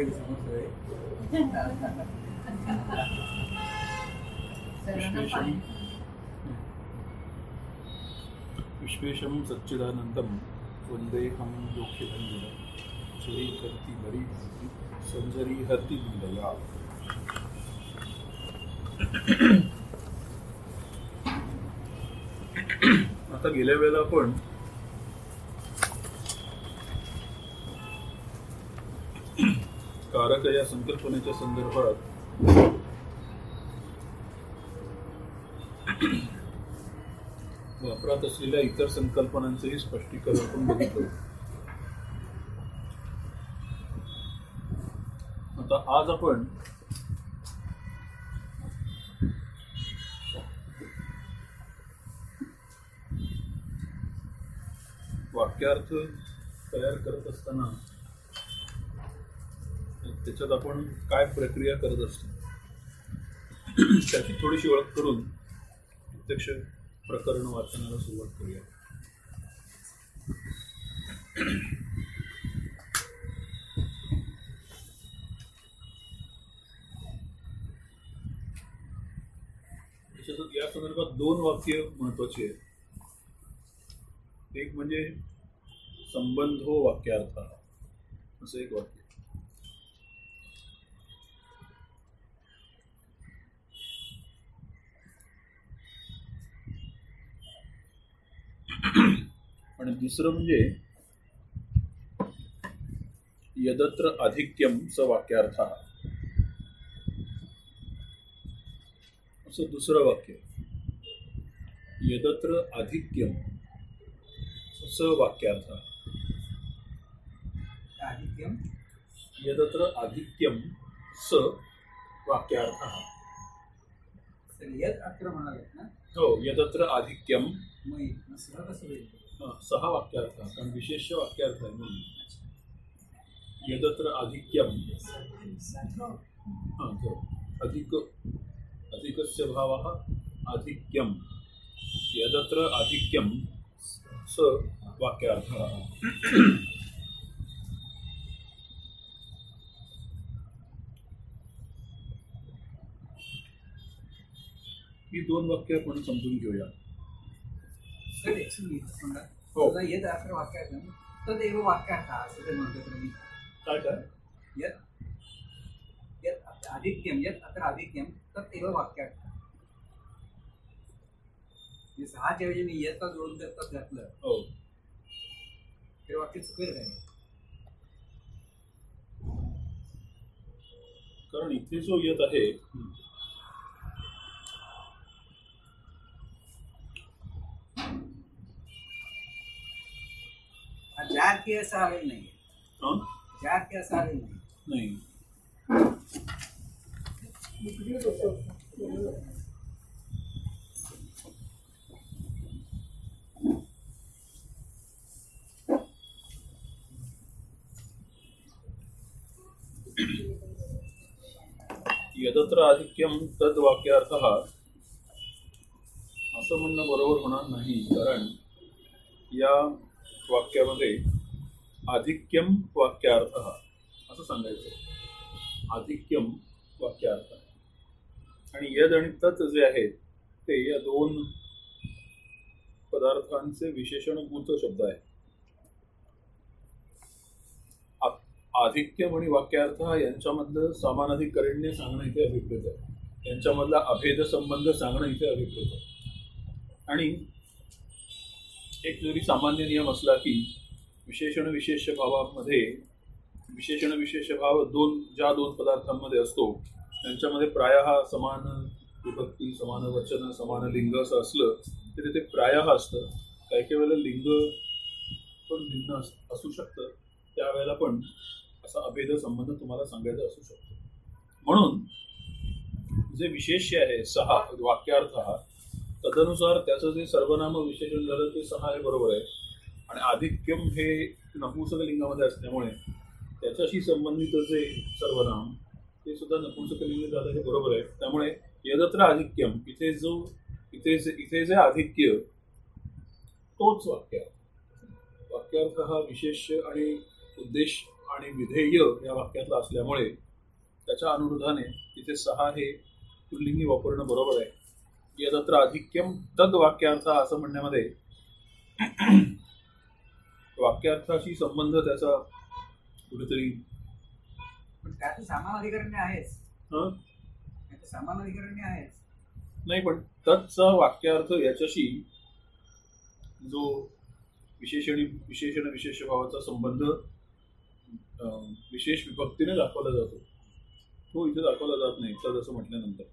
की समजतोय विश्वेशम विश्वेशम सच्चिदानंदम वंदेहम दोषिभंजन जयी करती बरी संजरी हरती दिलया आता गेल्या वेळेला आपण कारक या संकल्पनेच्या संदर्भात वापरात असलेल्या इतर संकल्पनांचेही स्पष्टीकरण आपण बघितलं. आता आज आपण वाक्यार्थ तयार करत असताना त्याच्यात आपण काय प्रक्रिया करत असतो? त्याची थोडीशी ओळख करून प्रत्यक्ष प्रकरण वाचनाला सुरुवात करूया. त्याच्यात या संदर्भात दोन वाक्य महत्वाची आहेत. एक म्हणजे संबंधो हो वाक्यार्थ. असं एक वाक्य. आणि दुसरं म्हणजे यदत्र आधिक्यम स वाक्यार्थ. असं दुसरं वाक्य. यदत्र आधिक्यम स वाक्यार्थ. आदित्यम यदत्र आधिक्यम स वाक्यार्थ. हो यदत्र आधिक्यम सह कसं सहा वाक्यार्थ कारण विशेष वाक्यार्थ आहे म्हणून. यदत्र आधिक्यम. हा, अधिक अधिकस्य भावः आधिक्यम. यदत्र आधिक्यम स वाक्यार्थ. ही दोन वाक्य आपण समजून घेऊया. हो. अत्र वाक्यात तदेव वाक्यार्थ ते काय यत यत आधिक्यम यत अत्र आधिक्यम तदेव वाक्यार्थ हे सहाच्या ऐवजी मी येता जोडून जर तत घातलं. हो. तर वाक्य चुकेल काय कारण इथे जो येत आहे जार की असं आलेलं नाही? जार की असं नाही नाही. यदत्र आधिक्यम तद वाक्यार्थ असं म्हणणं बरोबर होणार नाही कारण या वाक्यामध्ये आधिक्यम वाक्यार्थ असं सांगायचं. आधिक्यम वाक्यार्थ. आणि यद आणि तत् जे आहेत ते या दोन पदार्थांचे विशेषणभूत शब्द आहेत आधिक्यम आणि वाक्यार्थ यांच्यामधलं समानाधिकरण्य सांगणं इथे अभिप्रेत आहे. यांच्यामधला अभेद संबंध सांगणं इथे अभिप्रेत आहे. आणि एक जरी सामान्य नियम असला की विशेषण विशेष भावामध्ये विशेषण विशेष भाव दोन ज्या दोन पदार्थांमध्ये असतो त्यांच्यामध्ये प्रायः समान विभक्ती समान वचन समान लिंग असं असलं तरी ते प्रायः असतं. काही काही वेळेला लिंग पण भिन्न अस- असू शकतं. त्यावेळेला पण असा अभेद संबंध तुम्हाला सांगायचा असू शकतो. म्हणून जे विशेष आहे सहा वाक्यार्थ हा तदनुसार त्याचं जे सर्वनाम विशेषण झालं ते सहा आहे बरोबर आहे. आणि आधिक्यम हे नपुंसक लिंगामध्ये असल्यामुळे त्याच्याशी संबंधित जे सर्वनाम ते सुद्धा नपुंसक लिंग झालं हे बरोबर आहे. त्यामुळे यदत्र आधिक्यम इथे जो इथे जे इथे जे आधिक्य तोच वाक्य. वाक्यार्थ हा विशेष आणि उद्देश आणि विधेय या वाक्यातला असल्यामुळे त्याच्या अनुरोधाने इथे सहा हे पुल्लिंगी वापरणं बरोबर आहे. यदत्र अधिक्यम तद वाक्यार्थ असं म्हणण्यामध्ये वाक्यार्थाशी संबंध त्याचा कुठेतरी पण त्याचं सामान अधिकरण्य आहेच. हं? त्याचं सामान अधिकरण्य आहेच. नाही पण तत्चा वाक्यार्थ याच्याशी जो विशेष आणि विशेषण विशेष भावाचा संबंध अं, विशेष विभक्तीने दाखवला जातो तो इथे दाखवला जात नाही तद असं म्हटल्यानंतर.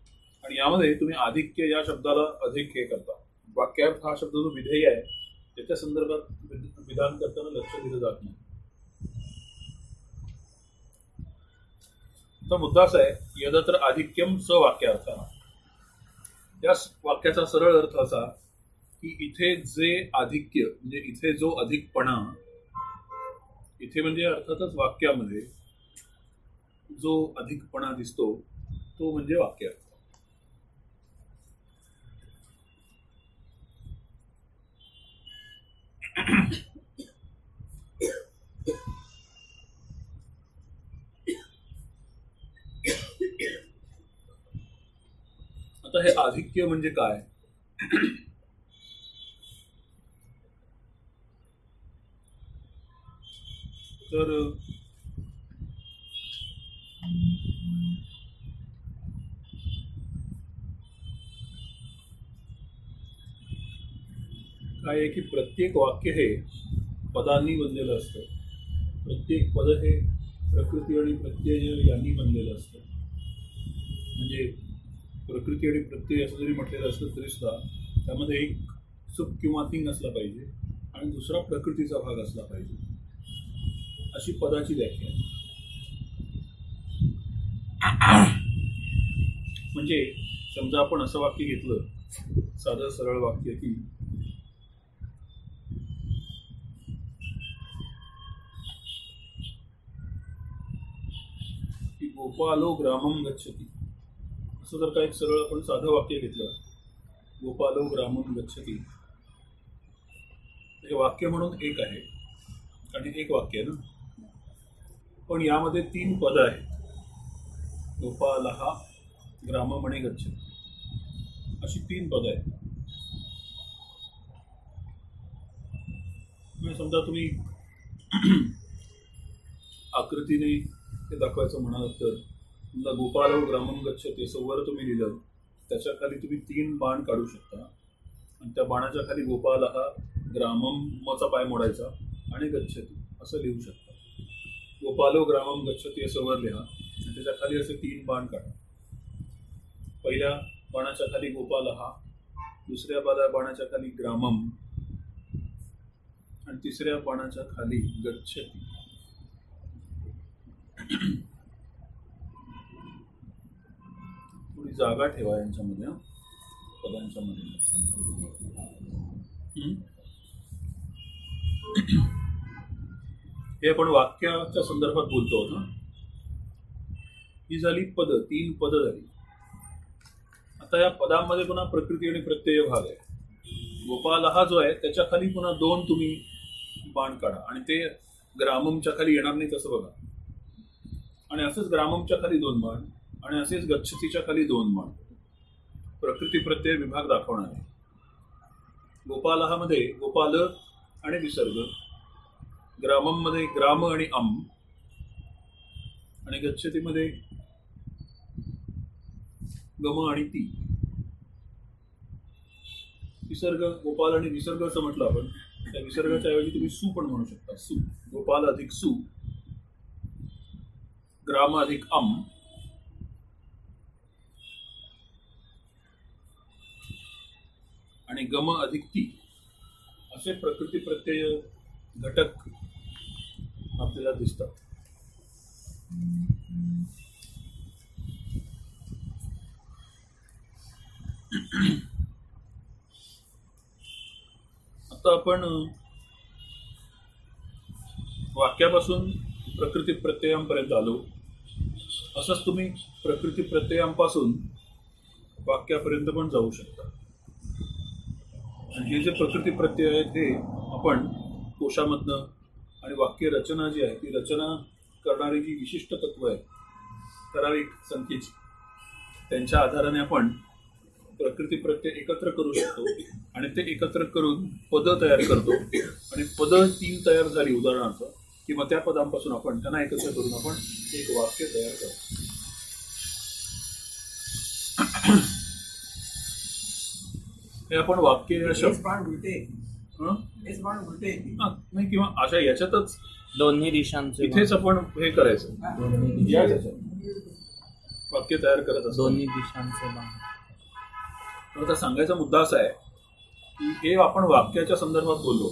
आणि यामध्ये तुम्ही आधिक्य या शब्दाला अधिक हे करता. वाक्यार्थ हा शब्द जो विधेय आहे त्याच्या संदर्भात विधान करताना लक्ष दिलं जात नाही. तर मुद्दा असा आहे यदत्र आधिक्यम स वाक्यार्थ या वाक्याचा सरळ अर्थ असा की इथे जे आधिक्य म्हणजे इथे जो अधिकपणा इथे म्हणजे अर्थातच वाक्यामध्ये जो अधिकपणा दिसतो तो म्हणजे वाक्यार्थ. आता हे आधिक्य म्हणजे काय? तर काय आहे की प्रत्येक वाक्य हे पदांनी बनलेलं असतं. प्रत्येक पद हे प्रकृती आणि प्रत्यय यांनी बनलेलं असतं. म्हणजे प्रकृती आणि प्रत्यय असं जरी म्हटलेलं असलं तरी सुद्धा त्यामध्ये एक सुख किंवा थिंग असला पाहिजे आणि दुसरा प्रकृतीचा भाग असला पाहिजे. अशी पदाची व्याख्या. म्हणजे समजा आपण असं वाक्य घेतलं साधं सरळ वाक्य की गोपालो ग्रामम गच्छती। असं जर का एक सरळ आपण साधं वाक्य घेतलं गोपालो ग्रामम गच्छती. हे वाक्य म्हणून एक आहे आणि एक वाक्य आहे ना? पण यामध्ये तीन पद आहेत. गोपाल हा ग्राममणे गच्छती. अशी तीन पद आहेत. म्हणजे समजा तुम्ही आकृतीने ते दाखवायचं म्हणाल तर समजा गोपाल ग्रामम गच्छते असं तुम्ही लिहिलं. त्याच्याखाली तुम्ही तीन बाण काढू शकता. आणि त्या बाणाच्या खाली गोपाल हा ग्राममचा पाय मोडायचा आणि गच्छती असं लिहू शकता. गोपालो ग्रामम गच्छते सवर लिहा आणि त्याच्याखाली असे तीन बाण काढा. पहिल्या बाणाच्या खाली गोपाल हा दुसऱ्या बाला बाणाच्या खाली ग्रामम आणि तिसऱ्या बाणाच्या खाली गच्छती थोडी जागा ठेवा यांच्यामध्ये पदांच्या मध्ये हे. आपण वाक्याच्या संदर्भात बोलतो ना ही. झाली पद तीन पद झाली. आता या पदांमध्ये पुन्हा प्रकृती आणि प्रत्यय भाग आहे. गोपाल हा जो आहे त्याच्याखाली पुन्हा दोन तुम्ही बाण काढा. आणि ते ग्राममच्या खाली येणार नाही तसं बघा. आणि असंच ग्राममच्या खाली दोन माण आणि असेच गच्छतीच्या खाली दोन माण प्रकृती प्रत्यय विभाग दाखवणार. आहे गोपालहामध्ये गोपाल आणि विसर्ग. ग्राममध्ये ग्राम आणि अम. आणि गच्छतीमध्ये गम आणि ती. विसर्ग गोपाल आणि विसर्ग असं म्हटलं आपण. त्या विसर्गाच्या ऐवजी तुम्ही सु पण म्हणू शकता. सु. गोपाल अधिक सु. ग्राम अधिक अम आणि गम अधिक ती असे प्रकृती प्रत्यय घटक आपल्याला दिसतात. आता आपण वाक्यापासून प्रकृती प्रत्ययांपर्यंत आलो. असंच तुम्ही प्रकृती प्रत्ययांपासून वाक्यापर्यंत पण जाऊ शकता. आणि हे जे प्रकृती प्रत्यय आहेत हे आपण कोशामधनं आणि वाक्य रचना जी आहे ती रचना करणारी जी विशिष्ट तत्व आहे ठराविक संख्येची त्यांच्या आधाराने आपण प्रकृती प्रत्यय एकत्र करू शकतो आणि ते एकत्र करून पद तयार करतो. आणि पद तीन तयार झाली उदाहरणार्थ. किंवा त्या पदांपासून आपण त्यांना एकत्र करून आपण एक वाक्य तयार करतो. हे आपण वाक्य हं? हा, नाही किंवा अशा याच्यातच दोन्ही दिशांचे इथेच आपण हे करायचं. या वाक्य तयार करत असतो दोन्ही दिशांचे बाण. तर आता सांगायचा मुद्दा असा आहे की हे आपण वाक्याच्या संदर्भात बोललो.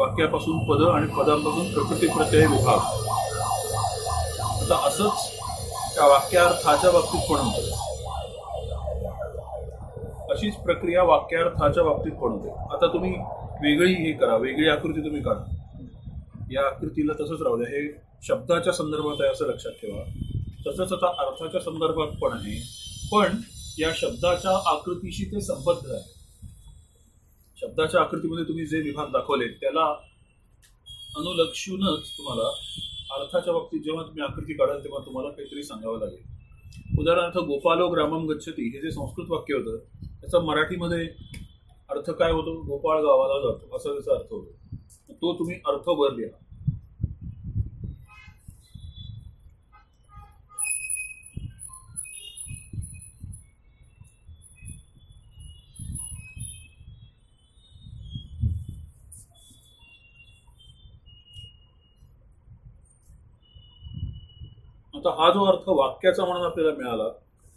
वाक्यापासून पद आणि पदांपासून प्रकृती प्रत्यय विभाग. आता असंच त्या वाक्यार्थाच्या बाबतीत पण होतं अशीच प्रक्रिया वाक्यार्थाच्या बाबतीत पण होते आता तुम्ही वेगळी हे करा वेगळी आकृती तुम्ही काढा. या आकृतीला तसंच राहू द्या. हे शब्दाच्या संदर्भात आहे असं लक्षात ठेवा. तसंच आता अर्थाच्या संदर्भात पण आहे. पण या शब्दाच्या आकृतीशी ते संबद्ध आहे. शब्दाच्या आकृतीमध्ये तुम्ही जे विभाग दाखवले त्याला अनुलक्षूनच तुम्हाला अर्थाच्या बाबतीत जेव्हा तुम्ही आकृती काढाल तेव्हा तुम्हाला काहीतरी सांगावं लागेल. उदाहरणार्थ गोपालो ग्रामम गच्छती हे जे संस्कृत वाक्य होतं त्याचा मराठीमध्ये अर्थ काय होतो? गोपाळ गावाला जातो असा त्याचा अर्थ होतो. तो तुम्ही अर्थभर लिहा. आता हा जो अर्थ वाक्याचा म्हणून आपल्याला मिळाला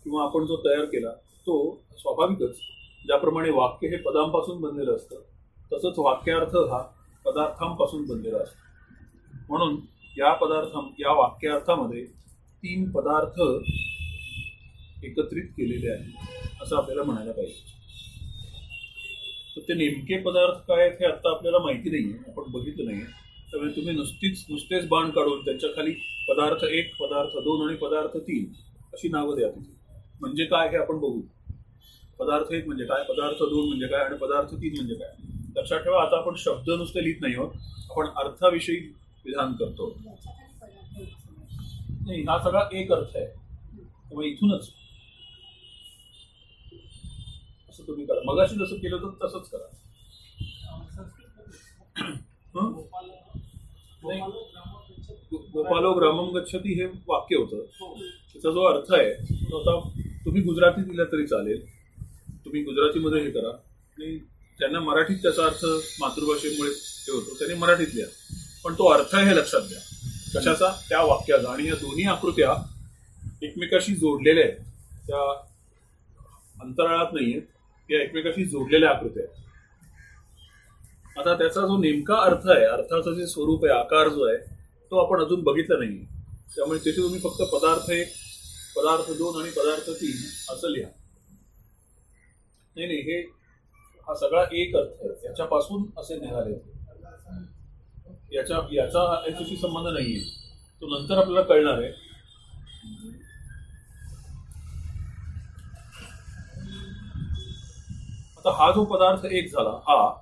किंवा आपण जो तयार केला तो स्वाभाविकच ज्याप्रमाणे वाक्य हे पदांपासून बनलेलं असतं तसंच वाक्यार्थ हा पदार्थांपासून बनलेला असतो. म्हणून या पदार्थां या वाक्यार्थामध्ये तीन पदार्थ एकत्रित केलेले आहेत असं आपल्याला म्हणायला पाहिजे. तर ते नेमके पदार्थ काय आहेत हे आत्ता आपल्याला माहिती नाही आहे आपण बघितलं नाहीये. त्यामुळे तुम्ही नुसतीच नुसतेच बाण काढून त्यांच्या खाली पदार्थ एक पदार्थ दोन आणि पदार्थ तीन अशी नावं द्या तिथे. म्हणजे काय हे आपण बघू. पदार्थ एक म्हणजे काय? पदार्थ दोन म्हणजे काय? आणि पदार्थ तीन म्हणजे काय? लक्षात ठेवा आता आपण शब्द नुसते लिहित नाही आहोत. आपण अर्थाविषयी विधान करतो. नाही हा सगळा एक अर्थ आहे. त्यामुळे इथूनच. असं तुम्ही करा. मगाशी जसं केलं होतं तसंच करा. हं? गोपालो ग्रामम गच्छती हे वाक्य होतं. त्याचा जो अर्थ आहे तो आता तुम्ही गुजराती दिला तरी चालेल. तुम्ही गुजरातीमध्ये हे करा. आणि ज्यांना मराठीत त्याचा अर्थ मातृभाषेमुळे हे होतो त्यांनी मराठीत लिहा. पण तो अर्थ आहे हे लक्षात घ्या. कशाचा? त्या वाक्याचा. आणि या दोन्ही आकृत्या एकमेकाशी जोडलेल्या आहेत. त्या अंतराळात नाही आहेत या एकमेकाशी जोडलेल्या आकृत्या आहेत. आता त्याचा जो नेमका अर्थ आहे अर्थाचं जे स्वरूप आहे आकार जो आहे तो आपण अजून बघितला नाही. त्यामुळे तिथे तुम्ही फक्त पदार्थ एक पदार्थ दोन आणि पदार्थ तीन असं लिहा. नाही नाही हे हा सगळा एक अर्थ. आहे याच्यापासून असे निघाले. याच्या याचा याच्याशी संबंध नाहीये. तो नंतर आपल्याला कळणार आहे. आता हा जो पदार्थ एक झाला हा.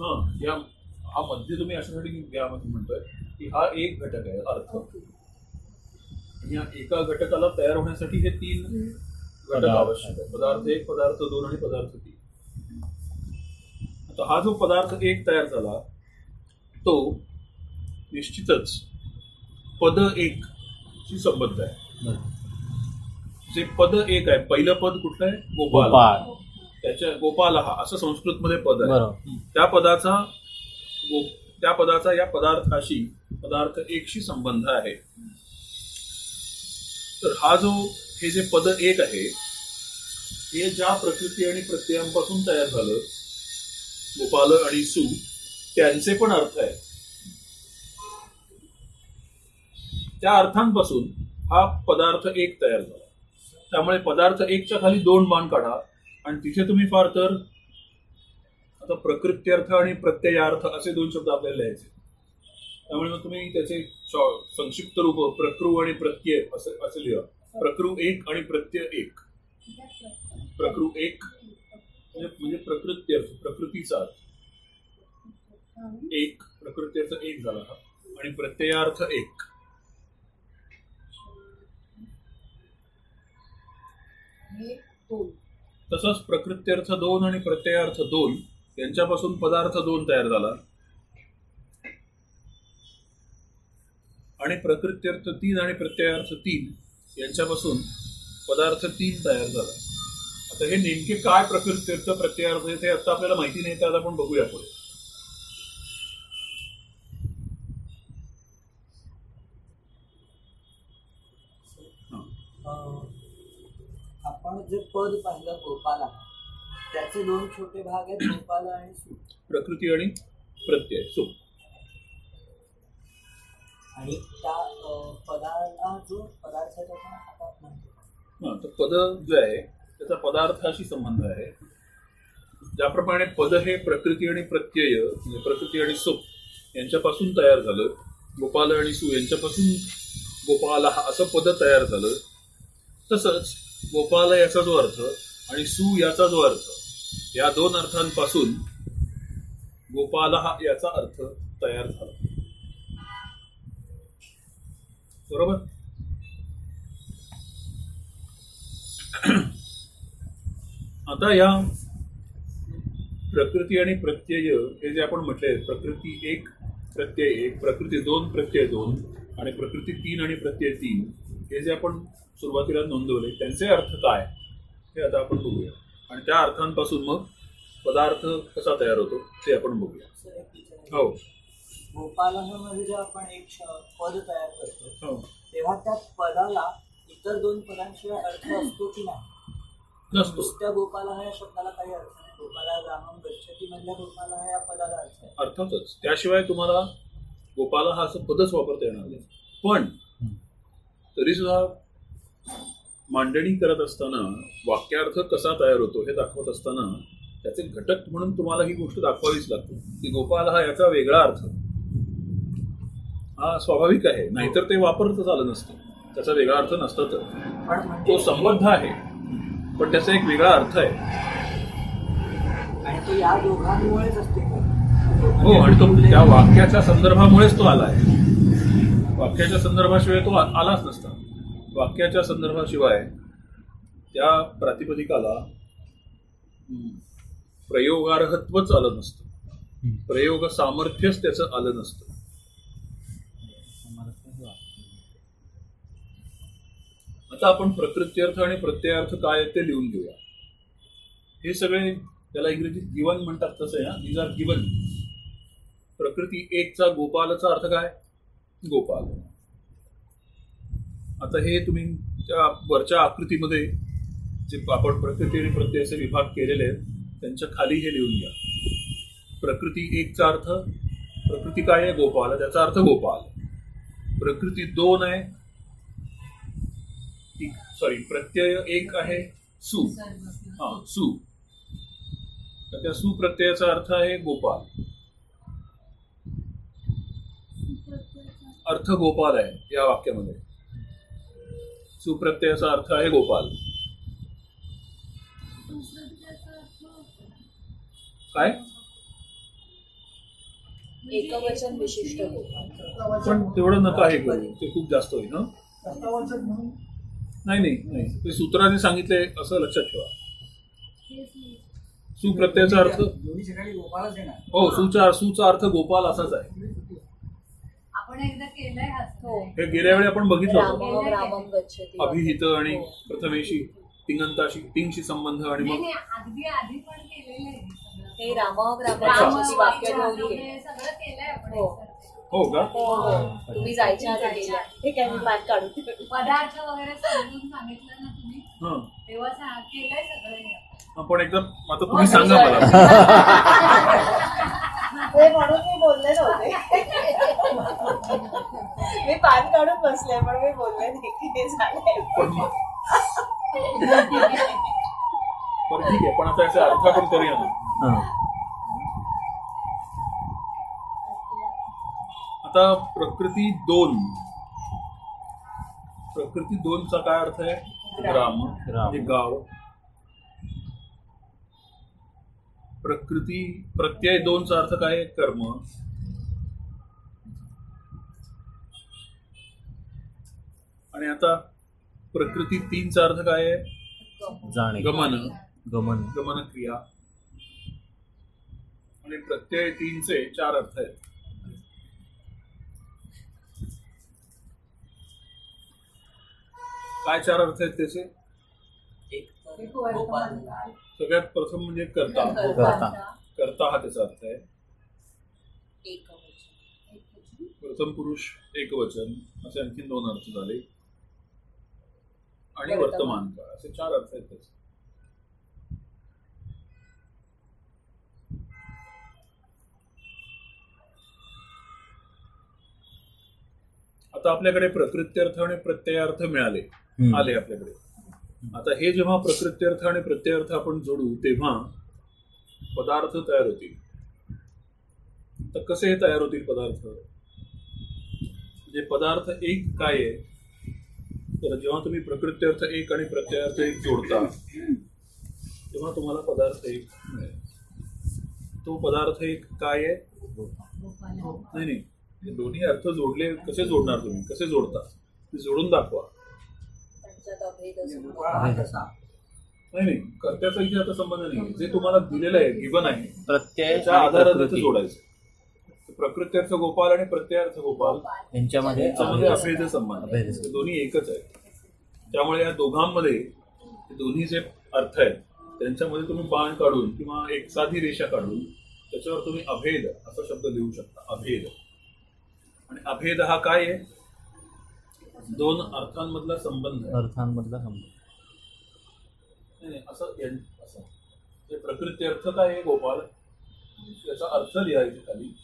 हा या हा मध्ये तुम्ही अशासाठी यामध्ये म्हणतोय की हा एक घटक आहे अर्थ. या एका घटकाला तयार होण्यासाठी हे तीन घटक. आवश्यक आहे पदार्थ एक पदार्थ दोन आणि पदार्थ तीन. आता हा जो पदार्थ एक तयार झाला तो निश्चितच पद एक शी संबंध आहे. जे पद एक आहे पहिलं पद कुठलं आहे? गोपाल. त्याच्या गोपाल हा असं संस्कृतमध्ये पद आहे. त्या पदाचा गो त्या पदाचा या पदार्थाशी पदार्थ एकशी संबंध आहे. तर हा जो हे जे पद एक आहे हे ज्या प्रकृती आणि प्रत्ययांपासून तयार झालं गोपाल आणि सु त्यांचे पण अर्थ आहे. त्या अर्थांपासून हा पदार्थ एक तयार झाला. त्यामुळे पदार्थ एकच्या खाली दोन बाण काढा आणि तिथे तुम्ही फार तर आता प्रकृत्यर्थ आणि प्रत्ययार्थ असे दोन शब्द आपल्याला लिहायचे त्यामुळे मग तुम्ही त्याचे संक्षिप्त रूप प्रकृ आणि प्रत्यय असं असं लिहा. प्रकृ एक आणि प्रत्यय एक. प्रकृ एक म्हणजे प्रकृत्यर्थ प्रकृतीचा अर्थ. एक प्रकृत्यर्थ एक प्रत्ययार्थ एक. हे दोन. तसंच प्रकृत्यर्थ दोन आणि प्रत्ययार्थ दोन. त्यांच्यापासून पदार्थ दोन तयार झाला. आणि प्रकृत्यर्थ तीन आणि प्रत्ययार्थ तीन यांच्यापासून पदार्थ तीन तयार झाला. आता हे नेमके काय प्रकृत्यर्थ प्रत्ययार्थ आहेत हे आता आपल्याला माहिती नाही तर आपण बघूया पुढे. आपण जे पद पाहिलं गोपाला. त्याचे दोन छोटे भाग आहेत गोपाला आणि सु. प्रकृती आणि प्रत्यय सो. आणि त्या अं, पदाला जो पदार्थ आहे तो आपण हातात म्हणतो हा तर पद जे आहे त्याचा पदार्थाशी संबंध आहे. ज्याप्रमाणे पद हे प्रकृती आणि प्रत्यय म्हणजे प्रकृती आणि सुख यांच्यापासून तयार झालं. गोपाल आणि सु यांच्यापासून गोपाल हा असं पद तयार झालं. तसंच गोपाल याचा जो अर्थ आणि सु याचा जो अर्थ या दोन अर्थांपासून गोपाल हा याचा अर्थ तयार झाला. बरोबर? आता या प्रकृती आणि प्रत्यय हे जे आपण म्हटले प्रकृती एक प्रत्यय एक प्रकृती दोन प्रत्यय दोन आणि प्रकृती तीन आणि प्रत्यय तीन हे जे आपण सुरुवातीला नोंदवले त्यांचे अर्थ काय हे आता आपण बघूया. आणि त्या अर्थांपासून मग पदार्थ कसा तयार होतो ते आपण बघूया. हो. गोपाला हे मध्ये जे आपण एक श- पद तयार करतो हो. तेव्हा त्या पदाला इतर दोन पदांशिवाय अर्थ असतो की नाही? नसतो. नुसत्या गोपाला हा या शब्दाला काही अर्थ नाही. गोपाला रामम गच्छती मधल्या गोपाला हा या पदाला अर्थ आहे अर्थातच. त्याशिवाय तुम्हाला गोपाला हा असं पदच वापरता येणार नाही. पण तरी सुद्धा मांडणी करत असताना वाक्यार्थ कसा तयार होतो हे दाखवत असताना त्याचे घटक म्हणून तुम्हाला ही गोष्ट दाखवावीच लागते. की गोपाल हा याचा वेगळा अर्थ. हा स्वाभाविक आहे नाहीतर ते वापरतच आलं नसतं. त्याचा वेगळा अर्थ नसता तर. तो संबंध आहे पण त्याचा एक वेगळा अर्थ आहे. आणि तो या दोघांमुळेच असते हो आणि तो त्या वाक्याच्या संदर्भामुळेच तो आला आहे. वाक्याच्या संदर्भाशिवाय तो आलाच नसता. वाक्याच्या संदर्भाशिवाय त्या प्रातिपदिकाला प्रयोगार्हत्वच आलं नसतं. प्रयोग सामर्थ्यच त्याचं आलं नसतं. आता आपण प्रकृत्यर्थ आणि प्रत्ययार्थ काय ते लिहून घेऊया. हे सगळे त्याला इंग्रजीत गिवन म्हणतात तसं आहे ना दीज आर गिवन प्रकृती एकचा गोपालचा अर्थ काय? गोपाल. आता हे तुम्ही त्या वरच्या आकृतीमध्ये जे आपण प्रकृती आणि प्रत्यय असे विभाग केलेले आहेत त्यांच्या खाली हे लिहून घ्या. प्रकृती एकचा अर्थ प्रकृती काय आहे? गोपाल. त्याचा अर्थ गोपाल. प्रकृती दोन आहे. सॉरी प्रत्यय एक आहे सु. हा सु. तर त्या सुप्रत्ययाचा अर्थ आहे गोपाल. अर्थ गोपाल आहे या वाक्यामध्ये. सुप्रत्ययाचा अर्थ आहे गोपाल. काय? एकवचन विशिष्ट गोपाल. पण तेवढं नका आहे ते खूप जास्त होईल ना नाही नाही नाही. ते सूत्राने सांगितले असं लक्षात ठेवा. सुप्रत्ययाचा अर्थ हो सुचा सुचा अर्थ गोपाल असाच आहे. आपण एकदा केलंय हसतो हो. हे गेल्या वेळी आपण बघितलं होतं. रामम रामम गच्छती अभिहित आणि हो. प्रथमेशी तिंगंताशी तिंगशी संबंध आणि नाही मग नाही अगदी आधी पण केलेलं आहे हे सगळं. हे रामम रामम अच्छा. गच्छती वाक्य राम दोन्ही हे सगळं केलंय आपण हो. एकसारखं. हो का? हो हो. तुम्ही जायच्या आधी केलं हे काय मी पाठ काढून पदार्थ वगैरे समजून सांगितलं ना तुम्ही हा. तेव्हा सा- केलंय सगळं हे आपण. आपण एकदम आता तुम्ही सांगा मला. ते म्हणून मी बोलले नव्हते. मी पान काढून बसले पण मी बोलले नाही की हे झालंय पण ठीक आहे पण आता याचा अर्थ आपण करूया ना. आता प्रकृती दोन. प्रकृती दोनचा काय अर्थ आहे? ग्राम. म्हणजे गाव. प्रकृती प्रत्यय दोनचा अर्थ काय आहे? कर्म. आणि आता प्रकृती तीनचा अर्थ काय आहे? जाणे. गमन. गमन. गमन क्रिया. आणि प्रत्यय तीनचे चार अर्थ आहेत. काय चार अर्थ आहेत त्याचे एक तर एक गोपाल वर्तमान सगळ्यात प्रथम म्हणजे कर्ता. करता. कर्ता. हा त्याचा अर्थ आहे. प्रथम पुरुष एक वचन असे आणखी दोन अर्थ झाले. आणि वर्तमान. काळ. असे चार अर्थ आहेत त्याचे. आता आपल्याकडे प्रकृत्यर्थ आणि प्रत्ययार्थ मिळाले. आले आपल्याकडे. आता हे जेव्हा प्रकृत्यर्थ आणि प्रत्ययार्थ आपण जोडू तेव्हा पदार्थ तयार होतील. तर कसे तयार होतील पदार्थ? म्हणजे पदार्थ एक काय आहे तर जेव्हा तुम्ही प्रकृत्यर्थ एक आणि प्रत्ययार्थ एक जोडता तेव्हा तुम्हाला पदार्थ एक मिळेल. तो पदार्थ एक काय आहे. नाही नाही. हे दोन्ही अर्थ जोडले कसे जोडणार तुम्ही? कसे जोडता? ते जोडून दाखवा. कसा नाही नाही कर्त्याचा इथे आता संबंध नाही. जे तुम्हाला दिलेलं आहे गिवन आहे प्रत्यय त्याच्या आणि आधाराने ते प्रकृती. जोडायचं. प्रकृत्यर्थ गोपाल आणि प्रत्ययार्थ गोपाल यांच्यामध्ये अभेद. संबंध दोन्ही एकच आहे. त्यामुळे या दोघांमध्ये हे दोन्ही जे अर्थ आहेत त्यांच्यामध्ये तुम्ही बाण काढून किंवा एक साधी रेषा काढून त्याच्यावर तुम्ही अभेद असा शब्द लिहू शकता. अभेद. आणि अभेद हा काय आहे? दोन अर्थांमधला संबंध आहे. अर्थांमधला संबंध. नाही नाही, असं यां- असं. हे प्रकृती अर्थ काय आहे गोपाल? त्याचा अर्थ लिहायचे खाली.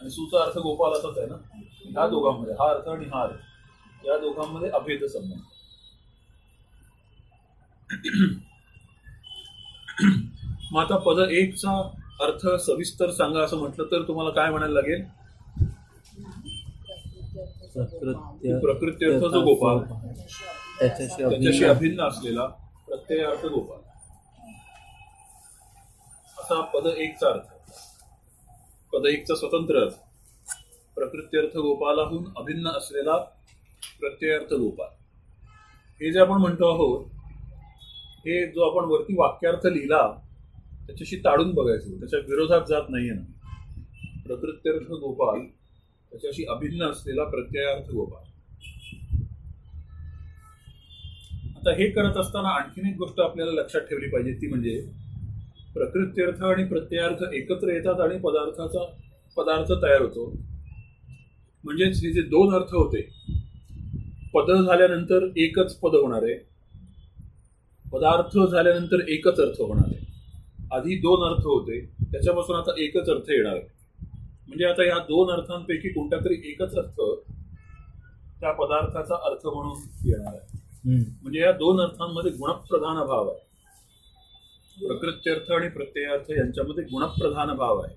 आणि सुचा अर्थ गोपाल असाच आहे ना? ह्या दोघांमध्ये हा अर्थ आणि हा अर्थ. या दोघांमध्ये अभेद संबंध. मग आता पद एकचा अर्थ सविस्तर सांगा असं म्हटलं तर तुम्हाला काय म्हणायला लागेल? प्रकृत्य प्रकृत्यर्थ जो गोपाल त्याच्याशी त्याच्याशी अभिन्न असलेला प्रत्ययार्थ गोपाल असा पद एकचा अर्थ. पद एकचा स्वतंत्र अर्थ. प्रकृत्यर्थ गोपालाहून अभिन्न असलेला प्रत्ययार्थ गोपाल हे जे आपण म्हणतो आहोत हे जो आपण वरती वाक्यार्थ लिहिला त्याच्याशी ताडून बघायचं. त्याच्या विरोधात जात नाहीये ना. प्रकृत्यर्थ गोपाल त्याच्याशी अभिन्न असलेला प्रत्ययार्थ गोपाल आता हे करत असताना आणखीन एक गोष्ट आपल्याला लक्षात ठेवली पाहिजे ती म्हणजे प्रकृत्यर्थ आणि प्रत्ययार्थ एकत्र येतात आणि पदार्थाचा पदार्थ तयार होतो. म्हणजेच हे जे दोन अर्थ होते पद झाल्यानंतर एकच पद होणार आहे पदार्थ झाल्यानंतर एकच अर्थ होणार आहे. आधी दोन अर्थ होते त्याच्यापासून आता एकच अर्थ येणार आहे. म्हणजे आता या दोन अर्थांपैकी कोणता तरी एकच अर्थ त्या पदार्थाचा अर्थ म्हणून येणार आहे. म्हणजे या दोन अर्थांमध्ये गुणप्रधान भाव आहे. प्रकृत्यर्थ आणि प्रत्ययार्थ यांच्यामध्ये गुणप्रधान भाव आहे.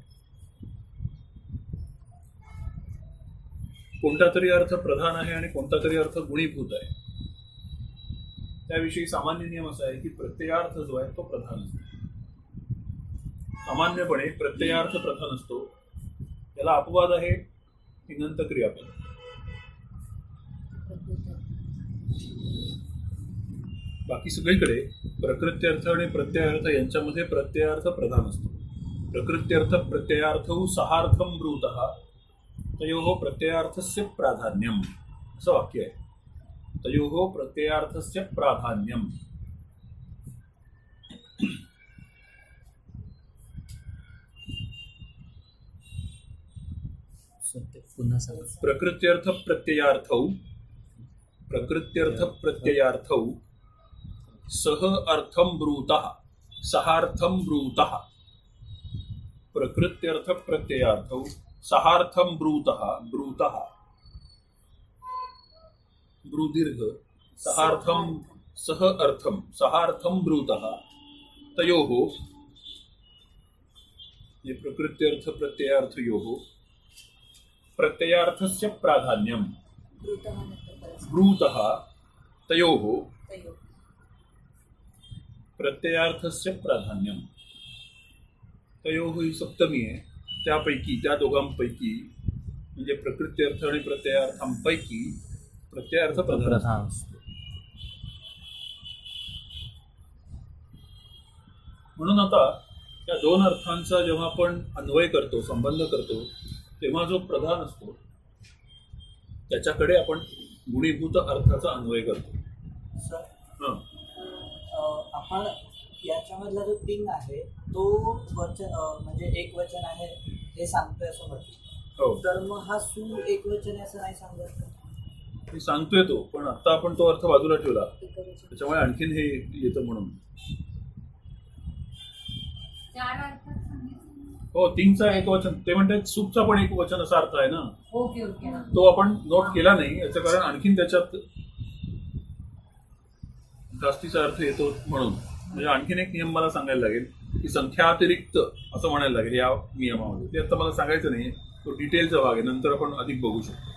कोणता तरी अर्थ प्रधान आहे आणि कोणता तरी अर्थ गुणीभूत आहे. त्याविषयी सामान्य नियम असा आहे की प्रत्ययार्थ जो आहे तो प्रधान असतो. सामान्यपणे प्रत्ययार्थ प्रधान असतो. याला अपवाद आहे तिङंत क्रियापद बाकी सगळीकडे प्रकृत्यर्थ आणि प्रत्ययार्थ यांच्यामध्ये प्रत्ययार्थ प्रधान असतो. प्रकृत्यर्थ प्रत्ययार्थ सहार्थम ब्रूत तयो प्रत्ययार्थस्य प्राधान्यम. असं वाक्य आहे. तयो प्रत्ययार्थस्य प्राधान्यम. पुन्हा सांगा प्रकृत्यर्थ प्रत्ययार्थौ प्रकृत्यर्थ प्रत्ययार्थौ सह अर्थम ब्रूतः सहार्थम ब्रूतः. प्रकृत्यर्थ प्रत्ययार्थौ सहार्थम ब्रूतः ब्रूतः. ब्रूदीर्घ सहार्थम सह अर्थम सहार्थम ब्रूतः. तयोः, ये प्रकृत्यर्थ प्रत्ययार्थयोः प्रत्ययार्थस्य प्राधान्यम. ब्रूतः। तयोः। तयोः. प्रत्ययार्थस्य प्राधान्यम। तयोः ही सप्तमी आहे त्यापैकी त्या दोघांपैकी म्हणजे प्रकृत्यर्थ आणि प्रत्ययार्थांपैकी प्रत्ययार्थ प्रधान। प्रधान असतो म्हणून आता या दोन अर्थांचा जेव्हा आपण अन्वय करतो संबंध करतो तेव्हा जो प्रधान असतो त्याच्याकडे आपण गुणीभूत अर्थाचा अन्वय करतो सर हं. आपण याच्यामधला जो तिंग आहे तो वचन म्हणजे एक वचन आहे हे सांगतोय असं म्हटलं हो तर मग हा सू एक वचन आहे असं नाही सांगत? मी सांगतोय तो पण आता आपण तो अर्थ बाजूला ठेवला. त्याच्यामुळे आणखीन हे येतं म्हणून हो तीनचा एक वचन ते म्हणतात सुपचा पण एक वचन असा अर्थ आहे ना. Okay okay. तो आपण नोट केला नाही याचं कारण आणखीन त्याच्यात जास्तीचा अर्थ येतो म्हणून. म्हणजे आणखीन एक नियम मला सांगायला लागेल की संख्यातिरिक्त असं म्हणायला लागेल या नियमामध्ये. ते आता मला सांगायचं नाही तो डिटेलचा भाग आहे नंतर आपण अधिक बघू शकतो.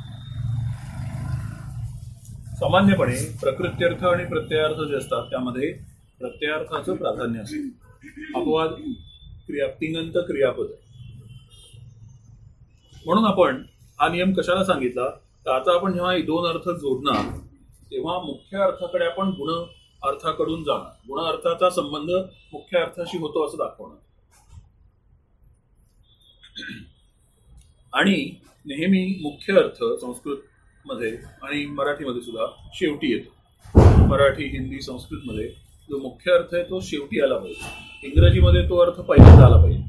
सामान्यपणे प्रकृत्यर्थ आणि प्रत्ययार्थ जे असतात त्यामध्ये प्रत्ययार्थाचं प्राधान्य असतं. अपवाद क्रिया तिंगंत क्रियापद आहे. म्हणून आपण हा नियम कशाला सांगितला? तर आता आपण जेव्हा हे दोन अर्थ जोडणार तेव्हा मुख्य अर्थाकडे आपण गुण अर्थाकडून जाणार. गुण अर्थाचा संबंध मुख्य अर्थाशी होतो असं दाखवणार. आणि नेहमी मुख्य अर्थ संस्कृतमध्ये आणि मराठीमध्ये सुद्धा शेवटी येतो. मराठी हिंदी संस्कृतमध्ये जो मुख्य अर्थ आहे तो शेवटी आला पाहिजे. इंग्रजीमध्ये तो अर्थ पहिल्यांदा आला पाहिजे.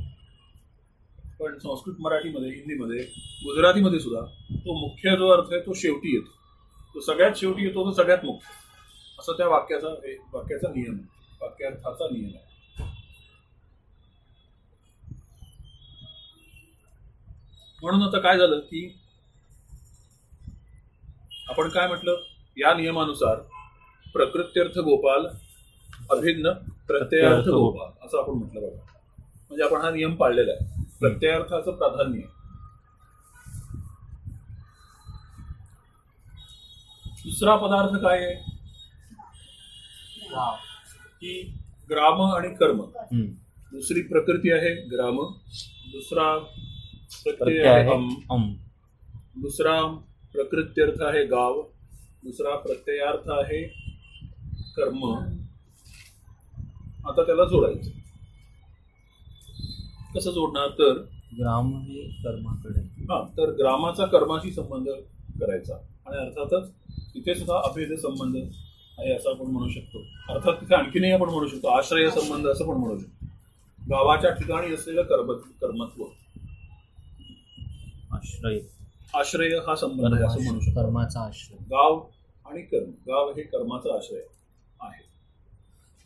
पण संस्कृत मराठीमध्ये हिंदीमध्ये गुजरातीमध्ये सुद्धा तो मुख्य जो अर्थ आहे तो शेवटी येतो. तो सगळ्यात शेवटी येतो तो सगळ्यात मुख्य. असं त्या वाक्याचा वाक्याचा नियम वाक्यार्थाचा नियम आहे. म्हणून आता काय झालं की आपण काय म्हटलं? या नियमानुसार प्रकृत्यर्थ गोपाल अभिन्न प्रत्ययार्थ गोपाल असं आपण म्हटलं बघा. म्हणजे आपण हा नियम पाळलेला आहे. प्रत्ययार्थाचं प्राधान्य. आहे. दुसरा पदार्थ काय आहे. की ग्राम आणि कर्म. हम्म. दुसरी प्रकृती आहे ग्राम. दुसरा प्रत्यय आहे अम. दुसरा प्रकृत्यर्थ आहे गाव. दुसरा प्रत्ययार्थ आहे कर्म. आता त्याला जोडायचं. कसं जोडणार? तर ग्राम हे कर्माकडे. हा तर ग्रामाचा कर्माशी संबंध करायचा. आणि अर्थातच तिथे सुद्धा अभेद संबंध आहे असं आपण म्हणू शकतो. अर्थात तिथे आणखीनही आपण म्हणू शकतो आश्रय संबंध असं पण म्हणू शकतो. गावाच्या ठिकाणी असलेलं कर्म कर्मत्व. आश्रय. आश्रय हा संबंध आहे असं म्हणू शकतो. कर्माचा आश्रय. गाव आणि कर्म. गाव हे कर्माचा आश्रय आहे.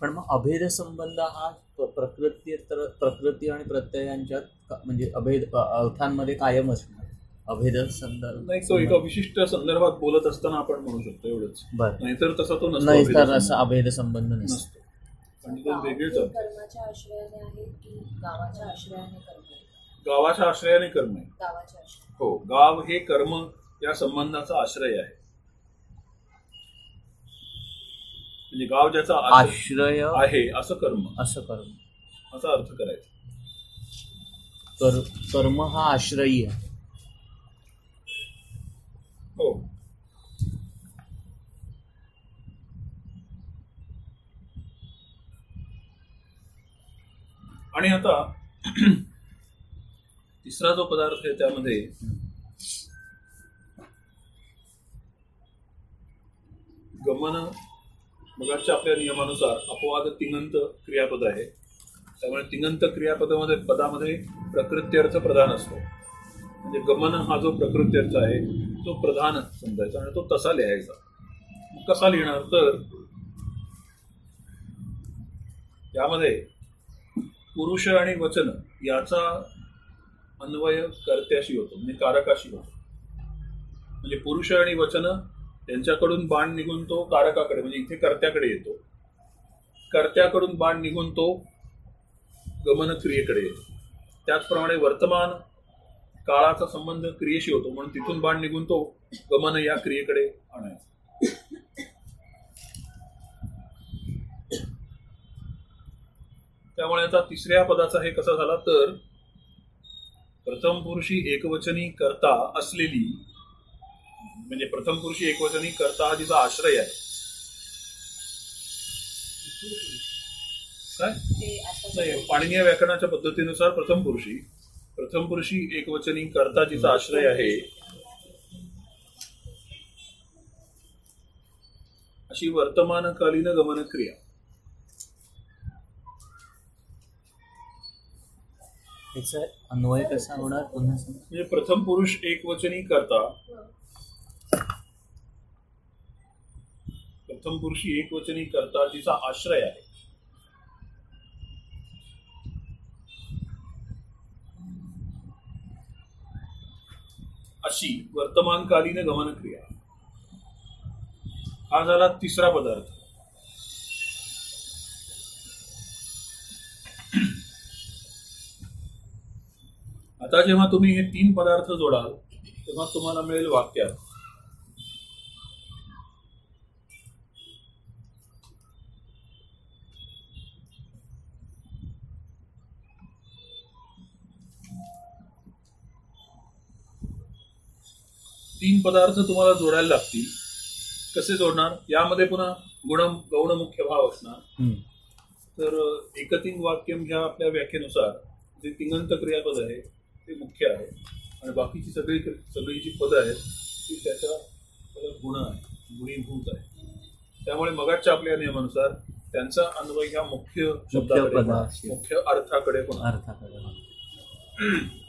पण मग अभेद संबंध हा प्रकृती तर प्रकृती आणि प्रत्ययांच्यात म्हणजे अभेद अर्थांमध्ये कायम असणार. अभेद संदर्भ नाही तो एका विशिष्ट संदर्भात बोलत असताना आपण म्हणू शकतो एवढंच. बर. नाहीतर तसा तो नसतो नाही तर. असा अभेद संबंध नसतो. कर्माच्या आश्रयाने आहे की गावाच्या आश्रयाने कर्म आहे? गावाच्या आश्रयाने कर्म आहे. हो गाव हे कर्म या संबंधाचा आश्रय आहे. म्हणजे गाव ज्याचा आश्रय आहे असं कर्म. असं कर्म. असा अर्थ करायचा. कर कर्म हा आश्रयी आहे. हो. आणि आता तिसरा जो पदार्थ आहे त्यामध्ये गमन मगाच्या आपल्या नियमानुसार अपवाद तिंगंत क्रियापद आहे. त्यामुळे तिंगंत क्रियापदामध्ये पदामध्ये प्रकृत्यर्थ प्रधान असतो. म्हणजे गमन हा जो प्रकृत्यर्थ आहे तो प्रधान समजायचा आणि तो तसा लिहायचा. कसा लिहिणार? तर यामध्ये पुरुष आणि वचन याचा अन्वय कर्त्याशी होतो म्हणजे कारकाशी होतो. म्हणजे पुरुष आणि वचन त्यांच्याकडून बाण निघून तो कारकाकडे म्हणजे इथे कर्त्याकडे येतो. कर्त्याकडून बाण निघून तो गमन क्रियेकडे येतो. त्याचप्रमाणे वर्तमान काळाचा संबंध क्रियेशी होतो म्हणून तिथून बाण निघून तो गमन या क्रियेकडे आणायचा. त्यामुळे आता तिसऱ्या पदाचा हे कसा झाला तर प्रथम पुरुषी एकवचनी करता असलेली म्हणजे प्रथम पुरुषी एकवचनी करता हा तिचा आश्रय आहे. काय? नाही पाणिनीय व्याकरणाच्या पद्धतीनुसार प्रथम पुरुषी प्रथम पुरुषी एकवचनी करता जिचा आश्रय आहे. अशी वर्तमानकालीन गमन क्रिया त्याचा अन्वय कसा होणार? पुन्हा. म्हणजे प्रथम पुरुष एकवचनी करता प्रथम पुरुषी एकवचनी करता तिचा आश्रय आहे. अशी वर्तमानकालीन गमनक्रिया. हा झाला तिसरा पदार्थ. आता जेव्हा तुम्ही हे तीन पदार्थ जोडाल तेव्हा तुम्हाला मिळेल वाक्यार्थ. तीन पदार्थ तुम्हाला जोडायला लागतील कसे जोडणार यामध्ये पुन्हा गुण गौण मुख्य भाव असणार. तर एकतिंग वाक्यम ह्या आपल्या व्याख्येनुसार जे तिंगंत क्रियापद आहे ते मुख्य आहे आणि बाकीची सगळी सगळी जी पदं आहेत ती त्याच्या गुण आहे गुणीभूत आहे त्यामुळे मगाच्या आपल्या नियमानुसार त्यांचा अन्वय ह्या मुख्य शब्दाकडे. मुख्य अर्थाकडे होणार अर्थाकडे.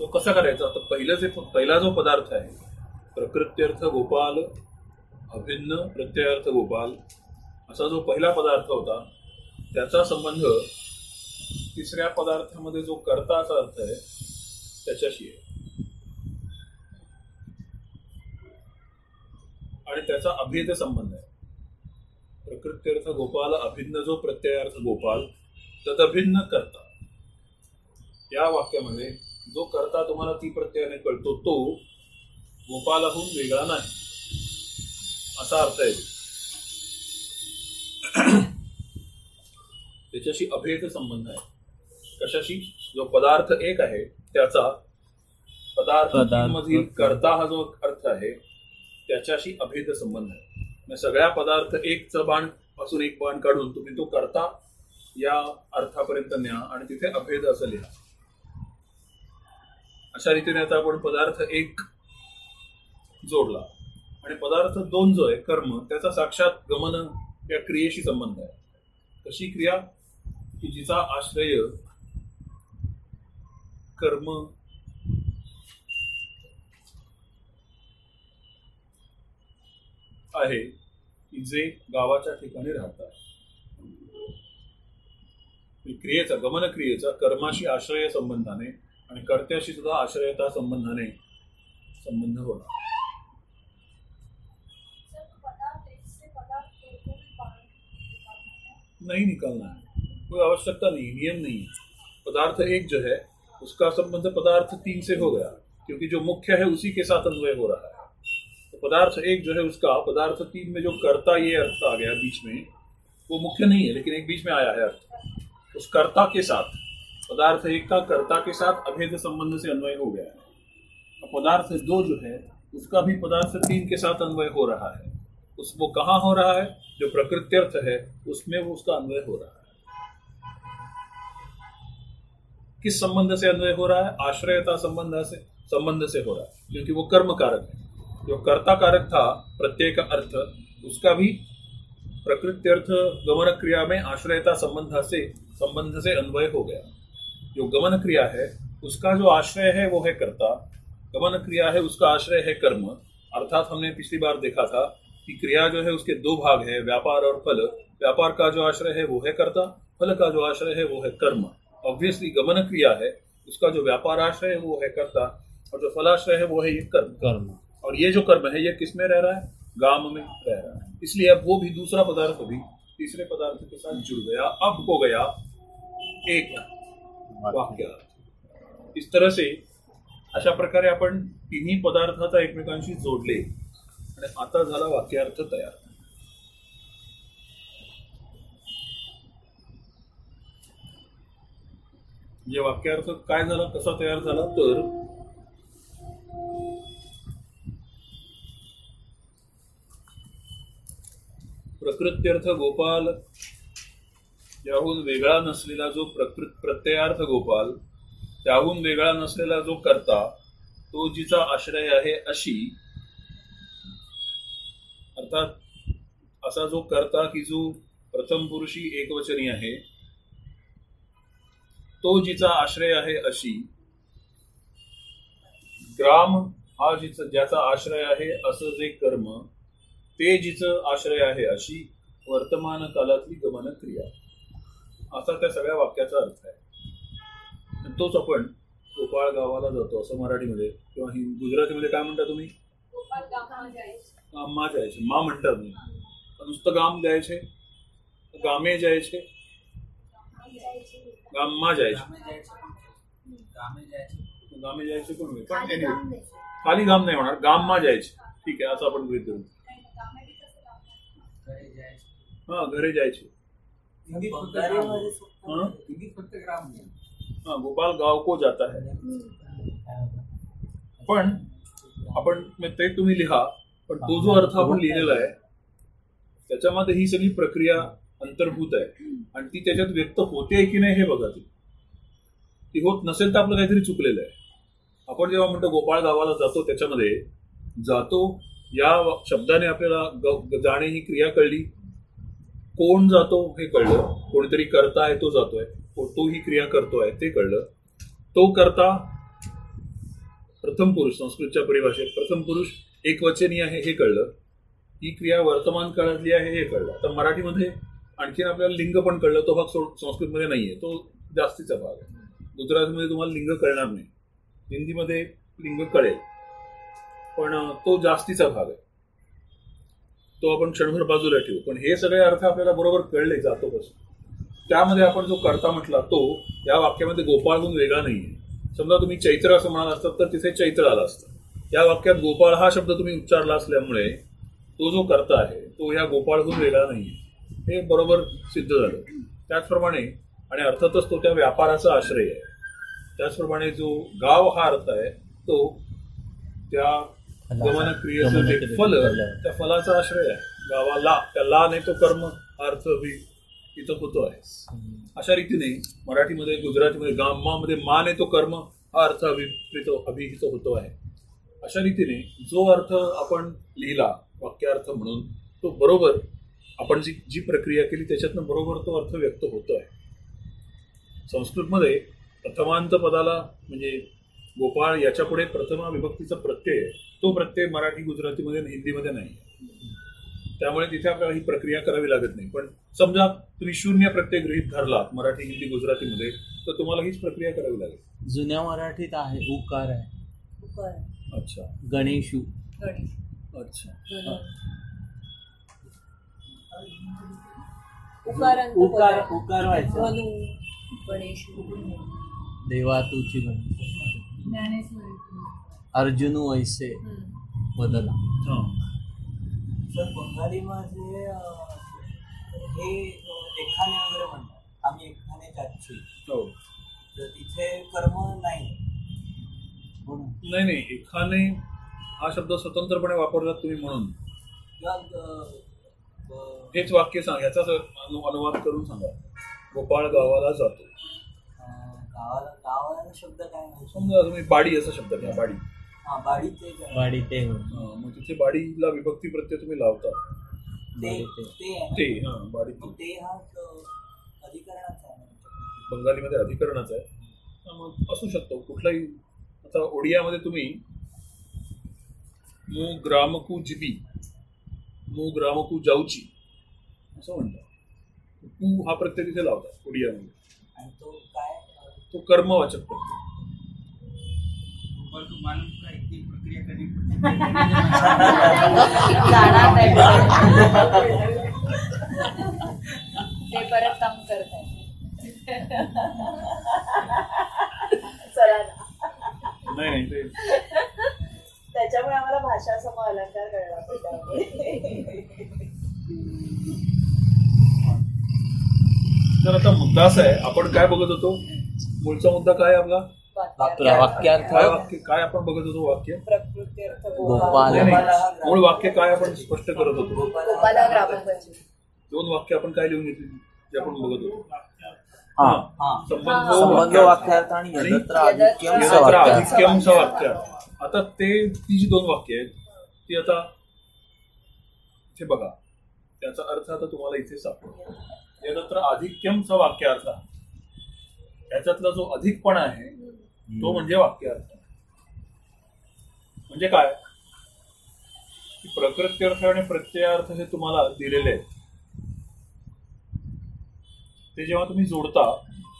तो कसा करायचा? तर पहिलं जे पहिला जो पदार्थ आहे प्रकृत्यर्थ गोपाल अभिन्न प्रत्ययार्थ गोपाल असा जो पहिला पदार्थ होता त्याचा संबंध तिसऱ्या पदार्थामध्ये जो कर्ताचा असा अर्थ आहे त्याच्याशी आहे. आणि त्याचा अभेद संबंध आहे. प्रकृत्यर्थ गोपाल अभिन्न जो प्रत्ययार्थ गोपाल तदभिन्न कर्ता. या वाक्यामध्ये जो करता तुम्हाला ती प्रत्ययाने कळतो तो गोपालाहून वेगळा नाही. असा अर्थ आहे त्याच्याशी अभेद संबंध आहे. कशाशी? जो पदार्थ एक आहे त्याचा पदार्थ मधील कर्ता हा जो अर्थ आहे त्याच्याशी अभेद संबंध आहे. सगळ्या पदार्थ एकचं बाणपासून एक बाण काढून तुम्ही तो करता या अर्थापर्यंत न्या आणि तिथे अभेद असं लिहा. अशा रीतीने आता आपण पदार्थ एक जोडला. आणि पदार्थ दोन जो आहे कर्म त्याचा साक्षात गमन या क्रियेशी संबंध आहे. तशी क्रिया की जिचा आश्रय कर्म आहे की जे गावाच्या ठिकाणी राहतात. क्रियेचा गमन क्रियेचा कर्माशी आश्रय संबंधाने आणि कर्त्याशी सुद्धा आश्रयता संबंधाने संबंध होणार. नहीं निकालना है कोई आवश्यकता नहीं, नियम नहीं है पदार्थ एक जो है, उसका संबंध पदार्थ तीन से हो गया, क्योंकि जो मुख्य है, उसी के साथ अन्वय हो रहा है। तो पदार्थ एक जो है, उसका, पदार्थ तीन में जो कर्ता ये अर्थ आ गया बीच में, वो मुख्य नहीं है, लेकिन एक बीच में आया है अर्थ। उस कर्ता के साथ। पदार्थ एक का कर्ता के साथ अभेद संबंध से अन्वय हो गया है। पदार्थ दो जो है, उसका भी पदार्थ तीन के साथ अन्वय हो रहा है। उस वो कहाँ हो रहा है? जो प्रकृत्यर्थ है, उसमें वो उसका अन्वय हो रहा है। किस संबंध से अन्वय हो रहा है? आश्रयता संबंध से संबंध से हो रहा है, क्योंकि वो कर्म कारक है। जो कर्ता कारक था, प्रत्येक अर्थ, उसका भी प्रकृत्यर्थ गमन क्रिया में आश्रयता संबंध से संबंध से अन्वय हो गया। जो गमन क्रिया है उसका जो आश्रय है वो है कर्ता। गमन क्रिया है उसका आश्रय है कर्म। अर्थात हमने पिछली बार देखा था कि क्रिया जो है उसके दो भाग है व्यापार और फल। व्यापार का जो आश्रय है वो है कर्ता। फल का जो आश्रय है वो है कर्म। ऑब्वियसली गमन क्रिया है उसका जो व्यापार आश्रय है वो है कर्ता। और जो फलाश्रय है वो है ये कर्म। कर्म। और ये जो कर्म है ये किसमें रह रहा है? गाम में रह रहा है। इसलिए अब वो भी दूसरा पदार्थ भी तीसरे पदार्थ के साथ जुड़ गया। अब हो गया एक। वाक्य. इस तरह से अशा प्रकारे आपण तिन्ही पदार्थाचा एकमेकांशी जोडले. आणि आता झाला वाक्यार्थ तयार. म्हणजे वाक्यार्थ काय झाला कसा तयार झाला तर प्रकृत्यर्थ गोपाल त्याहून वेगळा नसलेला जो प्रकृत प्रत्ययार्थ गोपाल त्याहून वेगळा नसलेला जो करता तो जिचा आश्रय आहे अशी. अर्थात असा जो करता की जो प्रथम पुरुषी एकवचनी आहे तो जिचा आश्रय आहे अशी. ग्राम हा जिचा ज्याचा आश्रय आहे असं जे कर्म ते जिचं आश्रय आहे अशी वर्तमान कालातली गमन क्रिया असा त्या सगळ्या वाक्याचा अर्थ आहे. तोच आपण गोपाळ गावाला जातो असं मराठीमध्ये. किंवा हि गुजरातीमध्ये काय म्हणता तुम्ही? गाम मा जायचे. मा म्हणतात नाही नुसतं गाम द्यायचे गामे जायचे? गाम मा जायचे. ग्रामे जायचे. गामे जायचे. कोण? पण खाली गाम नाही होणार. गाम मा जायचे. ठीक आहे असं आपण गृहीत धरू. हा घरे जायचे. फक्त ग्राम हं? फक्त ग्राम. हा गोपाल गाव को जाता है. पण आपण मग ते तुम्ही लिहा पण तो जो अर्थ आपण लिहिलेला आहे त्याच्यामध्ये ही सगळी प्रक्रिया अंतर्भूत आहे. आणि ती त्याच्यात व्यक्त होते की नाही हे बघा ती ती होत नसेल तर आपलं काहीतरी चुकलेलं आहे. आपण जेव्हा म्हणतो गोपाळ गावाला जातो त्याच्यामध्ये जातो या शब्दाने आपल्याला ग- जाणे ही क्रिया कळली. कोण जातो हे कळलं. कोणीतरी करता आहे तो जातोय. तो ही क्रिया करतोय ते कळलं. तो करता प्रथम पुरुष संस्कृतच्या परिभाषेत प्रथम पुरुष एकवचनी आहे हे कळलं. ही क्रिया वर्तमान काळातली आहे हे कळलं. आता मराठीमध्ये आणखीन आपल्याला लिंग पण कळलं. तो भाग सो- संस्कृतमध्ये नाहीये. तो जास्तीचा भाग आहे. गुजरातमध्ये तुम्हाला लिंग कळणार नाही. हिंदीमध्ये लिंग कळेल. पण तो जास्तीचा भाग आहे. तो आपण क्षणभर बाजूला ठेवू. पण हे सगळे अर्थ आपल्याला बरोबर कळले जातो कसं त्यामध्ये आपण जो करता म्हटला तो या वाक्यामध्ये गोपाळहून वेगळा नाही आहे समजा तुम्ही चैत्र असं म्हणाल असतात तर तिथे चैत्र आला असतं. या वाक्यात गोपाळ हा शब्द तुम्ही उच्चारला असल्यामुळे तो जो करता आहे तो ह्या गोपाळहून वेगळा नाही आहे हे बरोबर सिद्ध झालं. त्याचप्रमाणे आणि अर्थातच तो त्या व्यापाराचा आश्रय आहे. त्याचप्रमाणे जो गाव हा अर्थ आहे तो त्या गमन क्रियेचं जे फल त्या फलाचा आश्रय आहे. गावाला त्या ला नाही तो कर्म हा अर्थ बी इथं होतो आहे. अशा रीतीने मराठीमध्ये गुजरातीमध्ये गामामध्ये मान आहे तो कर्म हा अर्थ अभिप्रेत अभिहित होतो आहे. अशा रीतीने जो अर्थ आपण लिहिला वाक्यार्थ म्हणून तो बरोबर आपण जी जी प्रक्रिया केली त्याच्यातनं बरोबर तो अर्थ व्यक्त होतो आहे संस्कृतमध्ये प्रथमांत पदाला म्हणजे गोपाळ याच्यापुढे प्रथमा विभक्तीचा प्रत्यय आहे. तो प्रत्यय मराठी गुजरातीमध्ये हिंदीमध्ये नाही. त्यामुळे तिथे आपल्याला ही प्रक्रिया करावी लागत नाही. पण समजा तुम्ही शून्य प्रत्यय गृहीत धरलात मराठी हिंदी गुजरातीमध्ये तर तुम्हाला हीच प्रक्रिया करावी लागेल. जुन्या मराठीत आहे उकार आहे. उकार अच्छा. गणेशू. गणेश. अच्छा. उकार. उकार व्हायचा देवा तुची गणेश. ऐसे बदला. हा. सर बंगालीमध्ये हे एखाने वगैरे म्हणतात. आम्ही एखाने जातची हो. तर तिथे कर्म नाही? नाही नाही. एखाने हा शब्द स्वतंत्रपणे वापरलात तुम्ही म्हणून. किंवा हेच वाक्य सांग. अनु- अनुवाद करून सांगा. गोपाळ गावाला जातो गावाला गावाला शब्द काय माहिती? समजा तुम्ही बाडी असा शब्द घ्या बाडी. हा बाडी ते वाडी ते हो. हा, मग तिथे बाडीला विभक्ती प्रत्यय तुम्ही लावता. ते आहे ना? ते हा बाडी मग ते हा अधिकरणाचा आहे ना? बंगालीमध्ये अधिकरणाचा आहे. हा, मग असू शकतो. कुठलाही आता ओडियामध्ये तुम्ही मू ग्रामकू जिबी मू ग्रामकू जाऊची असं म्हणतात कू हा प्रत्यय तिथे लावतात ओडियामध्ये. आणि तो काय? तो कर्मवाचक गोपाल, तू मालूम का इतनी प्रक्रिया करनी जाणार नाही ते परत काम करत आहे. चला ना. नाही नाही. ते त्याच्यामुळे आम्हाला भाषा सम अलंकार कळला तर आता मुद्दा असा आहे आपण काय बघत होतो? मूळचा मुद्दा काय आपला? वाक्यार्थ काय वाक्य काय आपण बघत होतो वाक्य? प्रकृती अर्थ गोपाल. मूळ वाक्य काय आपण स्पष्ट करत होतो? दोन वाक्य आपण काय लिहून घेतली? जे आपण बघत होतो. हा. हा. संबंध संबंध वाक्यार्थ आणि आता ते ती जी दोन वाक्य आहेत ती आता इथे बघा. त्याचा अर्थ आता तुम्हाला इथे सापडतो. यदत्र आधिक्यम सवाक्यार्थ याच्यातला जो अधिकपणा आहे तो म्हणजे वाक्यार्थ. म्हणजे काय? की प्रकृत्यर्थ आणि प्रत्ययार्थ हे तुम्हाला दिलेले आहेत. ते जेव्हा तुम्ही जोडता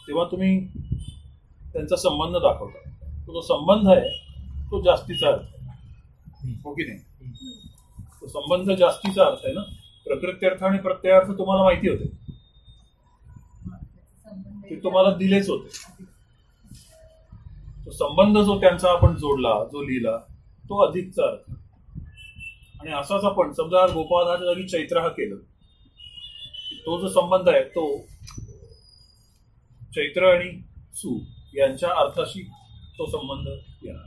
तेव्हा तुम्ही त्यांचा संबंध दाखवता. तो जो संबंध आहे तो जास्तीचा अर्थ आहे. हो की नाही? तो संबंध जास्तीचा अर्थ आहे ना? प्रकृत्यर्थ आणि प्रत्ययार्थ तुम्हाला माहिती होते. ते तुम्हाला दिलेच होते. तो संबंध जो त्यांचा आपण जोडला जो लिहिला तो अधिकचा अर्थ. आणि असाच आपण समजा गोपाळाच्या जागी चैत्र हा केलं. तो जो संबंध आहे तो चैत्र आणि सु यांच्या अर्थाशी तो संबंध येणार.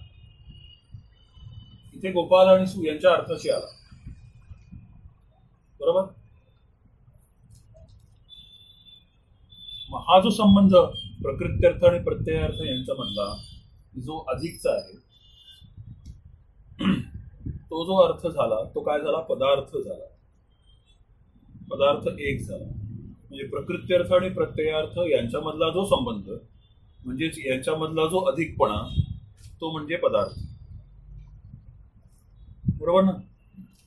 इथे गोपाल आणि सु यांच्या अर्थाशी आला. बरोबर? मग हा जो संबंध प्रकृत्यर्थ आणि प्रत्ययार्थ यांचा मधला जो अधिकचा आहे तो जो अर्थ झाला तो काय झाला? पदार्थ झाला. पदार्थ एक झाला. म्हणजे प्रकृत्यर्थ आणि प्रत्ययार्थ यांच्यामधला जो संबंध म्हणजेच यांच्यामधला जो अधिकपणा तो म्हणजे पदार्थ. बरोबर ना?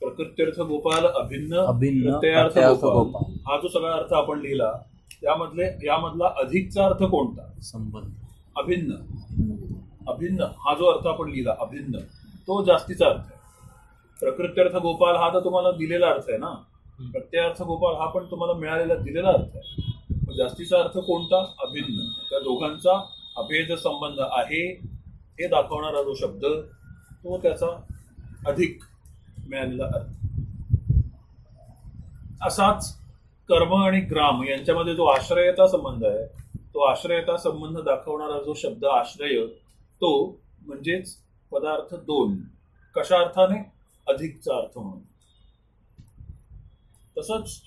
प्रकृत्यर्थ गोपाल अभिन्न अभिन्न प्रत्ययार्थ गोपाल. हा जो सगळा अर्थ आपण लिहिला त्यामधले यामधला अधिकचा अर्थ कोणता? संबंध. अभिन्न. अभिन्न. हा जो अर्थ आपण लिहिला अभिन्न तो जास्तीचा अर्थ आहे. प्रकृत्यर्थ गोपाल हा तर तुम्हाला दिलेला अर्थ आहे ना? प्रत्ययार्थ गोपाल हा पण तुम्हाला मिळालेला दिलेला अर्थ आहे. मग जास्तीचा अर्थ कोणता? अभिन्न. त्या दोघांचा अभेद संबंध आहे हे दाखवणारा जो शब्द तो त्याचा अधिक मिळालेला अर्थ. असाच कर्म आणि ग्राम यांच्यामध्ये जो आश्रयता संबंध आहे तो आश्रयता संबंध दाखवणारा जो शब्द आश्रय तो म्हणजेच पदार्थ दोन. कशा अर्थाने? अधिकचा अर्थ म्हणून. तसंच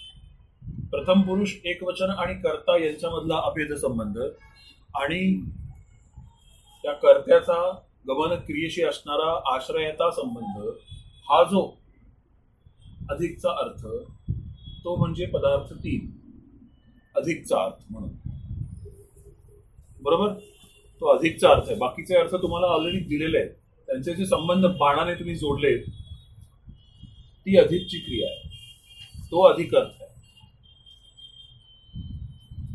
प्रथम पुरुष एकवचन आणि कर्ता यांच्यामधला अभेद संबंध आणि त्या कर्त्याचा गमन क्रियेशी असणारा आश्रयता संबंध हा जो अधिकचा अर्थ तो म्हणजे पदार्थ तीन. अधिकचा अर्थ म्हणून. बरोबर? तो अधिकचा अर्थ आहे. बाकीचे अर्थ तुम्हाला ऑलरेडी दिलेले आहेत. त्यांचे जे संबंध बाणाने तुम्ही जोडले. ती अधिकची क्रिया आहे. तो अधिक अर्थ आहे.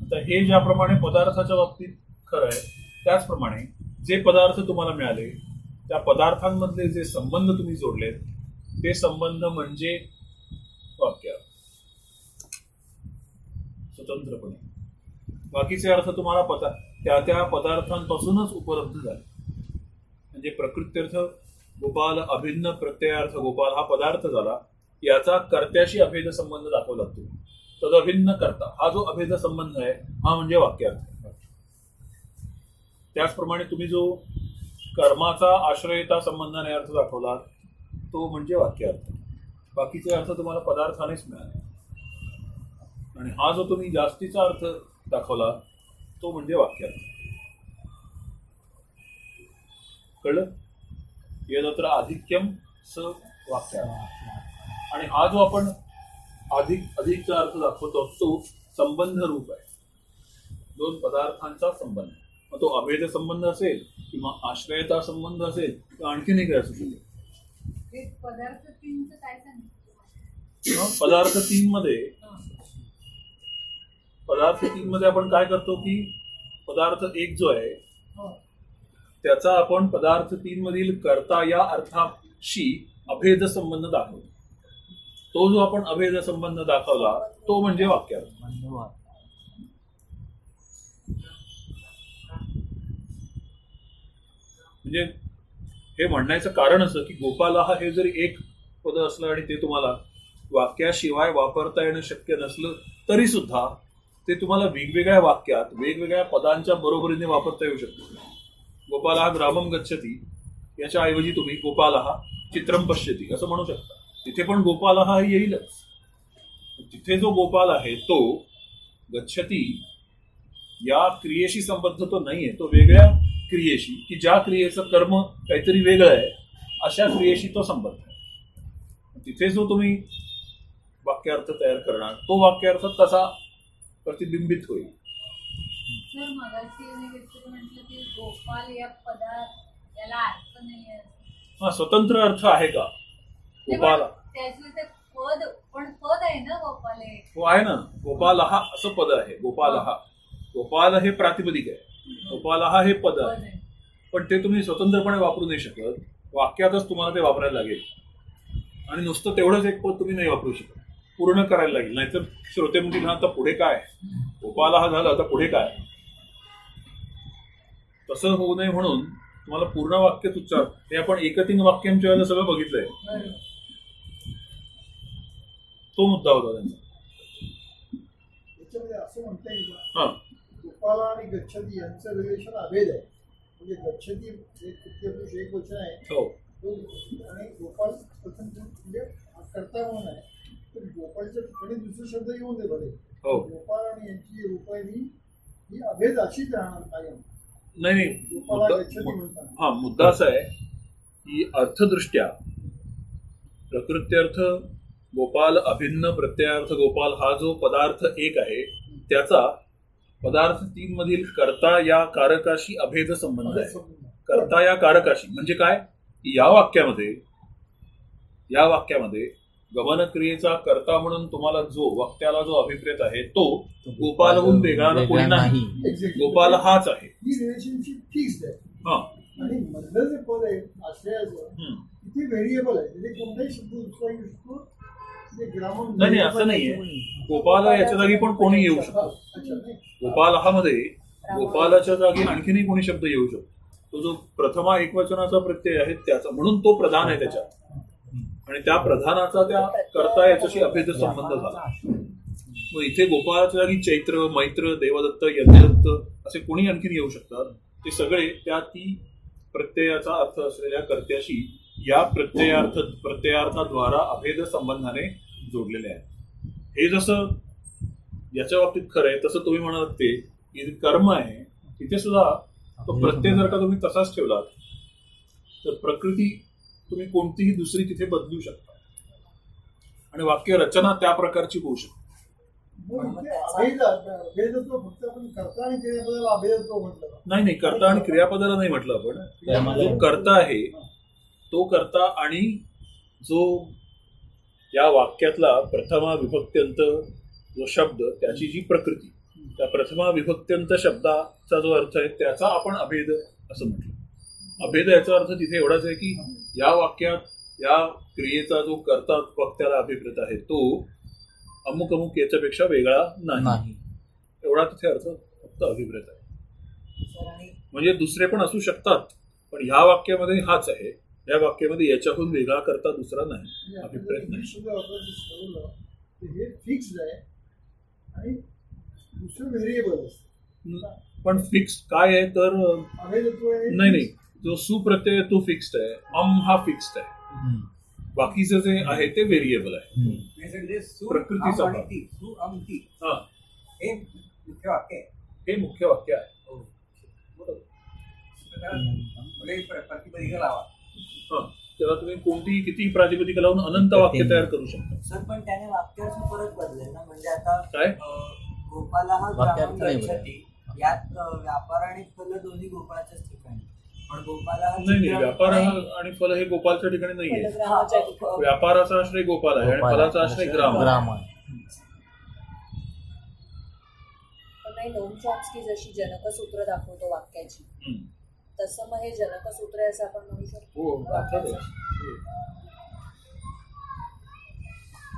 आता हे ज्याप्रमाणे पदार्थाच्या बाबतीत खरं आहे त्याचप्रमाणे जे पदार्थ तुम्हाला मिळाले त्या पदार्थांमधले जे संबंध तुम्ही जोडलेत ते संबंध म्हणजे वाक्य स्वतंत्रपणे बाकीचे अर्थ तुम्हाला पदा त्या त्या पदार्थांपासूनच उपलब्ध झाले. म्हणजे प्रकृत्यर्थ गोपाल अभिन्न प्रत्ययार्थ गोपाल हा पदार्थ झाला याचा कर्त्याशी अभेद संबंध दाखवला जातो तद अभिन्न करता हा जो अभेद संबंध आहे हा म्हणजे वाक्यार्थ. त्याचप्रमाणे तुम्ही जो कर्माचा आश्रयता संबंधाने अर्थ दाखवला तो म्हणजे वाक्यार्थ. बाकीचे अर्थ तुम्हाला पदार्थानेच मिळाले. आणि हा जो तुम्ही जास्तीचा अर्थ दाखवला तो म्हणजे वाक्यार्थ कळलं? यदत्र आधिक्यम स वाक्यार्थ आणि हा जो आपण अधिक अधिकचा अर्थ दाखवतो तो संबंध रूप आहे. दोन पदार्थांचा संबंध. मग तो अभेद संबंध असेल किंवा आश्रयता संबंध असेल किंवा आणखीन एक असू शकेल पदार्थ तीन मध्ये पदार्थ तीन मध्ये आपण काय करतो की पदार्थ एक जो आहे हो त्याचा आपण पदार्थ तीन मधील कर्ता या अर्थाशी अभेद संबंध दाखवतो तो जो आपण अभेद संबंध दाखवला तो म्हणजे वाक्यार्थ. म्हणजे हे म्हणण्याचं कारण असं की गोपाला हा हे जरी एक पद असलं आणि ते तुम्हाला वाक्याशिवाय वापरता येणं शक्य नसलं तरी सुद्धा ते तुम्हाला वेगवेगळ्या वाक्यात वेगवेगळ्या पदांच्या बरोबरीने वापरता येऊ शकते. गोपाल हा ग्रामम गच्छती. याच्या ऐवजी तुम्ही गोपाल हा चित्रम पश्यती असं म्हणू शकता. तिथे पण गोपाल हा येईलच. तिथे जो गोपाल आहे तो गच्छती या क्रियेशी संबद्ध तो नाहीये. तो वेगळ्या क्रियेशी की ज्या क्रियेचं कर्म काहीतरी वेगळं आहे अशा क्रियेशी तो संबद्ध आहे. तिथे जो तुम्ही वाक्यार्थ तयार करणार तो वाक्यार्थ तसा प्रतिबिंबित होईल. सर गोपाल या याला अर्थ नाही हा स्वतंत्र अर्थ आहे का? गोपाल. त्याचे ते पद पण पद आहे ना गोपाल हे. हो आहे ना. गोपाल हा असं पद आहे. गोपाल हा. गोपाल हे प्रातिपदिक आहे. गोपाल हा हे पद आहे. पण ते तुम्ही स्वतंत्रपणे वापरू नाही शकत. वाक्यातच तुम्हाला ते वापरायला लागेल. आणि नुसतं तेवढंच एक पद तुम्ही नाही वापरू शकत. पूर्ण करायला लागेल. नाहीतर श्रोते म्हणतील आता पुढे काय? गोपाल हा झाला आता पुढे काय? तसं होऊ नये म्हणून तुम्हाला पूर्ण वाक्यच उच्चार हे आपण एकतीन वाक्यांच्या वेळेला सगळं बघितलंय. तो मुद्दा होता त्यांचा. याच्यामध्ये असं म्हणता येईल हा. गोपाला आणि गच्छती यांचं रिलेशन अभेद आहे. म्हणजे गच्छती एक वचन आहे. हो. आणि गोपाल प्रथम म्हणजे कर्ता म्हणून आहे. ठिकाणी दुसरे शब्द येऊन दे बरे. हो. आणि यांची रूपायनी ही अभेद अशीच राहणार कायम. नाही नाही. हा मुद्दा असा आहे की अर्थदृष्ट्या प्रकृत्यर्थ गोपाल अभिन्न प्रत्ययार्थ गोपाल हा जो पदार्थ एक आहे त्याचा पदार्थ तीन मधील कर्ता या कारकाशी अभेद संबंध आहे. कर्ता या कारकाशी. म्हणजे काय? या वाक्यामध्ये या वाक्यामध्ये गमन क्रियेचा कर्ता म्हणून तुम्हाला जो वक्त्याला जो अभिप्रेत आहे तो गोपालहून वेगळा ना कोणी नाही. गोपाल हाच आहे. ही रिलेशनशिप फिक्स्ड आहे. हा. आणि मधलं जे पद आहे आश्रयाचं. तिथे व्हेरिएबल आहे. तिथे कोणताही शब्द दुसरा येऊ शकतो म्हणजे ग्रामर नाही नाही असं नाहीये. गोपाल याच्या जागी पण कोणी येऊ शकतो. गोपाल हा मध्ये गोपालाच्या जागी आणखीनही कोणी शब्द येऊ शकतो. तो जो प्रथमा एकवचनाचा प्रत्यय आहे त्याचा म्हणून तो प्रधान आहे त्याच्यात. आणि त्या प्रधानाचा त्या करता याच्याशी अभेद संबंध झाला. मग इथे गोपाळाच्या जागी चैत्र मैत्र देवदत्त यज्ञदत्त असे कोणी आणखीन येऊ शकतात? ते सगळे त्या ती प्रत्ययाचा अर्थ असलेल्या कर्त्याशी या प्रत्ययार्थ प्रत्ययार्थाद्वारा अभेद संबंधाने जोडलेले आहेत. हे जसं याच्या बाबतीत खरं आहे तसं तुम्ही म्हणाल ते कर्म आहे तिथे सुद्धा तो प्रत्यय जर का तुम्ही तसाच ठेवलात तर प्रकृती तुम्ही कोणतीही दुसरी तिथे बदलू शकता. आणि वाक्य रचना त्या प्रकारची होऊ शकते. मग इथे अभेद अभेदत्व फक्त आपण कर्ता आणि क्रियापदाला अभेदत्व म्हटलं नाही नाही कर्ता आणि क्रियापदाला नाही म्हटलं आपण. जो कर्ता आहे तो कर्ता आणि जो या वाक्यातला प्रथमा विभक्त्यंत जो शब्द त्याची जी प्रकृती त्या प्रथमा विभक्त्यंत शब्दाचा जो अर्थ आहे त्याचा आपण अभेद असं म्हटलं. अभेद याचा अर्थ तिथे एवढाच आहे की या वाक्यात या क्रियेचा जो कर्ता वक्त्याला अभिप्रेत आहे तो अमुक अमुक याच्यापेक्षा वेगळा नाही. नाही. एवढा तिथे अर्थ फक्त अभिप्रेत आहे. सर आणि म्हणजे दुसरे पण असू शकतात पण ह्या वाक्यामध्ये हाच आहे. या वाक्यामध्ये याच्याहून वेगळा करता दुसरा नाही. म्हणजे अभिप्रेत नाही. हे आहे आणि दुसरं व्हेरिएबल असतं पण फिक्स काय आहे तर नाही नाही. जो सुप्रत्यय तो फिक्स्ड आहे. अम हा फिक्स्ड आहे. बाकीचं जे आहे ते व्हेरिएबल आहे. प्रकृतीचा आम आणि भाग. ती सु आम ती. हा. हे मुख्य वाक्य आहे. हे मुख्य वाक्य आहे. बरोबर. प्र- प्रतिपदिका लावा. हा. त्याला तुम्ही कोणतीही किती प्रातिपदिका लावून अनंत वाक्य तयार करू शकता. सर पण त्याने वाक्यार्थ परत बदलेल ना? म्हणजे आता काय? गोपाला हा. यात व्यापार आणि फल दोन्ही गोपाळाच्याच ठिकाणी पण गोपाला हा नाही व्यापार हा आणि फल हे गोपालच्या ठिकाणी नाहीये. हा, व्यापाराचा आश्रय गोपाल आहे आणि. फलाचा आश्रय ग्राम आहे. ग्राम आहे. पण नाही नोम चॉम्स्की जशी जनकसूत्र दाखवतो वाक्याची हम्म. तसं मग हे जनकसूत्र आहे असं आपण म्हणू शकतो. हो अर्थातच.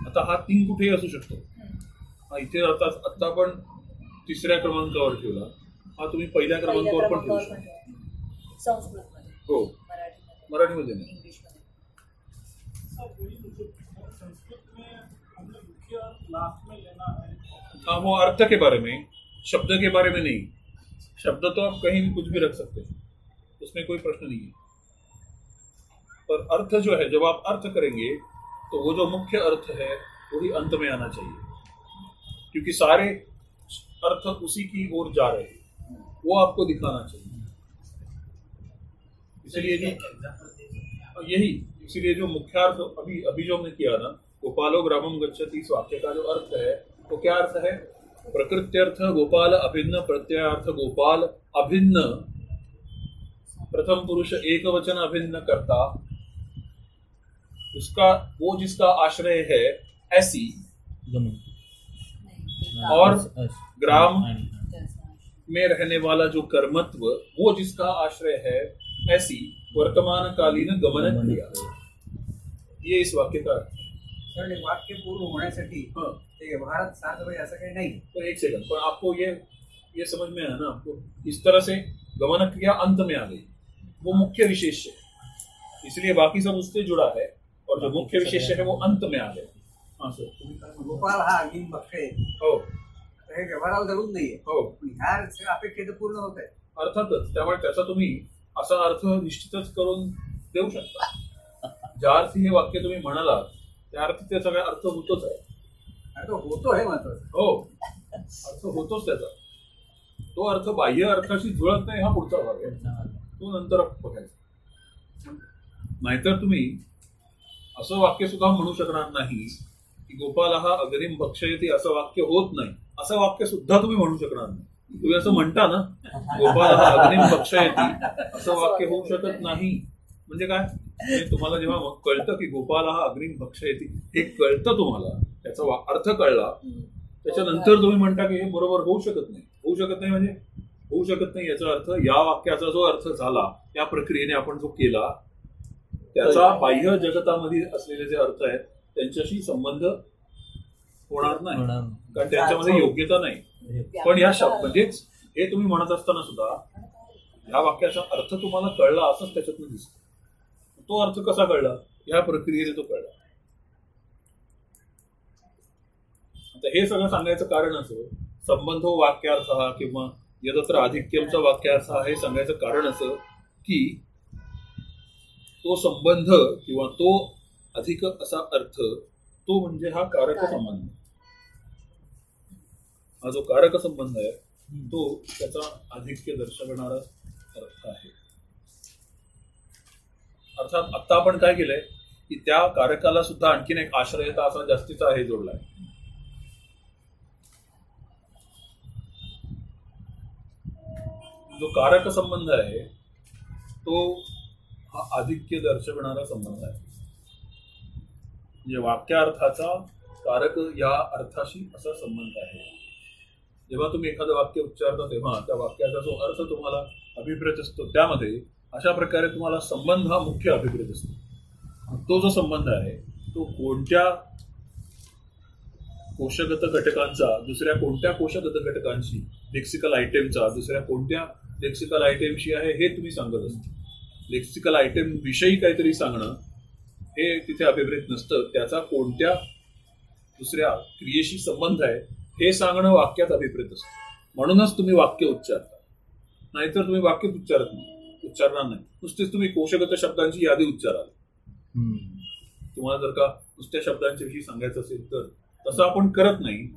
आता हा तीन कुठेही असू शकतो. हा इथे आता आता आपण तिसऱ्या क्रमांकावर ठेवला. हा तुम्ही पहिल्या पहिल्या क्रमांकावर पण ठेवू क्रमांकावर पण शकता ठेवा. संस्कृतमध्ये हो मराठीमध्ये मराठीमध्ये नाही इंग्लिशमध्ये हाँ। वो अर्थ के बारे में शब्द के बारे में नहीं। शब्द तो आप कहीं भी कुछ भी रख सकते हैं। उसमें कोई प्रश्न नहीं है। पर अर्थ जो है जब आप अर्थ करेंगे तो वो जो मुख्य अर्थ है वही अंत में आना चाहिए। क्योंकि सारे अर्थ उसी की ओर जा रहे हैं। वो आपको दिखाना चाहिए। इसलिए जो यही इसीलिए जो मुख्यार्थ अभी अभी जो हमने किया ना गोपालो ग्रामम गच्छति इस वाक्य का जो अर्थ है वो तो क्या अर्थ है? प्रकृत्यर्थ गोपाल अभिन्न प्रत्ययार्थ गोपाल अभिन्न। प्रथम पुरुष एक वचन अभिन्न करता। उसका वो जिसका आश्रय है ऐसी। और ग्राम में रहने वाला जो कर्मत्व वो जिसका आश्रय है ऐसी वर्तमान कालीन गमन क्रिया। ये इस वाक्य का अर्थ है। वाक्य पूर्ण होण्यासाठी हाँ। ते व्यवहारात साथ पाहिजे असं काही नाही. तो एक सेकंड पर आपको ये ये समझ में आया ना आपको? इस तरह से गमन क्रिया अंत में आ गई। वो मुख्य विशेष है। इसलिए बाकी सब उससे जुड़ा है और जो मुख्य विशेष है। वो अंत में आ गए। हाँ सर। गोपाल हा अग्नी भक्ष आहे हो हे व्यवहाराला धरून नाहीये. हो। पण ह्या अपेक्षेत पूर्ण होत आहे अर्थातच त्यामुळे त्याचा तुम्ही असा अर्थ निश्चितच करून देऊ शकता. ज्या अर्थी हे वाक्य तुम्ही म्हणालात त्या अर्थी त्याचा काय अर्थ होतोच आहे. तो होतो हे महत्वाचं. हो. अर्थ होतोच त्याचा. तो अर्थ बाह्य अर्थाशी जुळत नाही हा पुढचा भाग आहे. तो नंतर बघायचा. नाहीतर तुम्ही असं वाक्य सुद्धा म्हणू शकणार नाही की गोपाल हा अग्रिम भक्षयती असं वाक्य होत नाही. असं वाक्य सुद्धा तुम्ही म्हणू शकणार नाही. तुम्ही असं म्हणता ना गोपाल हा अग्निम भक्षयती असं वाक्य होऊ शकत नाही. म्हणजे काय? म्हणजे तुम्हाला जेव्हा मग कळतं की गोपाल हा अग्निम भक्षयती हे कळतं तुम्हाला त्याचा अर्थ कळला. त्याच्यानंतर तुम्ही म्हणता की हे बरोबर होऊ शकत नाही. होऊ शकत नाही म्हणजे? होऊ शकत नाही याचा अर्थ या वाक्याचा जो अर्थ झाला या प्रक्रियेने आपण जो केला त्याचा बाह्य जगतामध्ये असलेले जे अर्थ आहेत त्यांच्याशी संबंध होणार नाही. कारण त्यांच्यामध्ये योग्यता नाही. नाही. पण या शब्द म्हणजेच हे तुम्ही म्हणत असताना सुद्धा या वाक्याचा अर्थ तुम्हाला कळला असंच त्याच्यातून दिसतो. तो अर्थ कसा कळला? या प्रक्रियेने तो कळला. आता हे सगळं सांगायचं कारण असं संबंध वाक्यार्थ हा किंवा यदत्र आधिक्यमचा वाक्यार्थ हा हे सांगायचं कारण असं की तो संबंध किंवा तो अधिक असा अर्थ तो म्हणजे हा कारक संबंध. हा जो कारक संबंध आहे तो त्याचा आधिक्य दर्शवणारा अर्थ आहे. अर्थात आता आपण काय केलंय की त्या कारकाला सुद्धा आणखीन एक आश्रयता असा जास्तीचा आहे जोडलाय जो कारक संबंध आहे तो हा आधिक्य दर्शवणारा संबंध आहे. म्हणजे वाक्यार्थाचा कारक या अर्थाशी असा संबंध आहे. जेव्हा तुम्ही एखादं वाक्य उच्चारता तेव्हा त्या वाक्याचा जो अर्थ तुम्हाला अभिप्रेत असतो त्यामध्ये अशा प्रकारे तुम्हाला संबंध हा मुख्य अभिप्रेत असतो. तो जो संबंध आहे तो कोणत्या कोशगत घटकांचा दुसऱ्या कोणत्या कोशगत घटकांशी लेक्सिकल आयटेमचा दुसऱ्या कोणत्या लेक्सिकल आयटेमशी आहे हे तुम्ही सांगत असता. लेक्सिकल आयटेम विषयी काहीतरी सांगणं हे तिथे अभिप्रेत नसतं. त्याचा कोणत्या दुसऱ्या क्रियेशी संबंध आहे हे सांगणं वाक्यात अभिप्रेत असतं. म्हणूनच तुम्ही वाक्य उच्चारता. नाहीतर तुम्ही वाक्यच उच्चारत नाही. उच्चारणार नाही. नुसतेच तुम्ही कोशगत शब्दांची यादी उच्चाराल. तुम्हाला जर का नुसत्या शब्दांच्या विषयी सांगायचं असेल तर तसं आपण करत नाही.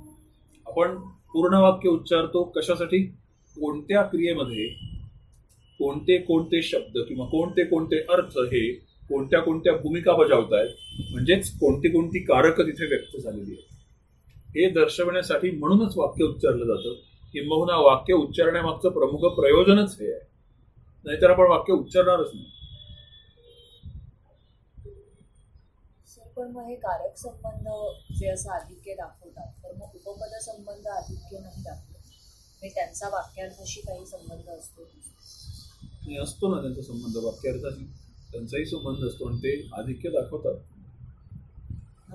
आपण पूर्ण वाक्य उच्चारतो कशासाठी? कोणत्या क्रियेमध्ये कोणते कोणते शब्द किंवा कोणते कोणते अर्थ हे कोणत्या कोणत्या भूमिका बजावत आहेत म्हणजेच कोणती कोणती कारक तिथे व्यक्त झालेली आहेत. हे दर्शवण्यासाठी म्हणूनच वाक्य उच्चारलं जातं किंबहुना वाक्य उच्चारण्यामागचं प्रमुख प्रयोजनच हे आहे. नाहीतर आपण वाक्य उच्चारणारच नाही. पण मग हे कारक संबंध जे असं आधिक्य दाखवतात तर मग उपपद संबंध आधिक्य नाही दाखवत. त्यांचा वाक्यार्थाशी काही संबंध असतो. असतो ना त्यांचा संबंध वाक्यार्थाशी. त्यांचाही संबंध असतो आणि ते आधिक्य दाखवतात.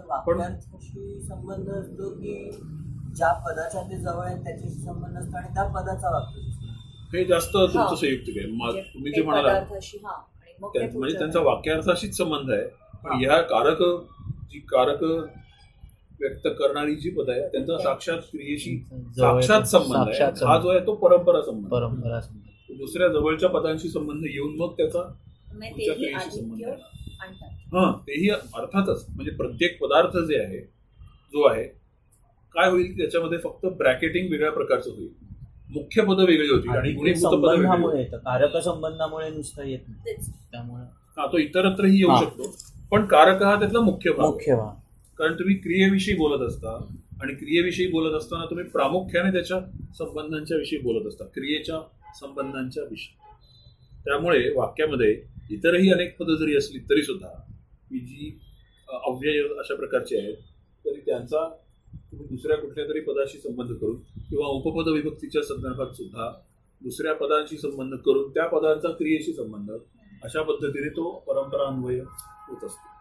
वाक्यार्थाशी संबंध असतो की ज्या पदाच्या ते जवळ आहेत त्याच्याशी संबंध असतो आणि त्या पदाचा असतो. हे जास्त तुमचं हा. संयुक्तिक आहे म्हणजे तुम्ही जे हा. त्या- म्हणजे त्यांचा वाक्यार्थाशीच संबंध आहे. पण ह्या कारक जी कारक व्यक्त करणारी जी पद आहे त्यांचा साक्षात क्रियेशी साक्षात संबंध आहे. हा जो आहे तो परंपरा संबंध परंपरा संबंध. दुसऱ्या जवळच्या पदांशी संबंध येऊन मग त्याचा पुढच्या तेही क्रियेशी संबंध हा अर्थातच म्हणजे प्रत्येक पदार्थ जे आहे जो आहे काय होईल की त्याच्यामध्ये फक्त ब्रॅकेटिंग वेगळ्या प्रकारचं होईल. मुख्य पदं वेगळी होती आणि अधिक्य गुणीभूत पदं वेगळी संबंधामुळे होती. येतं. कारक संबंधामुळे नुसतं येत नाही. त्यामुळे हा तो इतरत्रही येऊ. शकतो. पण कारक हा त्यातला मुख्य भाग. मुख्य भाग. कारण तुम्ही क्रियेविषयी बोलत असता आणि क्रियेविषयी बोलत असताना तुम्ही प्रामुख्याने त्याच्या संबंधांच्या विषयी बोलत असता. क्रियेच्या संबंधांच्या विषयी. त्यामुळे वाक्यामध्ये इतरही अनेक पदं जरी असली तरी सुद्धा की जी अव्यय अशा प्रकारची आहेत तरी त्यांचा तुम्ही दुसऱ्या कुठल्या तरी पदाशी संबंध करून किंवा उपपद विभक्तीच्या संदर्भात सुद्धा दुसऱ्या पदांशी संबंध करून त्या पदांचा क्रियेशी संबंध अशा पद्धतीने तो परंपरा अन्वय होत असतो.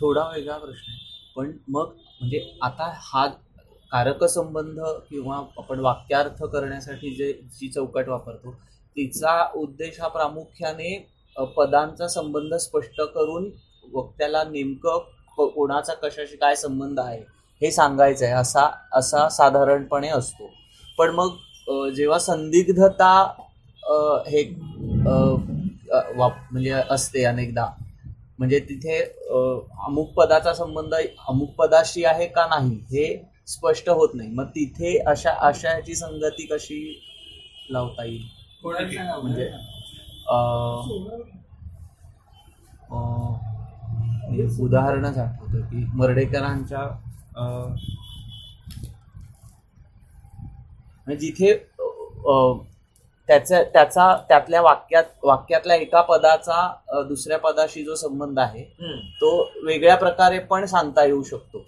थोडा वेगळा प्रश्न आहे. पण मग म्हणजे आता हा कारकसंबंध किंवा आपण वाक्यार्थ करण्यासाठी जे जी चौकट वापरतो तिचा उद्देश हा प्रामुख्याने पदांचा संबंध स्पष्ट करून वक्त्याला नेमकं कोणाचा कशाशी काय संबंध आहे हे सांगायचं आहे असा असा साधारणपणे असतो. पण मग जेव्हा संदिग्धता हे वाप म्हणजे असते अनेकदा म्हणजे तिथे अमुक पदाचा संबंध अमुक पदाशी आहे का नाही हे स्पष्ट होत नाही. मग तिथे अशा अशा याची संगती कशी लावता येईल? म्हणजे अ, अ, उदाहरणच आठवतं की मर्डेकरांच्या अ, जिथे त्याच्या त्याचा त्यातल्या वाक्यात वाक्यातल्या एका पदाचा दुसऱ्या पदाशी जो संबंध आहे तो वेगळ्या प्रकारे पण सांगता येऊ शकतो.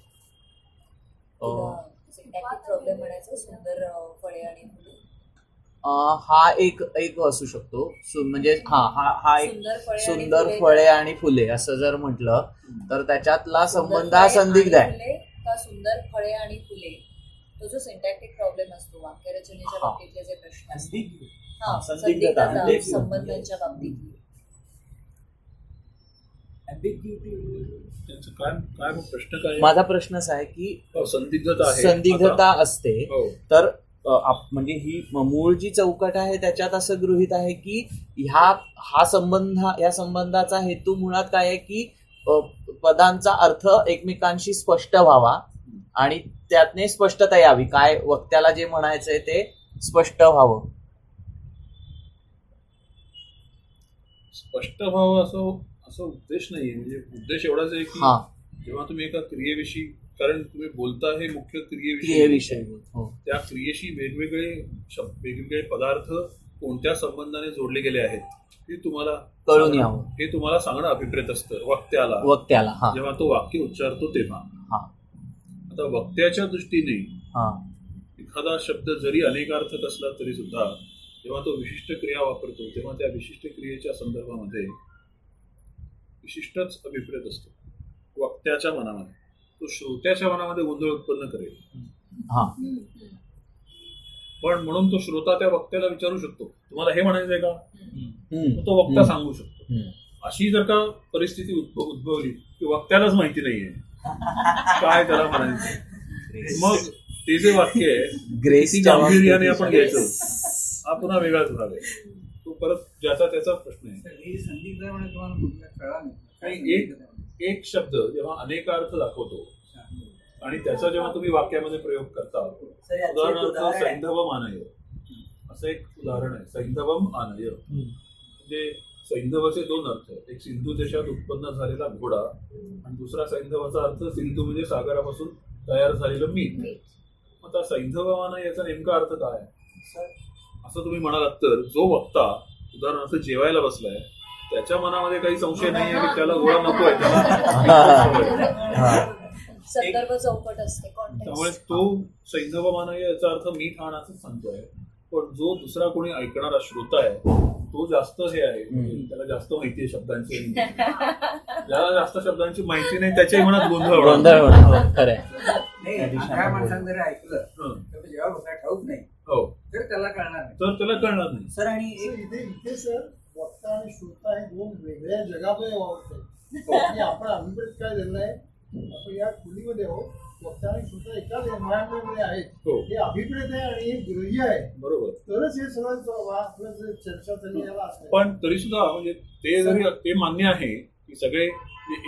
प्रॉब्लेम म्हणायचं सुंदर फळे आणि हा एक एक असू शकतो. सु- म्हणजे हा हा हा एक सुंदर फळे आणि फुले असं जर म्हटलं तर त्याच्यातला संबंध हा संदिग्ध आहे. का सुंदर फळे आणि फुले? तो जो सिंटॅक्टिक प्रॉब्लेम असतो वाक्यरचनेच्या. बाबतीतले जे प्रश्न असतात संदिग्ध- संदिग्धता. संदिग्धता म्हणजे- संबंधांच्या बाबतीत त्यांचं काय काय मग प्रश्न काय आहे? माझा प्रश्न असा आहे की हो, संदिग्धता संदिग्धता असते. हो. तर म्हणजे ही मूळ जी चौकट आहे त्याच्यात असं गृहित आहे की ह्या हा संबंध या संबंधाचा हेतू मुळात काय आहे की पदांचा अर्थ एकमेकांशी स्पष्ट व्हावा आणि त्यातने स्पष्टता यावी. काय वक्त्याला जे म्हणायचंय ते स्पष्ट व्हावं. स्पष्ट व्हावं असं असं उद्देश नाही म्हणजे उद्देश एवढाच आहे की जेव्हा तुम्ही एका क्रियेविषयी कारण तुम्ही बोलता हे मुख्य क्रियेविषयी हो. त्या क्रियेशी वेगवेगळे शब्द वेगवेगळे पदार्थ कोणत्या संबंधाने जोडले गेले आहेत हे तुम्हाला कळून यावं. हे तुम्हाला सांगणं अभिप्रेत असतं वक्त्याला. वक्त्याला हा. जेव्हा तो वाक्य उच्चारतो तेव्हा. आता वक्त्याच्या दृष्टीने एखादा शब्द जरी अनेकार्थक असला तरी सुद्धा जेव्हा तो विशिष्ट क्रिया वापरतो तेव्हा त्या विशिष्ट क्रियेच्या संदर्भामध्ये विशिष्टच अभिप्रेत असतो. वक्त्याच्या मनामध्ये. तो श्रोत्याच्या मनामध्ये गोंधळ उत्पन्न करेल. हा. पण म्हणून तो श्रोता त्या वक्त्याला विचारू शकतो. तुम्हाला हे म्हणायचंय का? तो वक्ता. सांगू शकतो. अशी जर का परिस्थिती उद्भव उद्भवली की वक्त्यालाच माहिती नाहीये. काय त्याला म्हणायचं मग ते जे वाक्य आहे गांभीर्याने आपण घ्यायचं. हा पुन्हा वेगळाच तो परत ज्याचा त्याचा प्रश्न आहे. एक एक शब्द जेव्हा अनेक अर्थ दाखवतो आणि त्याचा जेव्हा तुम्ही वाक्यामध्ये प्रयोग करता उदाहरणार्थ. सैंधवम आनय असं एक उदाहरण आहे सैंधवम आनय म्हणजे सैंधवाचे दोन अर्थ एक सिंधू देशात उत्पन्न झालेला घोडा आणि दुसरा सैंधवाचा अर्थ सिंधू म्हणजे सागरापासून तयार झालेलं मीठ. मग त्या सैंधवाना याचा नेमका अर्थ काय सर, असं तुम्ही म्हणालात तर जो वक्ता उदाहरणार्थ जेवायला बसलाय त्याच्या मनामध्ये काही संशय नाही आहे की त्याला गोळा नको आहे. त्याला हा. संदर्भ चौकट असते त्यामुळे तो सैंधवमान याचा अर्थ मी खाण्याच सांगतोय. पण जो दुसरा कोणी ऐकणारा श्रोता आहे तो जास्त हे आहे. त्याला जास्त माहिती आहे शब्दांची. ज्याला जास्त शब्दांची माहिती नाही त्याच्याही मनात गोंधळ गोंधळ नाही ऐकलं हं. जेव्हा ठाऊक नाही. हो. तर त्याला कळणार नाही. तर त्याला कळणार नाही. सर आणि इथे इथे सर वक्ता आणि श्रोता हे दोन वेगळ्या जगामध्ये वावरत आहेत. आणि आपण अभिप्रेत काय झालेला आहे? आपण या खोलीमध्ये आहोत. वक्ता आणि श्रोता एकाच एन्व्हायरमेंट आहेत. हो. हे अभिप्रेत आहे आणि हे गृह्य आहे. बरोबर. तरच हे सगळं चर्चा झाली याला. पण तरी सुद्धा म्हणजे ते जरी ते मान्य आहे की सगळे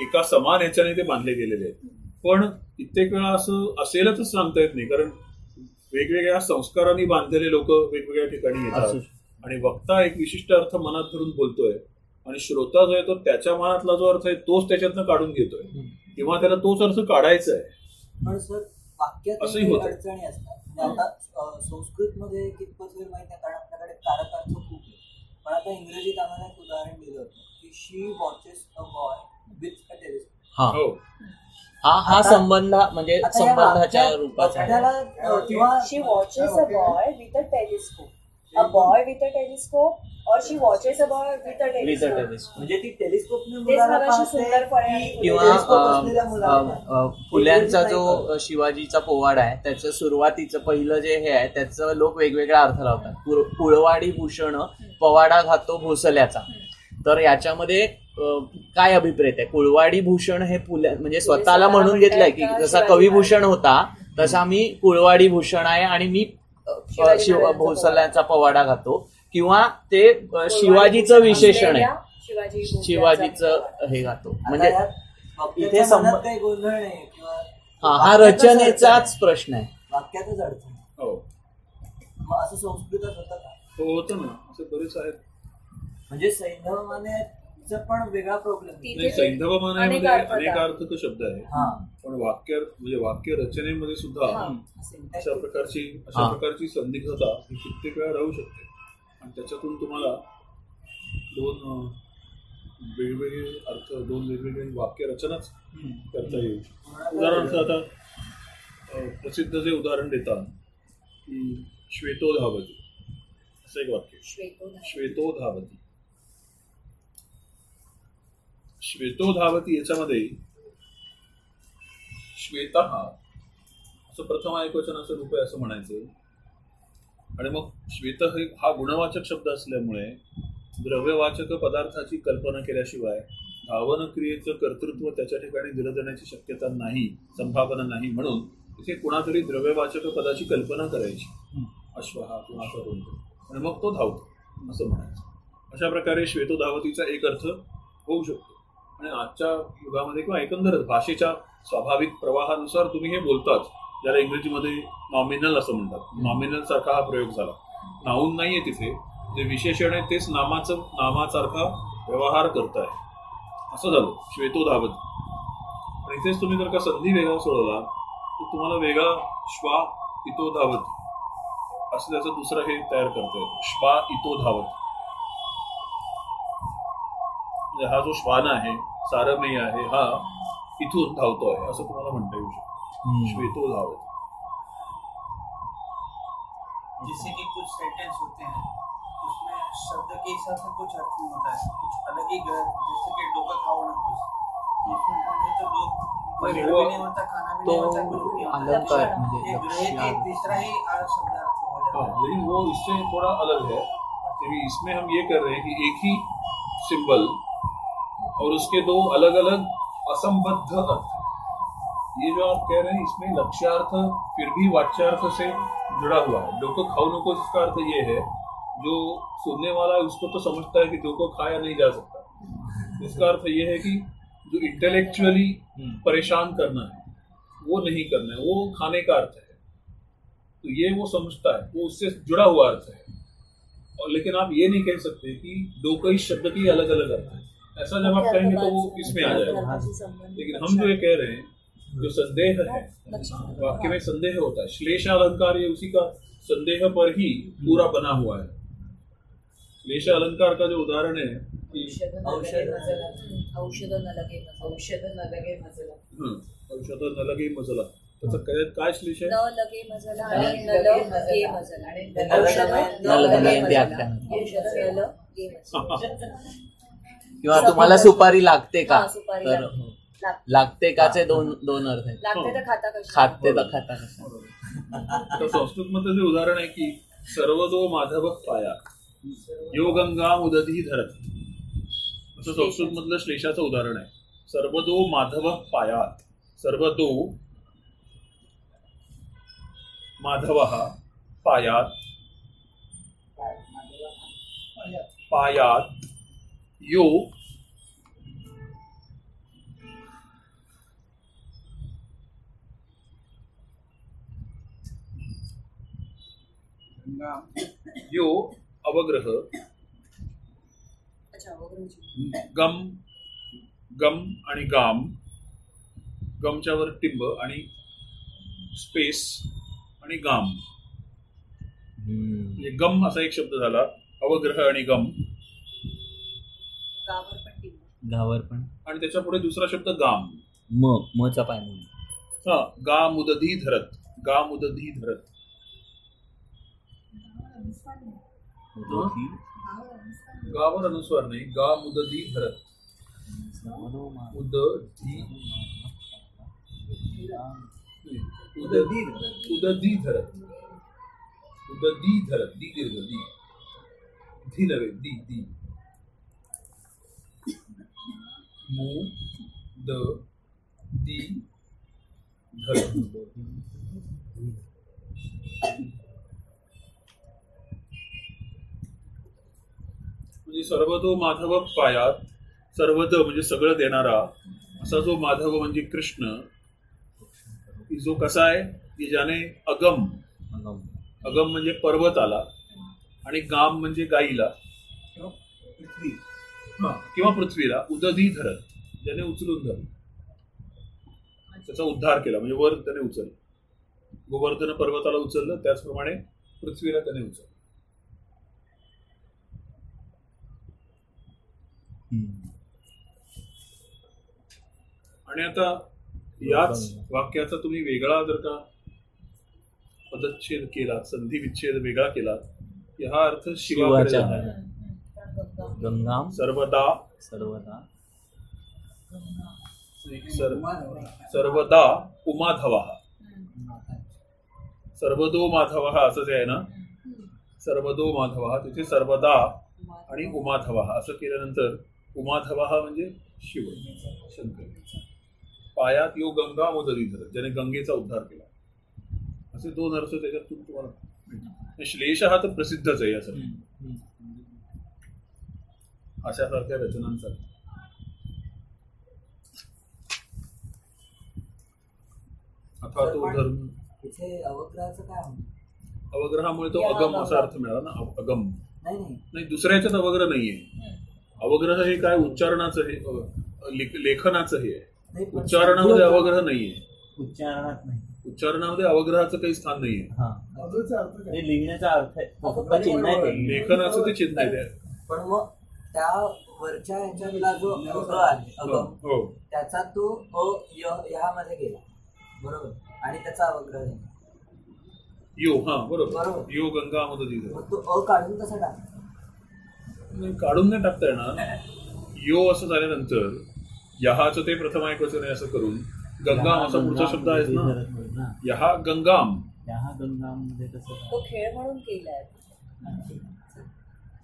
एका समान ह्याच्याने ते बांधले गेलेले आहेत. पण कित्येक वेळा असं असेलच सांगता येत नाही. कारण वेगवेगळ्या संस्कारांनी बांधलेले लोक वेगवेगळ्या ठिकाणी येतात. आणि वक्ता एक विशिष्ट अर्थ मनात धरून बोलतोय. आणि श्रोता जो आहे तो त्याच्या मनातला जो अर्थ आहे तोच त्याच्यातनं काढून घेतोय. किंवा त्याला तोच अर्थ काढायचा आहे. पण सर वाक्यात असंही होतं. अडचणी असतात आता संस्कृत मध्ये कितपत वेळ माहिती आहे कारण आपल्याकडे कारक अर्थ खूप आहे. पण आता इंग्रजीत आम्हाला एक उदाहरण दिलं होतं की she watches a boy with a telescope हा हो संबंध म्हणजे संबंधाच्या. वाक्याला, अ, किंवा She watches a boy with a telescope. A boy with a telescope or she watches a boy with a With a telescope. telescope. म्हणजे ती की किंवा अ, अ, अ, फुल्यांचा जो अ, शिवाजीचा पोवाडा आहे त्याचं सुरुवातीचं पहिलं जे हे आहे त्याचं लोक वेगवेगळा अर्थ लावतात पुर- कुळवाडी भूषण पवाडा घातो भोसल्याचा तर याच्यामध्ये अ, काय अभिप्रेत आहे? कुळवाडी भूषण हे पुल्या म्हणजे स्वतःला म्हणून घेतलंय की जसा कविभूषण होता तसा मी कुळवाडी भूषण आहे आणि मी शिव भोसल्याचा पवाडा घातो किंवा ते शिवाजीचं विशेषण आहे. शिवाजी शिवाजीचं हे घातो म्हणजे इथे हा हा रचनेचाच. प्रश्न आहे. वाक्यातच अडचण आहे. हो. मग असं संस्कृतात होतं का? हो होतं ना. असे बरेच आहेत. म्हणजे सैंधवमाने पण वेगळा प्रॉब्लेम ती- नाही सैंधव मानामध्ये अनेक. अर्थक शब्द आहे. हा. पण वाक्य म्हणजे वाक्य रचनेमध्ये सुद्धा. अशा प्रकारची अशा. प्रकारची संदिग्धता ही कित्येक वेळा राहू शकते. आणि त्याच्यातून तुम्हाला दोन वेगवेगळे अर्थ दोन वेगवेगळे वाक्य रचनाच करता येईल. उदाहरणार्थ आता प्रसिद्ध जे उदाहरण देतात की श्वेतो धावती असं एक वाक्य. श्वेतो धावती श्वेतो धावती याच्यामध्ये श्वेत असं प्रथम ऐकवचनाचं रूप आहे असं म्हणायचं. आणि मग श्वेत हे हा गुणवाचक शब्द असल्यामुळे द्रव्यवाचक पदार्थाची कल्पना केल्याशिवाय धावन क्रियेचं कर्तृत्व त्याच्या ठिकाणी दिलं जाण्याची शक्यता नाही संभावना नाही म्हणून तिथे कुणातरी द्रव्यवाचक पदाची कल्पना करायची. अश्वहा किंवा असं कोणतं आणि मग तो धावतो असं म्हणायचं. अशा प्रकारे श्वेतो धावतीचा एक अर्थ होऊ शकतो. आणि आजच्या युगामध्ये किंवा एकंदरच भाषेच्या स्वाभाविक प्रवाहानुसार तुम्ही हे बोलताच ज्याला इंग्रजीमध्ये नॉमिनल असं म्हणतात. नॉमिनल सारखा हा प्रयोग झाला. नाऊन नाहीये तिथे. जे विशेषण आहे तेच नामाचं नामासारखा व्यवहार करताय. असं झालं. श्वेतो धावत. आणि इथेच तुम्ही जर का संधी वेगळा सोडवला तर तुम्हाला वेगळा श्वा इतो धावत. असं त्याचं दुसरं हे तयार करता येतं श्वा इतो धावत. हा जो श्वान आहे सारमेय आहे हा इथून धावतो आहे असं तुम्हाला म्हणता येऊ शकतं. श्वेतो धावत जैसे कि कुछ सेंटेंस होते हैं उसमें शब्द के हिसाब से कुछ अर्थ नहीं होता है कुछ अलग ही ग- जैसे कि डोका खाओ ना कुछ। तो उसमें तो लोग कोई वो- भी नहीं होता खाना भी तो नहीं होता कुछ भी नहीं होता। अलंकार एक म्हणजे ग्रह के तीसरा ही आ- शब्दार्थ हो हाँ जाता है लेकिन वो इससे थोड़ा अलग है क्योंकि इसमें हम ये कर रहे हैं कि एक ही सिंबल और उसके दो अलग अलग असंबद्ध अर्थ ये जो आप कह रहे हैं इसमें लक्ष्यार्थ फिर भी वाच्यार्थ से जुड़ा हुआ है। डोको खाओ नको इसका अर्थ ये है जो सुनने वाला है उसको तो समझता है कि डोको खाया नहीं जा सकता। इसका अर्थ ये है कि जो इंटेलेक्चुअली परेशान करना है वो नहीं करना है वो खाने का अर्थ है। तो ये वो समझता है वो उससे जुड़ा हुआ अर्थ है। और लेकिन आप ये नहीं कह सकते कि दो कई शब्द की अलग अलग अर्थ है। ऐसा जब आप कहेंगे तो वो इसमें आ जाएगा। लेकिन हम जो ये कह रहे हैं जो संदेह है वाक्य में संदेह होता है। श्लेष अलंकार ये उसी का संदेह पर ही पूरा बना हुआ है। श्लेष अलंकार का जो उदाहरण है कि औषध औषध न लगे औषध न लगे मजला हं, औषध न लगे मजला त्याचं काय काय श्लेष न आहे लगे मजला आणि न लगे मजला आणि औषध न लगे लगे ते मजला. आख्यान. औषध न लगे मजला. किंवा तुम्हाला सुपारी लागते का? हा, सुपारी तर लागते. हो. काचे दोन दोन अर्थ आहेत? लागते तर खाता कशी? खाते तर खाता कशा. संस्कृत मध्ये जे उदाहरण आहे की सर्व जो माधव पाया यो गंगा मुदती धरत. असं संस्कृत मधलं श्लेषाचं उदाहरण आहे. सर्व दो माधव पायात सर्व दो माधव पायात पायात यो गंगा यो अवग्रह गम गम आणि गाम गमच्या वर टिंब आणि स्पेस आणि गाम. म्हणजे गम असा एक शब्द झाला अवग्रह आणि गम. गावर पण टिंब गावर पण. आणि त्याच्या पुढे दुसरा शब्द गाम. म मचा पाय म्हणून. हा गा मुदधी धरत. गा मुदधी धरत. गावर अनुस्वार नाही. गा मुदधी धरत. उदधी उदधी उदधी धरत. उदधी धरत. दी दीर्घ दी. धी नव्हे दी दी. मू द दी धर म्हणजे सर्व तो माधव पायात सर्वद म्हणजे सगळं देणारा असा जो माधव म्हणजे कृष्ण. जो कसा आहे? की ज्याने अगम अगम म्हणजे पर्वत आला आणि गाम म्हणजे गाईला. किंवा पृथ्वी किंवा पृथ्वीला उदधी धरत ज्याने उचलून धरलं. त्याचा उद्धार केला म्हणजे वर त्याने उचललं. गोवर्धन पर्वताला उचललं त्याचप्रमाणे पृथ्वीला त्याने उचललं. आणि आता याच वाक्याचा तुम्ही वेगळा जर का पदच्छेद केला संधी विच्छेद वेगळा केला की हा अर्थ. गंगा गंगाम. सर्वदा. सर्वदा. सर्वदा उमाधवा. सर्वदो माधव असं जे आहे ना? सर्वदो माधव. तिथे सर्वदा आणि उमाधवा असं केल्यानंतर उमाधवा म्हणजे शिव शंकर. पायात यो गंगा मोदरी धर ज्याने गंगेचा उद्धार केला. असे दोन अर्थ त्याच्यातून तुम्हाला. श्लेष हा तर प्रसिद्धच आहे यासाठी. अशासारख्या रचनांसाठी. अथवा तो धर्म इथे अवग्रहाचं काय होतं अवग्रहामुळे तो अगम असा अर्थ मिळाला ना अगम. नाही नाही. नाही दुसऱ्या ह्याच्यात अवग्रह नाहीये. अवग्रह हे काय उच्चारणाचं हे लेखनाचं हे. आहे उच्चारणामध्ये. अवग्रह नाहीये. उच्चारणात नाही. उच्चारणामध्ये अवग्रहाचं काही स्थान नाहीये. हा. अजूनचा अर्थ काय? ते लिहिण्याचा अर्थ आहे. लेखनाचं ते चिन्ह आहे. पण मग त्या वरच्या ह्याच्यातला जो अ आहे हो. अगम हो. त्याचा तो अ य ह्यामध्ये गेला. बरोबर? आणि त्याचा अवग्रह झाला. यो हा बरोबर. बरोबर. यो गंगा मदती मग तो अ काढून कसा टाक काढून नाही टाकता येणार. यो असं झाल्यानंतर यहाचं ते प्रथम ऐकवचं नाही असं करून गंगाम असा पुढचा शब्द आहेच ना? यहा गंगाम. गंगामध्ये कसं? तो खेळ म्हणून केलाय.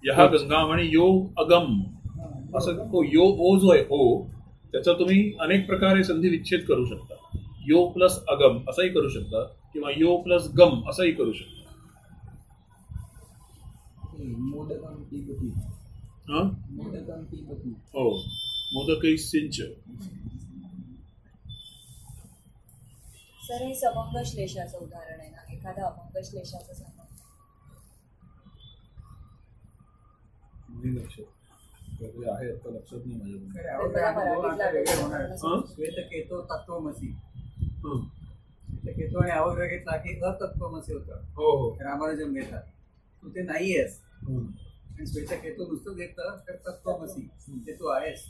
यहा गंगाम आणि यो अगम. असं तो यो ओ जो आहे ओ त्याचा तुम्ही अनेक प्रकारे संधी विच्छेद करू शकता. यो प्लस अगम असाही करू शकता किंवा यो प्लस गम असाही करू शकता. हा? हो मोदकही सिंच. सर हे समंग श्लेषाचं उदाहरण आहे ना? एखादा अभंग श्लेषाचं नाही लक्षात. आहे आता लक्षात नाही माझ्या हं? श्वेतकेतो तत्वमसी. हं. श्वेतकेतो आणि अवग्रह घेतला की अतत्वमसी होतं हो हो. रामानुजन घेतात तू ते नाही आहेस हं. आणि श्वेतकेतो नुसतं घेतलं तर तत्वमसी. ते तू आहेस.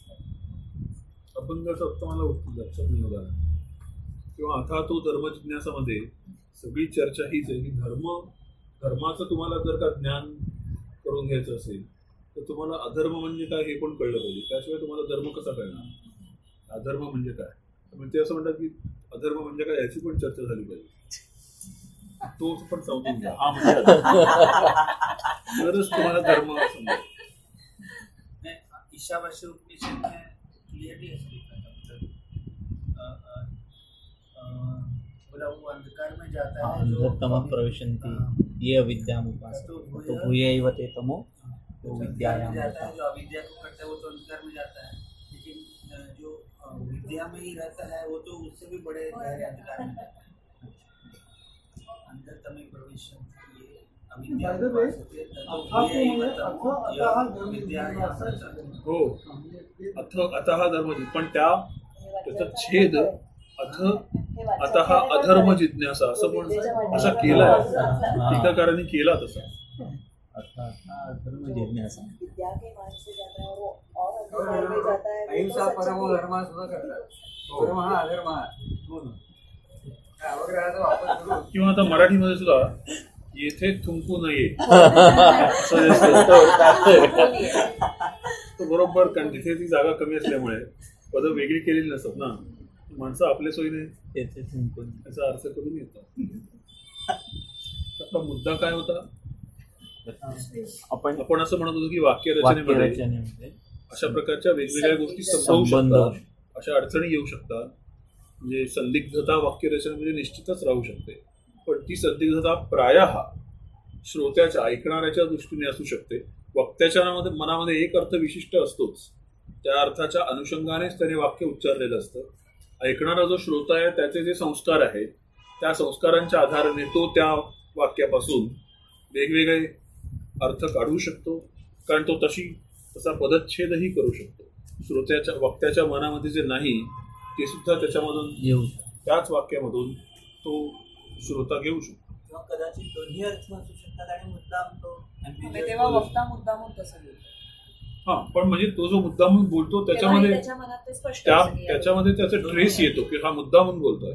अभंगाचं अर्थ मला लक्षात नाही होता किंवा आता तो धर्मजिज्ञासामध्ये सगळी चर्चा हीच आहे की धर्म धर्माचं तुम्हाला जर का ज्ञान करून घ्यायचं असेल तर तुम्हाला अधर्म म्हणजे काय हे पण कळलं पाहिजे. त्याशिवाय तुम्हाला धर्म कसा कळणार? अधर्म म्हणजे काय? म्हणजे ते असं म्हणतात की अधर्म म्हणजे काय याची पण चर्चा झाली पाहिजे. तो पण समजून घ्या. हा म्हणजे. तरच तुम्हाला धर्म समजेल. मैं ईशावासी उपनिषद में क्लियरली ऐसा लिखा था मतलब अ, अ, अ, बोला वो अंधकार में जाता हाँ, अंधतम प्रविशन्ति ये तो भूयैव ते तमो तो में जाता है जो अविद्या को करता है वो तो संस्कार में जाता है। लेकिन अ, जो विद्या में ही रहता है वो तो उससे भी बड़े गहरे अंधकार में जाता है। अंदर तमें प्रवेश अविद्या हा विद्या अथ आता हा। धर्म जि- पण त्या त्याचा छेद अथ आता हा अधर्म. जिज्ञासा असं पण असा केलाय. हा. टीकाकारांनी केला तसा. हा धर्म जिज्ञासा. विद्या के मान से जाता है अहिंसा परमो. धर्म सुद्धा करतात. अधर्म अवग्रहाचा वापर करून. किंवा आता मराठीमध्ये सुद्धा येथे थुंकू नये तो बरोबर कारण तिथे ती जागा कमी असल्यामुळे पदं वेगळी केलेली नसतात ना. माणसं आपल्या सोयीने येथे थुंकून याचा अर्थ करून येतात. आपला मुद्दा काय होता? आपण आपण असं म्हणत होतो की वाक्य रचनेमध्ये वाक्यरचनेमध्ये अशा प्रकारच्या वेगवेगळ्या गोष्टी संभवू संबंध. शकतात अशा अडचणी येऊ शकतात. म्हणजे संदिग्धता वाक्यरचनेमध्ये निश्चितच राहू शकते. पण ती संदिग्धता प्रायः श्रोत्याच्या ऐकणाऱ्याच्या दृष्टीने असू शकते. वक्त्याच्या मनामध्ये मनामध्ये एक अर्थ विशिष्ट असतोच. त्या अर्थाच्या अनुषंगानेच त्याने वाक्य उच्चारलेलं असतं. ऐकणारा जो श्रोता आहे त्याचे जे संस्कार आहेत त्या संस्कारांच्या आधाराने तो त्या वाक्यापासून वेगवेगळे अर्थ काढू शकतो कारण तो तशी तसा पदच्छेदही करू शकतो. श्रोत्याच्या वक्त्याच्या मनामध्ये जे नाही ते सुद्धा त्याच्यामधून येऊ. त्याच वाक्यामधून तो श्रोता घेऊ शकतो. किंवा कदाचित दोन्ही अर्थ असू शकतात आणि मुद्दाम तो ambiguous तेव्हा बोलू वक्ता मुद्दामून तसं बोलतो. हा पण म्हणजे तो जो मुद्दा म्हणून बोलतो त्याच्यामध्ये त्याच्या मनात ते स्पष्ट त्या असेल या त्याच्यामध्ये त्याचा ट्रेस येतो की हा मुद्दा म्हणून बोलतोय.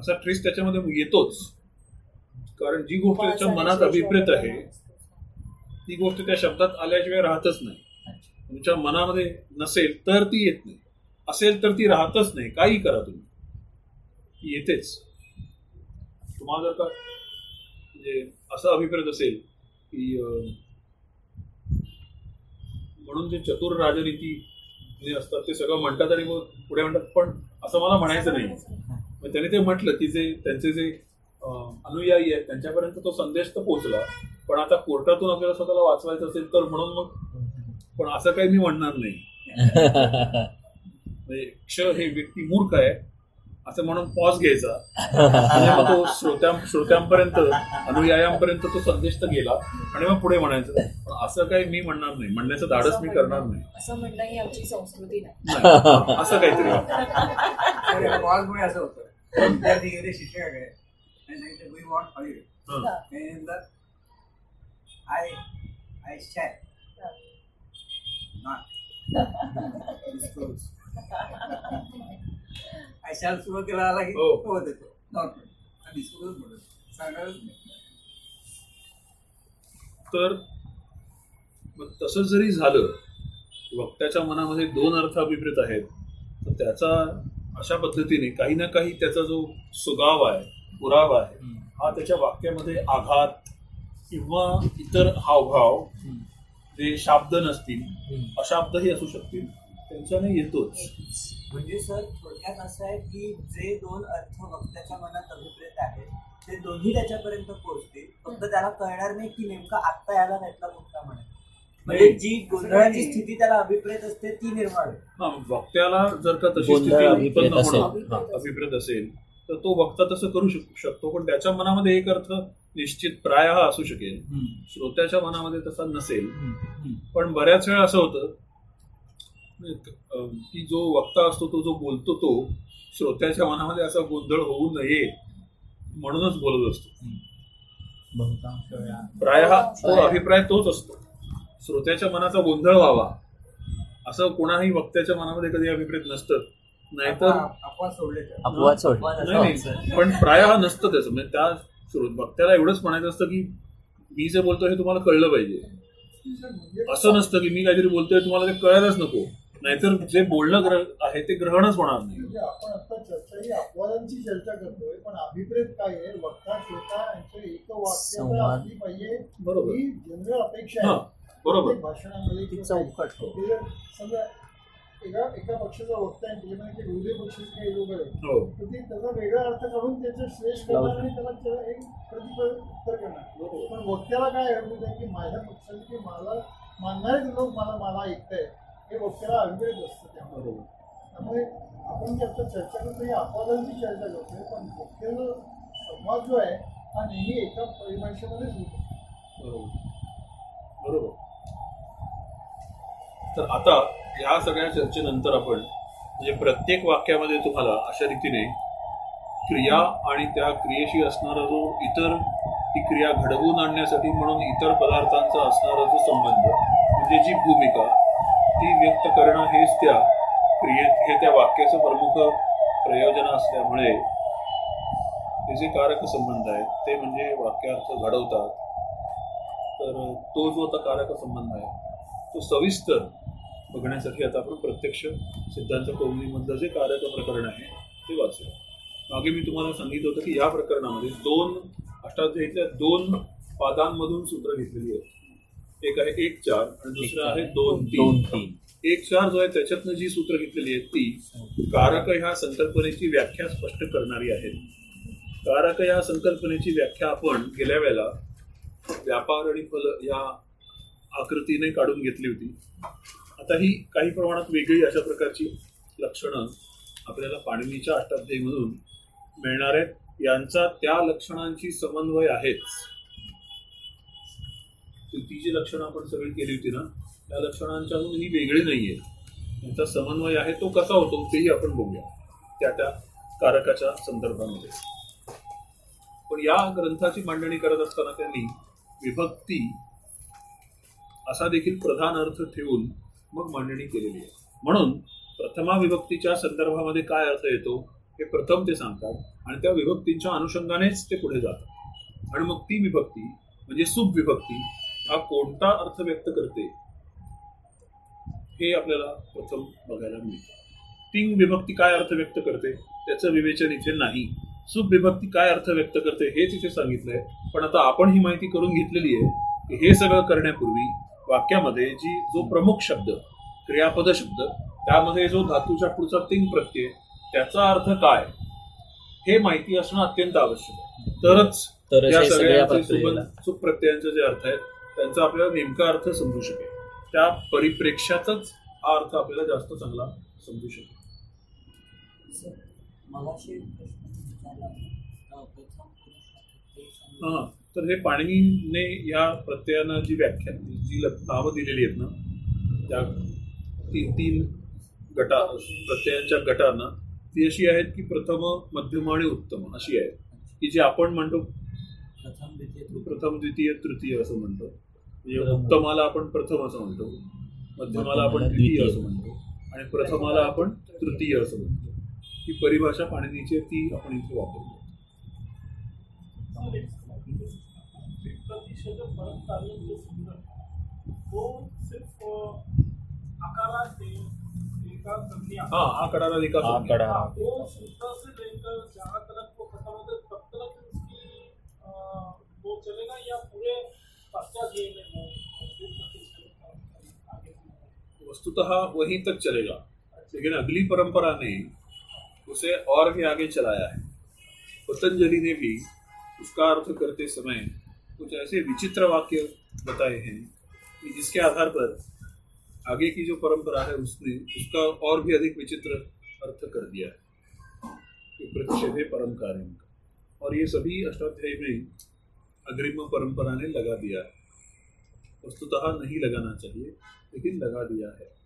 असा ट्रेस त्याच्यामध्ये येतोच. कारण जी गोष्ट त्याच्या मनात अभिप्रेत आहे ती गोष्ट त्या शब्दात आल्याशिवाय राहतच नाही. तुमच्या मनामध्ये नसेल तर ती येत नाही. असेल तर ती राहतच नाही. काही करा तुम्ही. ती येतेच. तुम्हाला जर का म्हणजे असा अभिप्रेत असेल की अं, म्हणून जे चतुर राजनीती जे असतात ते सगळं म्हणतात आणि मग पुढे म्हणतात पण असं मला म्हणायचं नाही. मग त्याने ते म्हटलं की जे त्यांचे जे अनुयायी आहेत. त्यांच्यापर्यंत तो संदेश तर पोहोचला. पण आता कोर्टातून आपल्याला स्वतःला वाचवायचं असेल तर म्हणून मग पण असं काही मी म्हणणार नाही. म्हणजे क्ष हे व्यक्ती मूर्ख आहे असं म्हणून पॉज घ्यायचा. आणि मग तो श्रोत्यां श्रोत्यांपर्यंत अनुयायांपर्यंत तो संदेश तर गेला. आणि मग पुढे म्हणायचं पण असं काही मी म्हणणार नाही. म्हणण्याचं धाडस मी करणार नाही. असं म्हणणं ही आमची संस्कृती नाही. असं काहीतरी. कॉलमुळे असं होतं. विद्यार्थी गेले शिक्षकाकडे आणि सांगितलं वी वॉन्ट हॉलिडे हं. I I shall not disclose I shall सुरू केला आला की हो. हो देतो नॉट डिस्क्लोज म्हणून सांगणारच तर मग तसं जरी झालं वक्त्याच्या मनामध्ये दोन अर्थ अभिप्रेत आहेत तर त्याचा अशा पद्धतीने काही ना काही त्याचा जो सुगाव आहे पुरावा आहे. हा त्याच्या वाक्यामध्ये आघात किंवा इतर हावभाव जे शाब्द नसतील अशाब्दही असू शकतील. त्यांच्याने येतोच. म्हणजे सर थोडक्यात असं आहे की जे दोन अर्थ वक्त्याच्या मनात अभिप्रेत आहेत ते दोन्ही त्याच्यापर्यंत पोहोचतील. फक्त त्याला कळणार नाही की नेमकं आत्ता याला त्यातला कुठला म्हणे. म्हणजे जी गोंधळाची स्थिती त्याला अभिप्रेत असते ती निर्माण वक्त्याला जर का तशी स्थिती उत्पन्न. अभिप्रेत असेल तर तो वक्ता तसं करू शक- शकतो. पण त्याच्या मनामध्ये एक अर्थ निश्चित प्राय हा असू शकेल. श्रोत्याच्या मनामध्ये तसा नसेल. पण बऱ्याच वेळा असं होतं की जो वक्ता असतो तो जो बोलतो तो श्रोत्याच्या मनामध्ये असा गोंधळ होऊ नये म्हणूनच बोलत असतो. प्राय हा तो अभिप्राय तोच असतो. श्रोत्याच्या मनाचा गोंधळ व्हावा. असं कोणाही वक्त्याच्या मनामध्ये कधी अभिप्रेत नसतं. नाहीतर अपवाद सोडले अपवाद सोड नाही नाही पण प्राय हा नसतं त्याचं. म्हणजे त्या श्रो- वक्त्याला एवढंच म्हणायचं असतं की मी जे बोलतोय हे तुम्हाला कळलं पाहिजे. असं नसतं की मी काहीतरी बोलतोय तुम्हाला ते कळायलाच नको. नाहीतर जे बोलणं ग्रह आहे ते ग्रहणच होणार नाही. म्हणजे आपण आता चर्चा ही अपवादांची चर्चा करतोय पण अभिप्रेत काय आहे? वक्ता श्रोता यांचं एक वाक्य. असली पाहिजे. बरोबर. ही जनरल अपेक्षा हा आहे बरोबर भाषणामध्ये हो. समजा एका एका पक्षाचा वक्ता ते विरोधी पक्षाचे काही लोक आहेत. हो. तर ते त्याचा वेगळा अर्थ काढून त्याचा श्रेष करणार आणि त्याला एक प्रतिपत्तर करणार. पण वक्त्याला काय अडवत आहे की माझ्या पक्षाने की मला मानणारे लोक मला मला ऐकताय हे वक्त्याला अडवत असतं बरोबर. त्यामुळे आपण जी आता चर्चा करतो ही अपवादांची चर्चा करतोय पण वक्त्याचा संवाद जो आहे हा नेहमी एका परिभाषेमध्येच होतो. बरोबर. बरोबर. तर आता ह्या सगळ्या चर्चेनंतर आपण म्हणजे प्रत्येक वाक्यामध्ये तुम्हाला अशा रीतीने क्रिया आणि त्या क्रियेशी असणारा जो इतर ती क्रिया घडवून आणण्यासाठी म्हणून इतर पदार्थांचा असणारा जो संबंध म्हणजे जी भूमिका ती व्यक्त करणं हेच त्या क्रियेत हे त्या वाक्याचं प्रमुख प्रयोजन असल्यामुळे हे जे कारक संबंध आहेत ते म्हणजे वाक्यार्थ घडवतात. तर तो जो आता कारक संबंध आहे तो सविस्तर बघण्यासाठी आता आपण प्रत्यक्ष सिद्धांत कौमुदीमधलं जे कारक प्रकरण आहे ते वाचूया. मागे मी तुम्हाला सांगितलं होतं की या प्रकरणामध्ये दोन अष्टाध्यायीतल्या दोन पादांमधून सूत्र घेतलेली आहेत. एक आहे एक चार आणि दुसरं आहे दोन तीन. तीन. एक चार जो आहे त्याच्यातनं जी सूत्र घेतलेली आहेत ती कारक ह्या संकल्पनेची व्याख्या स्पष्ट करणारी आहेत. कारक या संकल्पनेची व्याख्या आपण गेल्या वेळेला व्यापार आणि फल या आकृतीने काढून घेतली होती. आत्ताही ही काही प्रमाणात वेगळी अशा प्रकारची लक्षणं आपल्याला पाणिनीच्या अष्टाध्यायीमधून मिळणार आहेत. यांचा त्या लक्षणांची समन्वय आहेच ती जी लक्षणं आपण सगळी केली होती ना त्या लक्षणांच्याहून ही वेगळी नाहीये. यांचा समन्वय आहे तो कसा होतो तेही आपण बघूया. त्या त्या कारकाच्या संदर्भामध्ये. पण या ग्रंथाची मांडणी करत असताना त्यांनी विभक्ती असा देखील प्रधान अर्थ ठेवून मग मांडणी केलेली आहे. म्हणून प्रथमा विभक्तीच्या संदर्भामध्ये काय अर्थ येतो हे प्रथम ते सांगतात आणि त्या विभक्तींच्या अनुषंगानेच ते पुढे जातात. आणि मग ती विभक्ती म्हणजे सुविभक्ती हा कोणता अर्थ व्यक्त करते? हे आपल्याला प्रथम बघायला मिळतं. तिंग विभक्ती काय अर्थ व्यक्त करते? त्याचं विवेचन इथे नाही. सुविभक्ती काय अर्थ व्यक्त करते हेच इथे सांगितलंय. पण आता आपण ही माहिती करून घेतलेली आहे की हे सगळं करण्यापूर्वी वाक्यामध्ये जी जो प्रमुख शब्द क्रियापद शब्द त्यामध्ये जो धातूच्या पुढचा तिंग प्रत्यय त्याचा अर्थ काय? हे माहिती असणं अत्यंत आवश्यक आहे. तरच तरच या सगळ्या प्रत्ययांचे जे अर्थ आहेत त्यांचा आपल्याला नेमका अर्थ समजू शकेल. त्या परिप्रेक्ष्यातच हा अर्थ आपल्याला जास्त चांगला समजू शकेल. मगाशी हा तर हे पाणिनीने या प्रत्ययांना जी व्याख्या जी ल- नावं दिलेली आहेत ना त्या तीन तीन गटा प्रत्ययांच्या गटांना ती अशी आहेत की प्रथम मध्यम आणि उत्तम अशी आहेत की जे आपण म्हणतो प्रथम द्वितीय तृतीय. प्रथम द्वितीय तृतीय असं म्हणतो म्हणजे. उत्तमाला आपण प्रथम असं म्हणतो मध्यमाला आपण द्वितीय. असं म्हणतो आणि प्रथमाला आपण तृतीय असं म्हणतो ही परिभाषा पाणिनीची आहे, ती आपण इथे वापरतो प्रतिशत परत कार्य जो सुंदर वो सिर्फ़ आकारात है संज्ञा हा हा हा। वो सूत्र से लेकर जहाँ तक वो खत्म होता है तब तक उसकी वो चलेगा या पूरे पश्चात जो? वस्तुतः वहीं तक चलेगा। लेकिन अगली परंपरा ने उसे और भी आगे चलाया है। पतंजलि ने भी उसका अर्थ करते समय ऐसे विचित्र वाक्य बताए हैं कि जिसके आधार पर आगे की जो परंपरा है उसने उसका और भी अधिक विचित्र अर्थ कर दिया है। कि प्रतिषेधे परम कार्य और ये सभी अष्टाध्यायी में अग्रिम परंपरा ने लगा दिया है। वस्तुतः नहीं लगाना चाहिए, लेकिन लगा दिया है।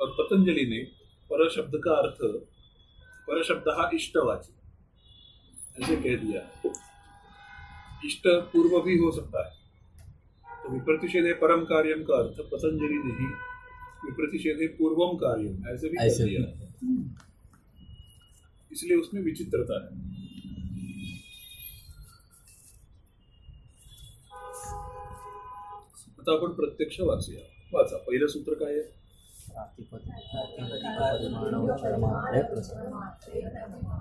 और पतंजलि ने पर शब्द का अर्थ पर शब्द इष्टवाची। ऐसे कह दिया। इष्ट पूर्व भी हो सकता है। तो विप्रतिषेधे परम कार्यम का अर्थ पतंजलि नहीं विप्रतिषेधे पूर्वम कार्यम ऐसे भी कर ऐसे दिया। इसलिए उसमें विचित्रता है। आता आपण प्रत्यक्ष वाचूया वाचा पहिलं सूत्र काय आहे?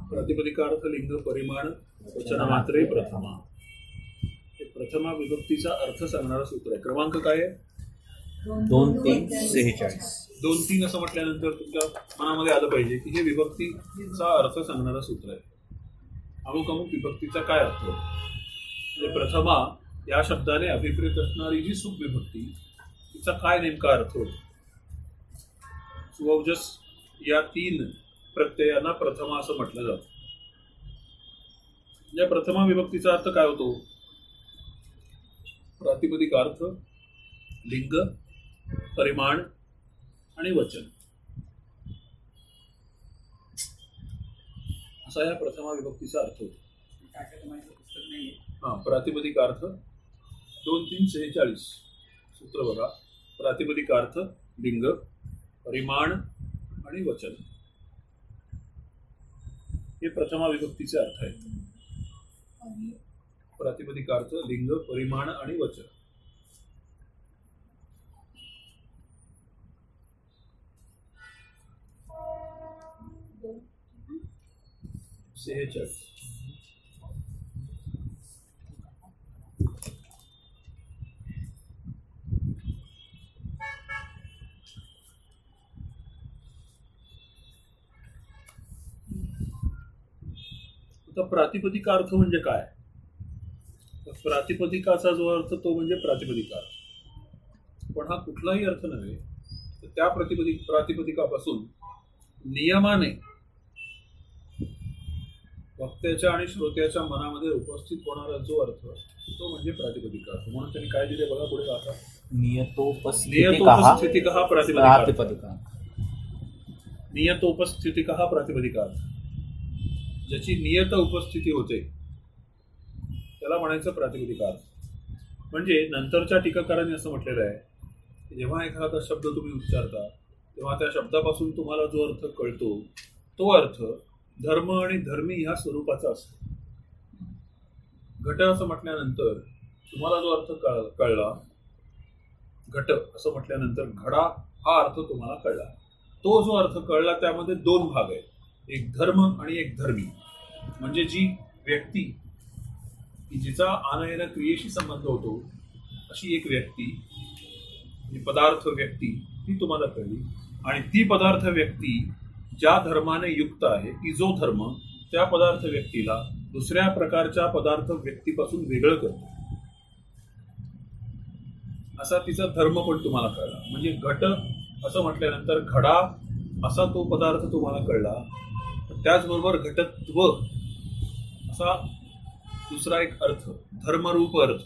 प्रातिपदिकार्थ लिंग परिमाण वचन मात्रे प्रथमा. हे प्रथमा विभक्तीचा अर्थ सांगणारं सूत्र आहे. क्रमांक काय आहे? दोन तीन सेहेचाळीस. दोन तीन असं म्हटल्यानंतर तुमच्या मनामध्ये आलं पाहिजे की हे विभक्तीचा अर्थ सांगणारं सूत्र आहे. अमुक अमुक विभक्तीचा काय अर्थ? म्हणजे प्रथमा या शब्दाने अभिप्रेत असणारी जी सुख विभक्ती तिचा काय नेमका अर्थ होतो? वौजस या तीन प्रत्ययांना प्रथमा असं म्हटलं जातं. या प्रथमा विभक्तीचा अर्थ काय होतो? प्रातिपदिक अर्थ लिंग परिमाण आणि वचन. असा या प्रथमा विभक्तीचा अर्थ होतो. हा प्रातिपदिक अर्थ दोन तीन सेहेचाळीस. सूत्र बघा. प्रातिपदिक अर्थ लिंग परिमाण आणि वचन. हे प्रथमा विभक्तीचे अर्थ आहेत. प्रातिपदिक अर्थ लिंग परिमाण आणि वचन. सेहेचाळीस आता प्रातिपदिका अर्थ म्हणजे काय? तर प्रातिपदिकाचा जो अर्थ तो म्हणजे प्रातिपदिका पण हा कुठलाही अर्थ नव्हे तर त्या प्रतिपदिक प्रातिपदिकापासून नियमाने वक्त्याच्या आणि श्रोत्याच्या मनामध्ये उपस्थित होणारा जो अर्थ तो म्हणजे प्रातिपदिका अर्थ म्हणून त्यांनी काय दिले बघा पुढे आता नियतोपस्थितिकः अर्थ. प्रातिपदिका नियतोपस्थितिक हा प्रातिपदिका अर्थ ज्याची नियत उपस्थिती होते त्याला म्हणायचं प्रातिकार म्हणजे नंतरच्या टीकाकारांनी असं म्हटलेलं आहे की जेव्हा एखादा शब्द तुम्ही उच्चारता तेव्हा त्या शब्दापासून तुम्हाला जो अर्थ कळतो तो अर्थ धर्म आणि धर्मी ह्या स्वरूपाचा असतो. घट असं म्हटल्यानंतर तुम्हाला जो अर्थ कळ कळला घट असं म्हटल्यानंतर घडा हा अर्थ तुम्हाला कळला. तो जो अर्थ कळला त्यामध्ये दोन भाग आहेत. एक धर्म आणि एक धर्मी. म्हणजे जी व्यक्ती की जिचा आनयन क्रियेशी संबंध होतो अशी एक व्यक्ती जी पदार्थ व्यक्ती ती तुम्हाला कळली. आणि ती पदार्थ व्यक्ती ज्या धर्माने युक्त आहे की जो धर्म त्या पदार्थ व्यक्तीला दुसऱ्या प्रकारच्या पदार्थ व्यक्तीपासून वेगळं करतो. असा तिचा धर्म पण तुम्हाला कळला. म्हणजे घट असं म्हटल्यानंतर घडा असा तो पदार्थ तुम्हाला कळला त्याचबरोबर घटत्व असा दुसरा एक अर्थ धर्मरूप अर्थ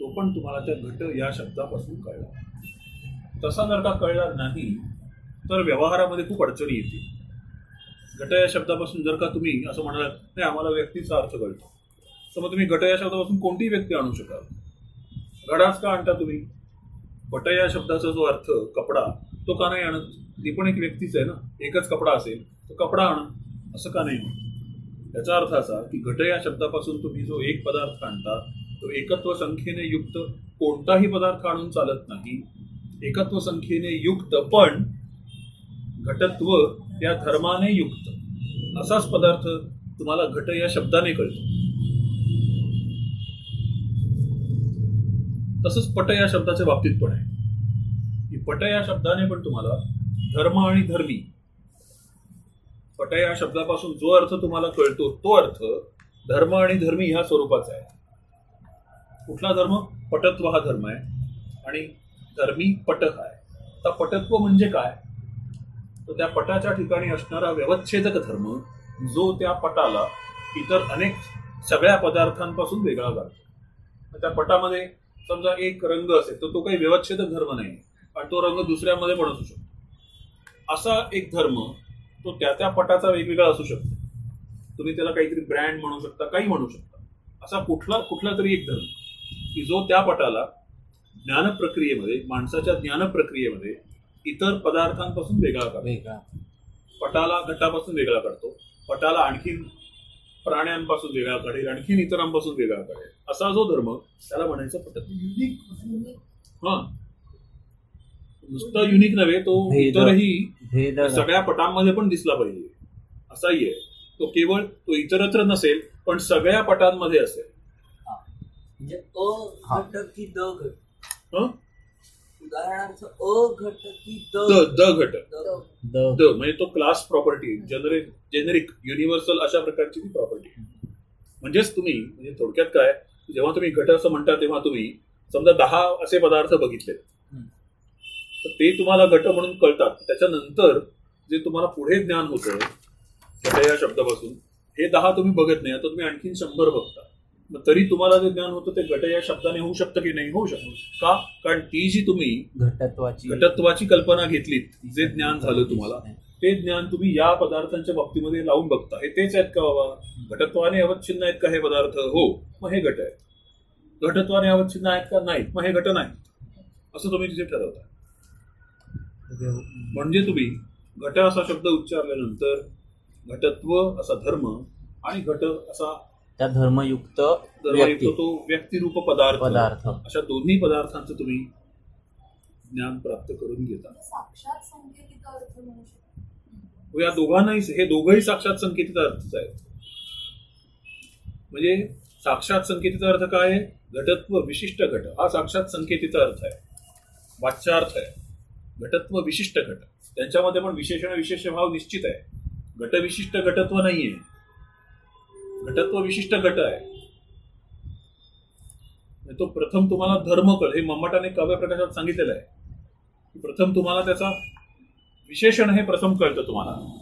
तो पण तुम्हाला त्या घट या शब्दापासून कळला. तसा जर का कळला नाही तर व्यवहारामध्ये खूप अडचणी येतील. घट या शब्दापासून जर का तुम्ही असं म्हणालात नाही आम्हाला व्यक्तीचा अर्थ कळतो. तर मग तुम्ही घट या शब्दापासून कोणतीही व्यक्ती आणू शकाल? घडाच का आणता तुम्ही? घट या शब्दाचा जो अर्थ कपडा तो का नाही आणत? ती पण एक व्यक्तीच आहे ना? एकच कपडा असेल तर कपडा आणा. असं का नाही? याचा अर्थ असा की घट या शब्दापासून तुम्ही जो एक पदार्थ आणता तो एकत्व संख्येने युक्त कोणताही पदार्थ आणून चालत नाही. एकत्व संख्येने युक्त पण घटत्व या धर्माने युक्त. असाच पदार्थ तुम्हाला घट या शब्दाने कळतो. तसंच पट या शब्दाच्या बाबतीत पण आहे. की पट या शब्दाने पण तुम्हाला धर्म आणि धर्मी पट या शब्दापासून जो अर्थ तुम्हाला कळतो तो अर्थ धर्म आणि धर्मी ह्या स्वरूपाचा आहे. कुठला धर्म? पटत्व हा धर्म आहे. आणि धर्मी पट आहे. आता पटत्व म्हणजे काय? तर त्या पटाच्या ठिकाणी असणारा व्यवच्छेदक धर्म जो त्या पटाला इतर अनेक सगळ्या पदार्थांपासून वेगळा काढतो त्या पटामध्ये समजा एक रंग असेल तर तो काही व्यवच्छेदक धर्म नाही. आणि तो रंग दुसऱ्यामध्ये पण असू शकतो. असा एक धर्म तो त्या त्या पटाचा वेगवेगळा असू शकतो. तुम्ही त्याला काहीतरी ब्रँड म्हणू शकता काही म्हणू शकता. असा कुठला कुठला तरी एक धर्म की जो त्या पटाला ज्ञान प्रक्रियेमध्ये माणसाच्या ज्ञान प्रक्रियेमध्ये इतर पदार्थांपासून वेगळा वेगळा. पटाला घटापासून वेगळा काढतो पटाला आणखीन प्राण्यांपासून वेगळा काढेल आणखीन इतरांपासून वेगळा काढेल असा जो धर्म त्याला म्हणायचं पटत हा. नुसतं युनिक नव्हे तो. इतरही सगळ्या पटांमध्ये पण दिसला पाहिजे. असाही आहे. तो केवळ तो इतरत्र नसेल पण सगळ्या पटांमध्ये असेल. म्हणजे अ घट की द घट. हं? उदाहरणार्थ अ की द. द म्हणजे तो class property generic generic universal अशा प्रकारची ती प्रॉपर्टी म्हणजेच तुम्ही म्हणजे थोडक्यात काय जेव्हा तुम्ही घट असं म्हणता तेव्हा तुम्ही समजा दहा असे पदार्थ बघितले तर ते तुम्हाला घट म्हणून कळतात. त्याच्यानंतर जे तुम्हाला पुढे ज्ञान होतं घट या शब्दापासून हे दहा तुम्ही बघत नाही आता तुम्ही आणखीन शंभर बघता. मग तरी तुम्हाला जे ज्ञान होतं ते घट या शब्दाने होऊ शकतं की नाही? होऊ शकतं. का? कारण ती जी तुम्ही घटत्वाची घटत्वाची कल्पना घेतलीत जे ज्ञान झालं तुम्हाला ते ज्ञान तुम्ही या पदार्थांच्या बाबतीमध्ये लावून बघता. हे तेच आहेत का बाबा? घटत्वाने अवच्छिन्न आहेत का हे पदार्थ? हो. मग हे घट आहेत. घटत्वाने अवच्छिन्न आहेत का नाही मग हे घट नाहीत. असं तुम्ही तिथे ठरवता. म्हणजे तुम्ही घट असा शब्द उच्चारल्यानंतर घटत्व असा धर्म आणि घट असा त्या धर्मयुक्त धर्मयुक्त व्यक्ती. तो व्यक्तिरूप पदार्थ पदार्थ. अशा दोन्ही पदार्थांचं तुम्ही ज्ञान प्राप्त करून घेता. या दोघांनाही हे दोघंही साक्षात संकेतित अर्थच आहेत म्हणजे साक्षात संकेतित अर्थ काय आहे? घटत्व विशिष्ट घट. हा साक्षात संकेतित अर्थ आहे. वाच्यार्थ आहे. घटत्व विशिष्ट घट त्यांच्यामध्ये पण विशेषण विशेष भाव निश्चित आहे. घट विशिष्ट घटत्व नाहीये. घटत्व विशिष्ट घट आहे. तो प्रथम तुम्हाला धर्म कळ हे मम्मटाने काव्य प्रकाशात सांगितलेलं आहे. प्रथम तुम्हाला त्याचा विशेषण हे प्रथम कळतं तुम्हाला.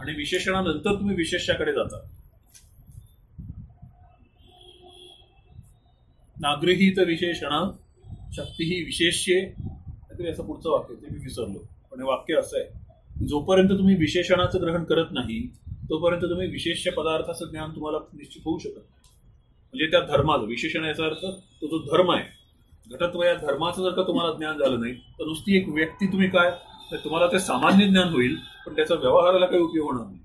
आणि विशेषणानंतर तुम्ही विशेषाकडे जाता. नागरिहित विशेषण शक्ती ही विशेष्ये काहीतरी असं पुढचं वाक्य ते मी विसरलो. पण हे वाक्य असं आहे जोपर्यंत तुम्ही विशेषणाचं ग्रहण करत नाही तोपर्यंत तुम्ही विशेष पदार्थाचं ज्ञान तुम्हाला निश्चित होऊ शकत नाही. म्हणजे त्या धर्माचं विशेषण याचा अर्थ तो जो धर्म आहे घटत्व या धर्माचं जर का तुम्हाला ज्ञान झालं नाही तर नुसती एक व्यक्ती तुम्ही काय तर तुम्हाला ते सामान्य ज्ञान होईल पण त्याचा व्यवहाराला काही उपयोग होणार नाही.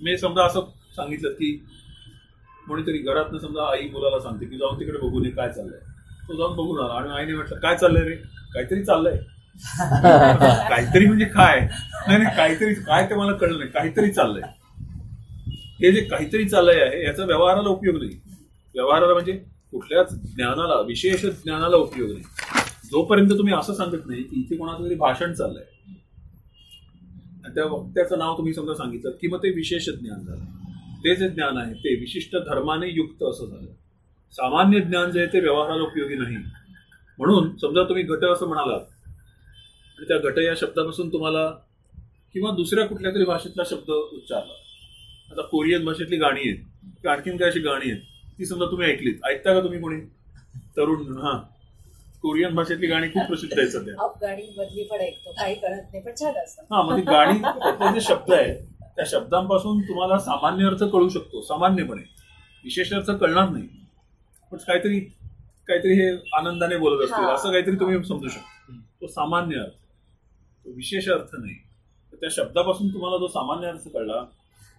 मी समजा असं सांगितलं की कोणीतरी घरातनं समजा आई मुलाला सांगते की जाऊन तिकडे बघून ये काय चाललंय? तो जाऊन बघून आला. आणि आईने म्हटलं काय चाललंय रे? काहीतरी चाललंय. काहीतरी म्हणजे काय? नाही नाही काहीतरी काय ते मला कळलं नाही. काहीतरी चाललंय. हे जे काहीतरी चाललंय आहे याचा व्यवहाराला उपयोग नाही. व्यवहाराला म्हणजे कुठल्याच ज्ञानाला विशेष ज्ञानाला उपयोग नाही. जोपर्यंत तुम्ही असं सांगत नाही की इथे कोणाचं तरी भाषण चाललंय. आणि त्या वक्त्याचं नाव तुम्ही समजा सांगितलं की मग ते विशेष ज्ञान झालं. ते जे ज्ञान आहे. ते विशिष्ट धर्माने युक्त असं झालं. सामान्य ज्ञान जे आहे ते व्यवहाराला उपयोगी नाही. म्हणून समजा तुम्ही घट असं म्हणालात आणि त्या घट या शब्दापासून तुम्हाला किंवा दुसऱ्या कुठल्या तरी भाषेतला शब्द उच्चारला. आता कोरियन भाषेतली गाणी आहेत. आणखीन काय अशी गाणी आहेत. ती समजा तुम्ही ऐकलीत. ऐकता का तुम्ही कोणी? तरुण हा. कोरियन भाषेतली गाणी खूप प्रसिद्ध आहेत सध्या. अफगाणी मधली पण ऐकतो. काही कळत नाही पण छान असतं. हा म्हणजे गाणी जे शब्द आहेत त्या शब्दांपासून तुम्हाला सामान्य अर्थ कळू शकतो सामान्यपणे. विशेष अर्थ कळणार नाही. पण काहीतरी काहीतरी हे आनंदाने बोलत असतील हा. असं काहीतरी तुम्ही समजू शकता. तो सामान्य अर्थ. तो विशेष अर्थ नाही. तर त्या शब्दापासून तुम्हाला जो सामान्य अर्थ कळला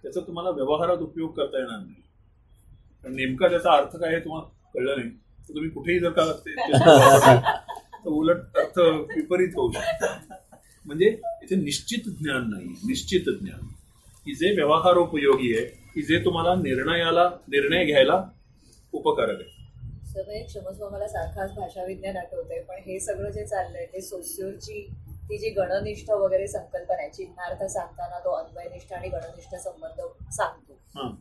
त्याचा तुम्हाला व्यवहारात उपयोग करता येणार नाही. कारण नेमका त्याचा अर्थ काय हे तुम्हाला कळलं नाही. तर तुम्ही कुठेही जर का तर उलट अर्थ विपरीत होऊ शकतो. म्हणजे इथे निश्चित ज्ञान नाही निश्चित ज्ञान. की जे व्यवहारोपयोगी आहे की जे तुम्हाला निर्णयाला निर्णय घ्यायला उपकारक आहे सगळे क्षमस्व मला सारखाच भाषा विज्ञान आठवतंय पण हे सगळं जे चाललंय ते सोसिओची ती जी गणनिष्ठ वगैरे संकल्पना आहे चिन्हार्थ सांगताना तो अन्वयनिष्ठ आणि गणनिष्ठ संबंध सांगतो.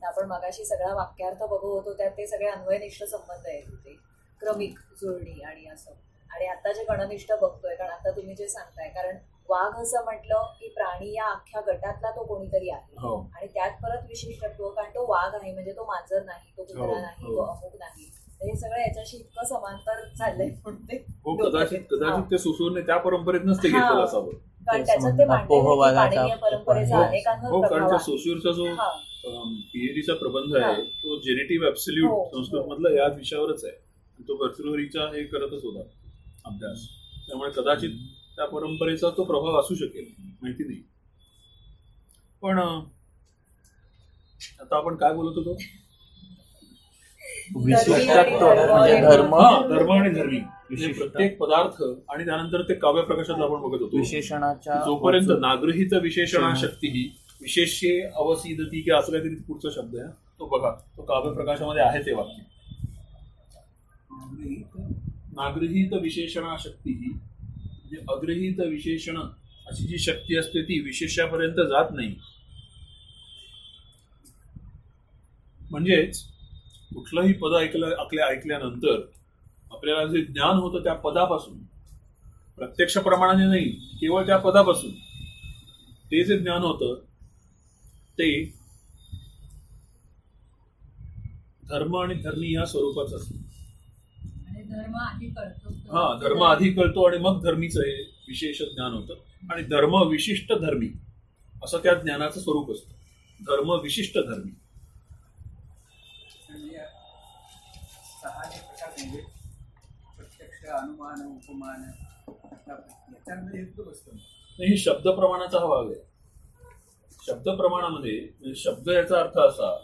आपण मगाशी सगळा वाक्यार्थ बघू होतो त्यात ते सगळे अन्वयनिष्ठ संबंध आहेत होते क्रमिक जुळणी आणि असं. आणि आता जे गणनिष्ठ बघतोय कारण आता तुम्ही जे सांगताय कारण वाघ असं म्हटलं की प्राणी या अख्ख्या गटातला तो कोणीतरी आहे हो आणि त्यात परत विशिष्टत्व कारण तो वाघ आहे म्हणजे तो मांजर नाही तो हो, कुत्रा नाही हो. तो अमुक नाही हे सगळं याच्याशी इतकं समांतर चाललंय म्हणून ते हो कदाचित कदाचित ते सुसूरने त्या परंपरेतनच ते हा. घेतलं असावं कारण त्याच्यात ते परंपरेचा हो, अनेकांवर हो कारण त्या जो हा. पीएचडीचा प्रबंध आहे हा. तो जेनेटिव्ह ऍब्सल्यूट हो, संस्कृत हो. मधला याच विषयावरच आहे तो भर्तृहरीचा हे करतच होता अभ्यास त्यामुळे कदाचित त्या परंपरेचा तो प्रभाव असू शकेल. माहिती नाही. पण आता आपण काय बोलत होतो? धर्म म्हणजे आणि धर्म. धर्म. आणि धर्मी. प्रत्येक पदार्थ आणि त्यानंतर ते काव्य प्रकाशात आपण बघत होतो. विशेषणाच्या जोपर्यंत नागरिहित विशेषणा शक्ती ही विशेष्ये अवसिदती की असं काहीतरी पुढचा शब्द आहे तो बघा. तो काव्यप्रकाशामध्ये आहे ते वाक्य. नागृहीत विशेषणा शक्ती ही म्हणजे अग्रहीत विशेषण अशी जी शक्ती असते ती विशेषापर्यंत जात नाही. म्हणजेच कुठलंही पद ऐकलं आपल्या ऐकल्यानंतर आपल्याला जे ज्ञान होतं त्या पदापासून प्रत्यक्ष प्रमाणाने नाही केवळ त्या पदापासून ते जे ज्ञान होतं ते धर्म आणि धर्मी या स्वरूपाचं असतं आणि धर्म आधी करतो हा धर्म आधी कळतो आणि मग धर्मीचं हे विशेष ज्ञान होतं. आणि धर्म विशिष्ट धर्मी असं त्या ज्ञानाचं स्वरूप असतं. धर्म विशिष्ट धर्मी. म्हणजे प्रत्यक्ष अनुमान उपमान हे शब्द प्रमाणाचा हा भाग आहे. शब्द प्रमाणामध्ये म्हणजे शब्द याचा अर्थ असा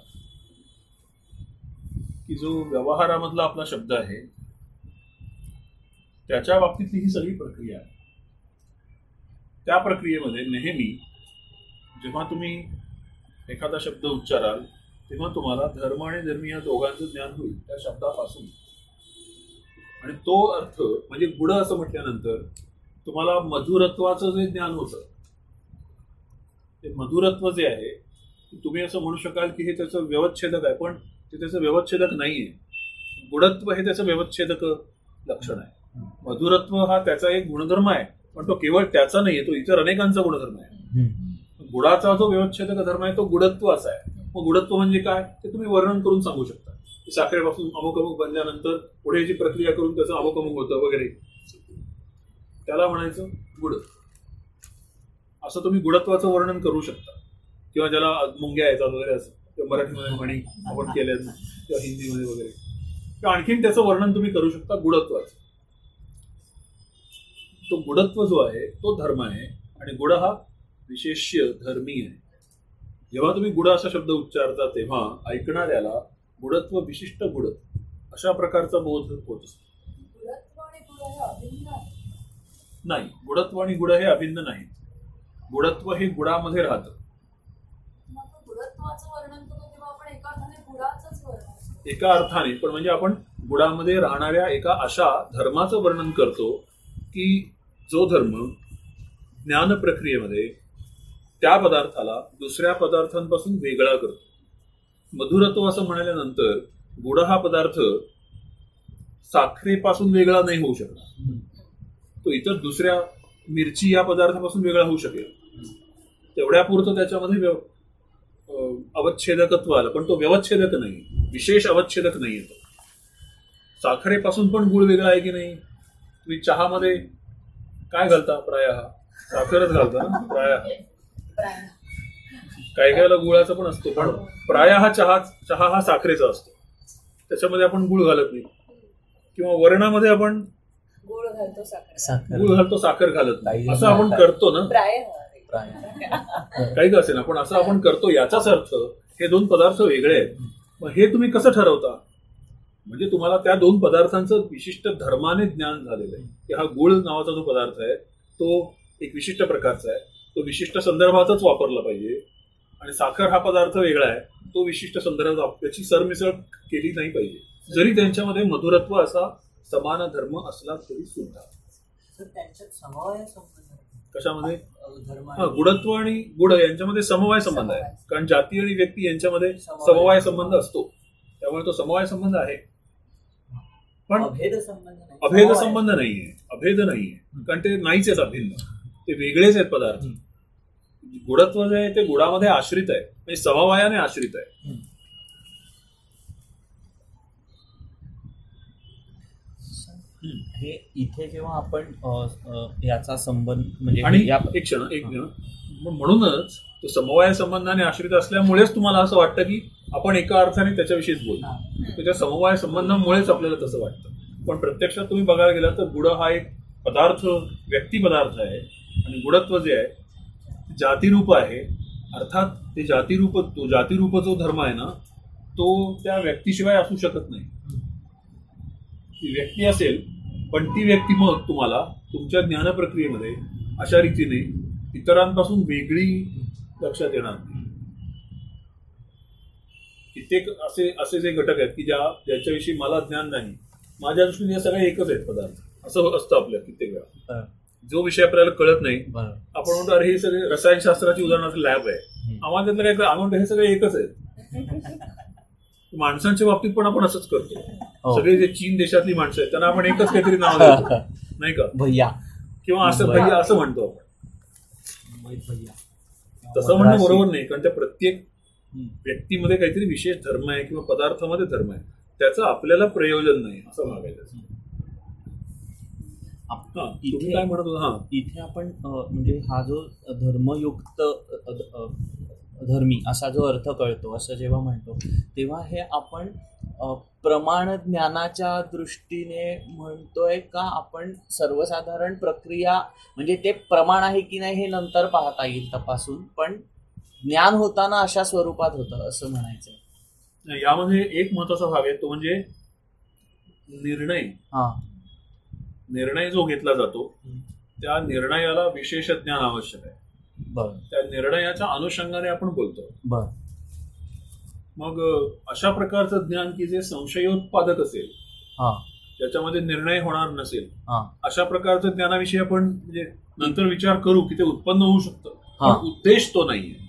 की जो व्यवहारामधला आपला शब्द आहे त्याच्या बाबतीतली ही सगळी प्रक्रिया आहे. त्या प्रक्रियेमध्ये नेहमी जेव्हा तुम्ही एखादा शब्द उच्चाराल तेव्हा तुम्हाला धर्म आणि धर्मी या दोघांचं ज्ञान होईल त्या शब्दापासून. आणि तो अर्थ म्हणजे गुड असं म्हटल्यानंतर तुम्हाला मधुरत्वाचं जे ज्ञान होतं ते मधुरत्व जे आहे तुम्ही असं म्हणू शकाल की हे त्याचं व्यवच्छेदक आहे पण ते त्याचं व्यवच्छेदक नाही आहे गुणत्व हे त्याचं व्यवच्छेदक लक्षण आहे. मधुरत्व हा त्याचा एक गुणधर्म आहे पण तो केवळ त्याचा नाही तो इतर अनेकांचा गुणधर्म आहे. गुडाचा जो व्यवच्छेदक धर्म आहे तो गुडत्व असा आहे. मग गुडत्व म्हणजे काय? ते तुम्ही वर्णन करून सांगू शकता. की साखरेपासून अमुक अमुक बनल्यानंतर पुढे जी प्रक्रिया करून त्याचं अमुक अमुक होतं वगैरे. त्याला म्हणायचं गुड. असं तुम्ही गुडत्वाचं वर्णन करू शकता. किंवा ज्याला मुंग्या येतात वगैरे असं किंवा मराठीमध्ये म्हणी आपण केल्या किंवा हिंदीमध्ये वगैरे. किंवा आणखीन त्याचं वर्णन तुम्ही करू शकता गुडत्वाचं. तो गुडत्व जो आहे तो धर्म आहे आणि गुड हा विशेष्य धर्मी आहे. जेव्हा तुम्ही गुड असा शब्द उच्चारता तेव्हा ऐकणाऱ्याला गुडत्व विशिष्ट गुड अशा प्रकारचा बोध होत असतो. हे. नाही गुडत्व आणि गुड हे अभिन्न नाही गुडत्व हे गुडामध्ये राहतं. एका अर्थाने पण म्हणजे आपण गुडामध्ये राहणाऱ्या एका अशा धर्माचं वर्णन करतो की जो धर्म ज्ञान प्रक्रियेमध्ये त्या पदार्थाला दुसऱ्या पदार्थांपासून वेगळा करतो. मधुरत्व असं म्हणाल्यानंतर गुड हा पदार्थ साखरेपासून वेगळा नाही होऊ शकणार. तो इतर दुसऱ्या मिरची या पदार्थापासून वेगळा होऊ शकेल. तेवढ्यापुरतं त्याच्यामध्ये व्यव अवच्छेदकत्व आलं पण तो व्यवच्छेदक नाही. विशेष अवच्छेदक नाही येतो साखरेपासून पण गुळ वेगळा आहे की नाही? तुम्ही चहामध्ये काय घालता? प्राय. साखरच घालता ना? प्राय. प्राय. काही काहीला गुळाचा पण असतो पण प्राय हा चहा चहा हा साखरेचा असतो. त्याच्यामध्ये आपण गुळ घालत नाही. किंवा वरणामध्ये आपण गुळ घालतो साखर. साखर. गुळ घालतो साखर घालत नाही. असं आपण करतो ना? प्राय. प्राय. काही का असेल पण असं आपण करतो याचाच अर्थ हे दोन पदार्थ वेगळे आहेत. मग हे तुम्ही कसं ठरवता? म्हणजे तुम्हाला त्या दोन पदार्थांचं विशिष्ट धर्माने ज्ञान झालेलं आहे. की हा गुळ नावाचा जो पदार्थ आहे तो एक विशिष्ट प्रकारचा आहे. तो विशिष्ट संदर्भातच वापरला पाहिजे. आणि साखर हा पदार्थ वेगळा आहे. तो विशिष्ट संदर्भात त्याची सरमिसळ केली नाही पाहिजे. जरी त्यांच्यामध्ये मधुरत्व असा समान धर्म असला तरी सुद्धा. कशामध्ये? हा गुणत्व आणि गुड यांच्यामध्ये समवाय संबंध आहे. कारण जाती आणि व्यक्ती यांच्यामध्ये. समवाय संबंध असतो. त्यामुळे तो समवाय संबंध आहे. पण अभेद संबंध नाही. अभेद. संबंध नाहीये. अभेद नाहीये. कारण ते नाहीच आहेत अभिन्न. ते वेगळेच आहेत पदार्थ. गुडत्व जे आहे ते गुडामध्ये आश्रित आहे. म्हणजे समवायाने आश्रित आहे. हे इथे जेव्हा आपण याचा संबंध म्हणजे आणि या एक क्षण एक क्षण म्हणूनच तो समवाय संबंधाने आश्रित असल्यामुळेच तुम्हाला असं वाटतं की आपण एका अर्थाने त्याच्याविषयीच बोलतो. त्याच्या समवाय संबंधामुळेच आपल्याला तसं वाटतं. पण प्रत्यक्षात तुम्ही बघायला गेला तर गुड हा एक पदार्थ व्यक्ती पदार्थ आहे आणि गुडत्व जे आहे ते जातीरूप आहे. अर्थात ते जातीरूप तो जातीरूप जो धर्म आहे ना तो त्या व्यक्तीशिवाय असू शकत नाही. ती व्यक्ती असेल पण ती व्यक्ती मग तुम्हाला तुमच्या ज्ञान प्रक्रियेमध्ये अशा रीतीने इतरांपासून वेगळी लक्षात येणार एक असे असे जे घटक आहेत की ज्या ज्याच्याविषयी मला ज्ञान नाही माझ्या दृष्टीने हे सगळे एकच आहेत पदार्थ असं असतं आपल्या कित्येक वेळा. जो विषय आपल्याला कळत नाही आपण म्हणतो अरे हे सगळे रसायनशास्त्राची उदाहरणार्थ लॅब आहे. आम्हाला त्यातलं काय? आम्ही म्हणतो हे सगळे एकच आहेत माणसांच्या बाबतीत पण आपण असंच करतो हो. सगळे जे चीन देशातली माणसं आहेत त्यांना आपण एकच काहीतरी नाव देतो नाही का भैया किंवा असं. भैया असं म्हणतो आपण भैया. तसं म्हणणं बरोबर नाही कारण त्या प्रत्येक. व्यक्तीमध्ये काहीतरी विशेष धर्म आहे किंवा पदार्थामध्ये धर्म आहे. त्याचं आपल्याला प्रयोजन नाही असं मागायचं इथे काय म्हणत होता? हा. इथे आपण म्हणजे हा जो धर्मयुक्त धर्मी असा जो अर्थ कळतो असं जेव्हा म्हणतो तेव्हा हे आपण प्रमाण ज्ञानाच्या दृष्टीने म्हणतोय का आपण सर्वसाधारण प्रक्रिया म्हणजे ते प्रमाण आहे की नाही हे नंतर पाहता येईल तपासून पण ज्ञान होताना अशा स्वरूपात होतं असं म्हणायचं यामध्ये एक महत्त्वाचा भाग आहे तो म्हणजे निर्णय. हा. निर्णय जो घेतला जातो. त्या निर्णयाला विशेष ज्ञान आवश्यक आहे. बर. त्या निर्णयाच्या अनुषंगाने आपण बोलतो. बर. मग अशा प्रकारचं ज्ञान की जे संशयोत्पादक असेल हा. ज्याच्यामध्ये निर्णय होणार नसेल हा. अशा प्रकारचं ज्ञानाविषयी आपण म्हणजे नंतर विचार करू की ते उत्पन्न होऊ शकतं. हा. उद्देश तो नाहीये.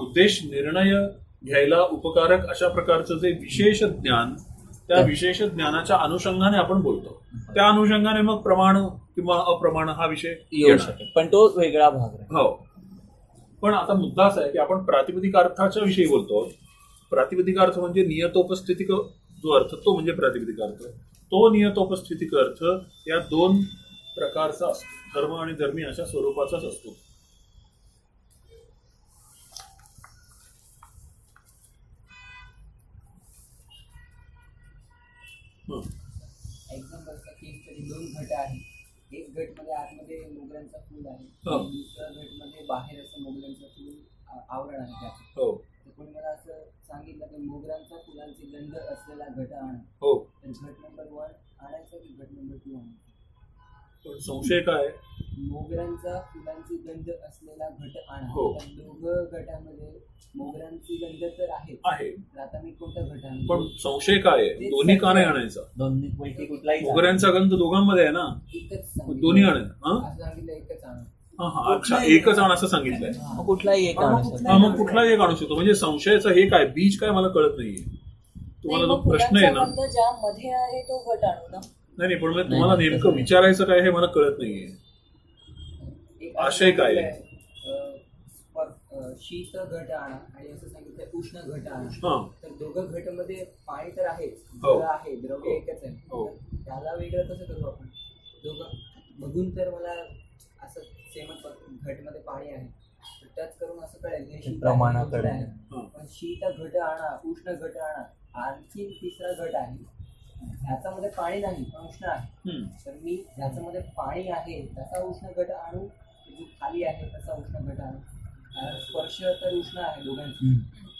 उद्देश निर्णय घ्यायला उपकारक अशा प्रकारचं जे विशेष ज्ञान त्या विशेष ज्ञानाच्या अनुषंगाने आपण बोलतो. त्या अनुषंगाने मग प्रमाण किंवा अप्रमाण हा विषय येऊ. शकेल. पण तो वेगळा भाग हो. पण आता मुद्दा असा आहे की आपण प्रातिपदिक अर्थाच्या विषयी बोलतो. प्रातिपदिक अर्थ म्हणजे नियतोपस्थितिक जो अर्थ तो म्हणजे प्रातिपदिक अर्थ तो नियतोपस्थितिक अर्थ या दोन प्रकारचा असतो. धर्म आणि धर्मी अशा स्वरूपाचाच असतो. एक्झाम्पल दोन घट आहेत. एक गटमध्ये आतमध्ये मोगऱ्यांचा फूल आहे. हो. दुसऱ्या गटमध्ये बाहेर असं मोगऱ्यांचं फूल आवरण आहे त्याचं. हो. तर कोणी मला असं सांगितलं की मोगऱ्यांचा फुलांची गंध असलेला घट आण. हो. तर घट नंबर वन आणायचा की घट नंबर टू आणायचा? पण संशय काय मोगऱ्यांचा फुलांची गंध असलेला घट आणा. हो. तर दोघं गटामध्ये मोगऱ्यांची गंध तर आहे आहे. तर आता मी कोणता घट आणू? पण संशय काय आहे? दोन्ही का नाही आणायचा? दोन्ही पैकी कुठलाही झाला. मोगऱ्यांचा गंध दोघांमध्ये आहे ना? एकच सांगितलं. दोन्ही आण. हा? असं सांगितलं एकच आणा. हा हा. अच्छा एकच आण असं सांगितलंय. मग कुठलाही एक आणू शकतो. हा मग कुठलाही एक आणू शकतो. म्हणजे संशयाचं हे काय? बीज काय मला कळत नाहीये. तुम्हाला नाही, जो प्रश्न आहे ना फुलांचा गंध ज्यामध्ये आहे तो घट आणू ना. नाही नाही पण मग तुम्हाला नेमकं विचारायचं काय हे मला कळत नाहीये. आशय काय आहे? शीत घट आणा आणि असं सांगितलं उष्ण घट आणा हा तर दोघं घटामध्ये पाणी तर आहे हो. आहे द्रव्य एकच आहे हो. त्याला वेगळं कसं करू आपण दोघं बघून तर मला असं सेमच घटमध्ये पाणी आहे तर टच करून असं कळेल हे प्रमाणाकडे. हे घट आहे. हा. पण शीत घट आणा उष्ण घट आणा आणखी तिसरा घट आहे ह्याच्यामध्ये पाणी नाही पण उष्ण आहे. तर मी ज्याच्यामध्ये पाणी आहे तसा उष्ण घट आणू खाली आहे तसा उष्ण घट आणू कारण स्पर्श तर उष्ण आहे दोघांची.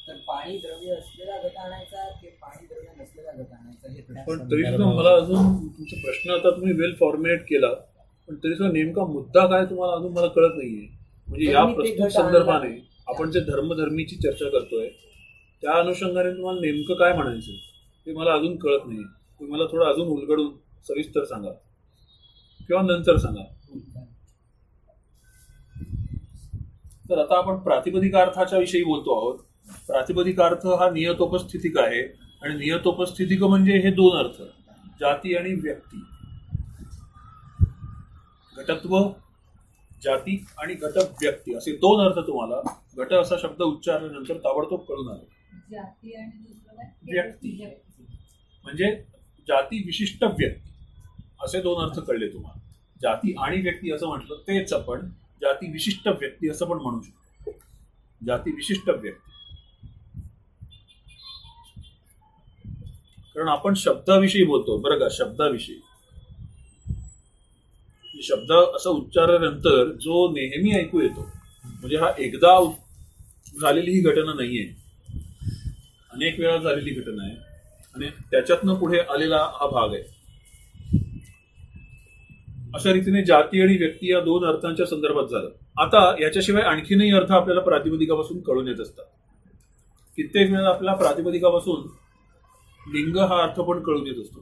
तर पाणी द्रव्य असलेला घट आणायचा की पाणी द्रव्य नसलेला घट आणायचा हे पण तरी सुद्धा मला अजून तुमचा प्रश्न आता तुम्ही वेल फॉर्म्युलेट केला पण तरी सुद्धा नेमका मुद्दा काय तुम्हाला अजून मला कळत नाहीये. म्हणजे या प्रस्तुत. संदर्भाने आपण जे धर्मधर्मीची चर्चा करतोय त्या अनुषंगाने तुम्हाला नेमकं काय म्हणायचं ते मला अजून कळत नाही तुम्ही मला थोडं अजून उलगडून सविस्तर सांगा. किंवा नंतर सांगा. तर आता आपण प्रातिपदिकार्थाच्या विषयी बोलतो आहोत. प्रातिपदिकार्थ हा नियतोपस्थितिक आहे आणि नियतोपस्थितिक म्हणजे हे दोन अर्थ जाती आणि व्यक्ती. घटत्व जाती आणि घट व्यक्ती असे दोन अर्थ तुम्हाला घट असा शब्द उच्चारल्यानंतर ताबडतोब कळून आले? व्यक्ती. म्हणजे जाती विशिष्ट व्यक्ती असे दोन अर्थ कळले तुम्हाला. जाती आणि व्यक्ती असं म्हटलं तेच आपण जाती विशिष्ट व्यक्ती असं पण म्हणू शकतो. जाती विशिष्ट व्यक्ती. कारण आपण शब्दाविषयी बोलतो बरं का? शब्दाविषयी. म्हणजे शब्द असं उच्चारल्यानंतर जो नेहमी ऐकू येतो म्हणजे हा एकदा झालेली ही घटना नाहीये. अनेक वेळा झालेली घटना आहे. आणि त्याच्यातनं पुढे आलेला हा भाग आहे. अशा रीतीने जाती आणि व्यक्ती या दोन अर्थांच्या संदर्भात झालं. आता याच्याशिवाय आणखीनही अर्थ आपल्याला प्रातिपदिकापासून कळून येत असतात. कित्येक वेळा आपल्या प्रातिपदिकापासून लिंग हा अर्थ पण कळून येत असतो.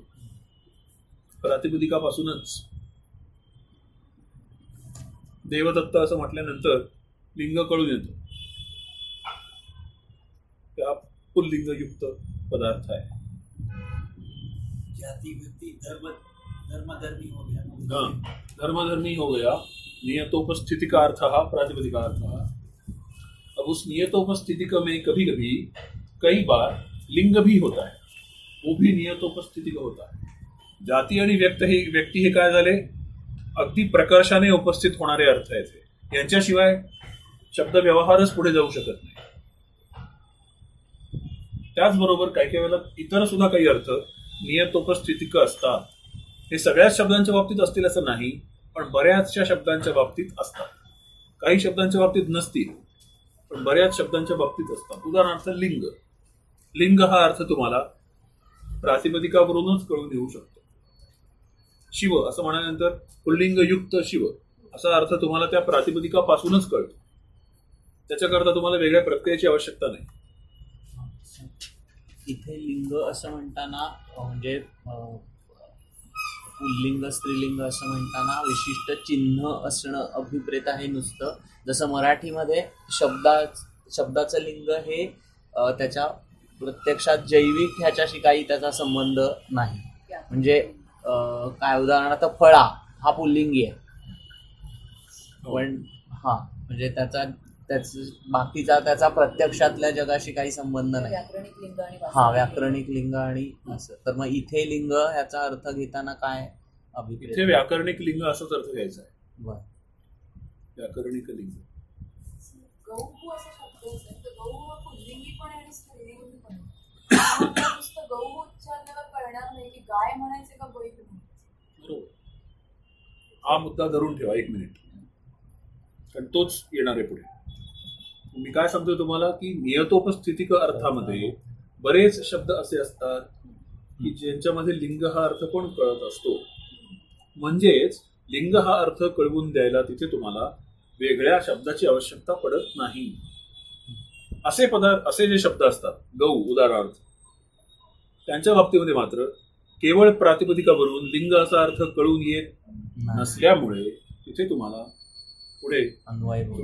प्रातिपदिकापासूनच. देवदत्त असं म्हटल्यानंतर लिंग कळून येतो. त्या पुल्लिंगयुक्त पदार्थ आहे. जाती व्यक्ती धर्म धर्मधर्मी हो गया हाँ धर्मधर्मी हो गया नियतोपस्थिति का अर्थ प्रातिपदिक का अर्थ अब उस नियतोपस्थिति का में कभी कभी कई बार लिंग भी होता है वो भी नियतोपस्थिति का होता है। जाती आणि व्यक्त हे व्यक्ती हे काय झाले? अगदी प्रकर्षाने उपस्थित होणारे अर्थ आहेत हे. यांच्याशिवाय शब्द व्यवहारच पुढे जाऊ शकत नाही. त्याचबरोबर काही काही वेळेला इतर सुद्धा काही अर्थ नियतोपस्थितिक असतात. हे सगळ्याच शब्दांच्या बाबतीत असतील असं नाही पण बऱ्याचशा शब्दांच्या बाबतीत असतात. काही शब्दांच्या बाबतीत नसतील पण बऱ्याच शब्दांच्या बाबतीत असतात. उदाहरणार्थ लिंग. लिंग हा अर्थ तुम्हाला प्रातिपदिकावरूनच कळून येऊ शकतो. शिव असं म्हणाल्यानंतर पुल्लिंगयुक्त शिव असा अर्थ तुम्हाला त्या प्रातिपदिकापासूनच कळतो. त्याच्याकरता तुम्हाला वेगळ्या प्रक्रियेची आवश्यकता नाही. इथे लिंग असं म्हणताना म्हणजे पुल्लिंग स्त्रीलिंग असं म्हणताना विशिष्ट चिन्ह असणं अभिप्रेत आहे नुसतं. जसं मराठीमध्ये शब्दा शब्दाचं लिंग हे त्याच्या प्रत्यक्षात जैविक ह्याच्याशी काही त्याचा संबंध नाही. म्हणजे काय उदाहरणार्थ फळा हा पुल्लिंगी आहे पण हा म्हणजे त्याचा त्याच बाकीचा त्याचा प्रत्यक्षातल्या जगाशी काही संबंध नाही. व्याकरणिक लिंग आणि हा व्याकरणिक लिंग आणि असं. तर मग इथे लिंग ह्याचा अर्थ घेताना काय इथे व्याकरणिक लिंग असाच अर्थ घ्यायचा आहे. बरं. व्याकरणिक लिंग. गहू असा शब्द असेल तर गहू हा पुल्लिंगी पण आहे आणि स्त्रीलिंगी पण आहे. त्यामुळे नुसतं गहू उच्चारल्यावर कळणार नाही की गाय म्हणायचे का बैल म्हणायचे. बरोबर. हा मुद्दा धरून ठेवा एक मिनिट. कारण तोच येणार आहे पुढे. मी काय सांगतोय तुम्हाला की नियतोपस्थितिक अर्थामध्ये बरेच शब्द असे असतात की ज्यांच्यामध्ये लिंग हा अर्थ पण कळत असतो? म्हणजेच लिंग हा अर्थ कळवून द्यायला तिथे तुम्हाला वेगळ्या शब्दाची आवश्यकता पडत नाही. असे पदार्थ असे जे शब्द असतात गहू उदाहरणार्थ त्यांच्या बाबतीमध्ये मात्र केवळ प्रातिपदिकावरून लिंग असा अर्थ कळून येत. नसल्यामुळे तिथे तुम्हाला पुढे.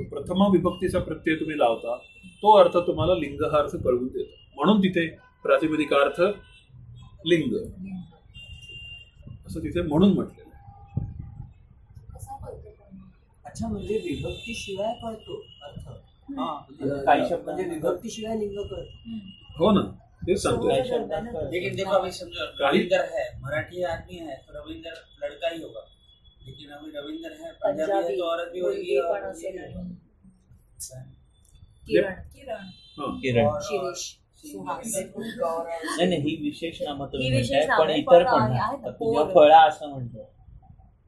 प्रथमा विभक्तीचा प्रत्यय तुम्ही लावता तो अर्थ तुम्हाला लिंग हा अर्थ कळवून देतो. म्हणून तिथे प्रातिपदिकार्थ लिंग. असं तिथे म्हणून म्हटलेलं आहे. अच्छा म्हणजे विभक्तीशिवाय कळतो अर्थ. काही शब्द म्हणजे विभक्तीशिवाय लिंग कळतो. हो ना शब्दात कळतं. लेकिन देखो अभी समझो रविंदर है मराठी आदमी है तो रविंदर लड़का ही होगा। लेकिन अभी रविंदर है पंजाबी है तो औरत भी होगी और। किरण किरण हा. किरण शिरीष नाही नाही ही विशेष नामं तुम्ही ही विशेष म्हणताय पण इतर पण पोर. फळा असं म्हणतो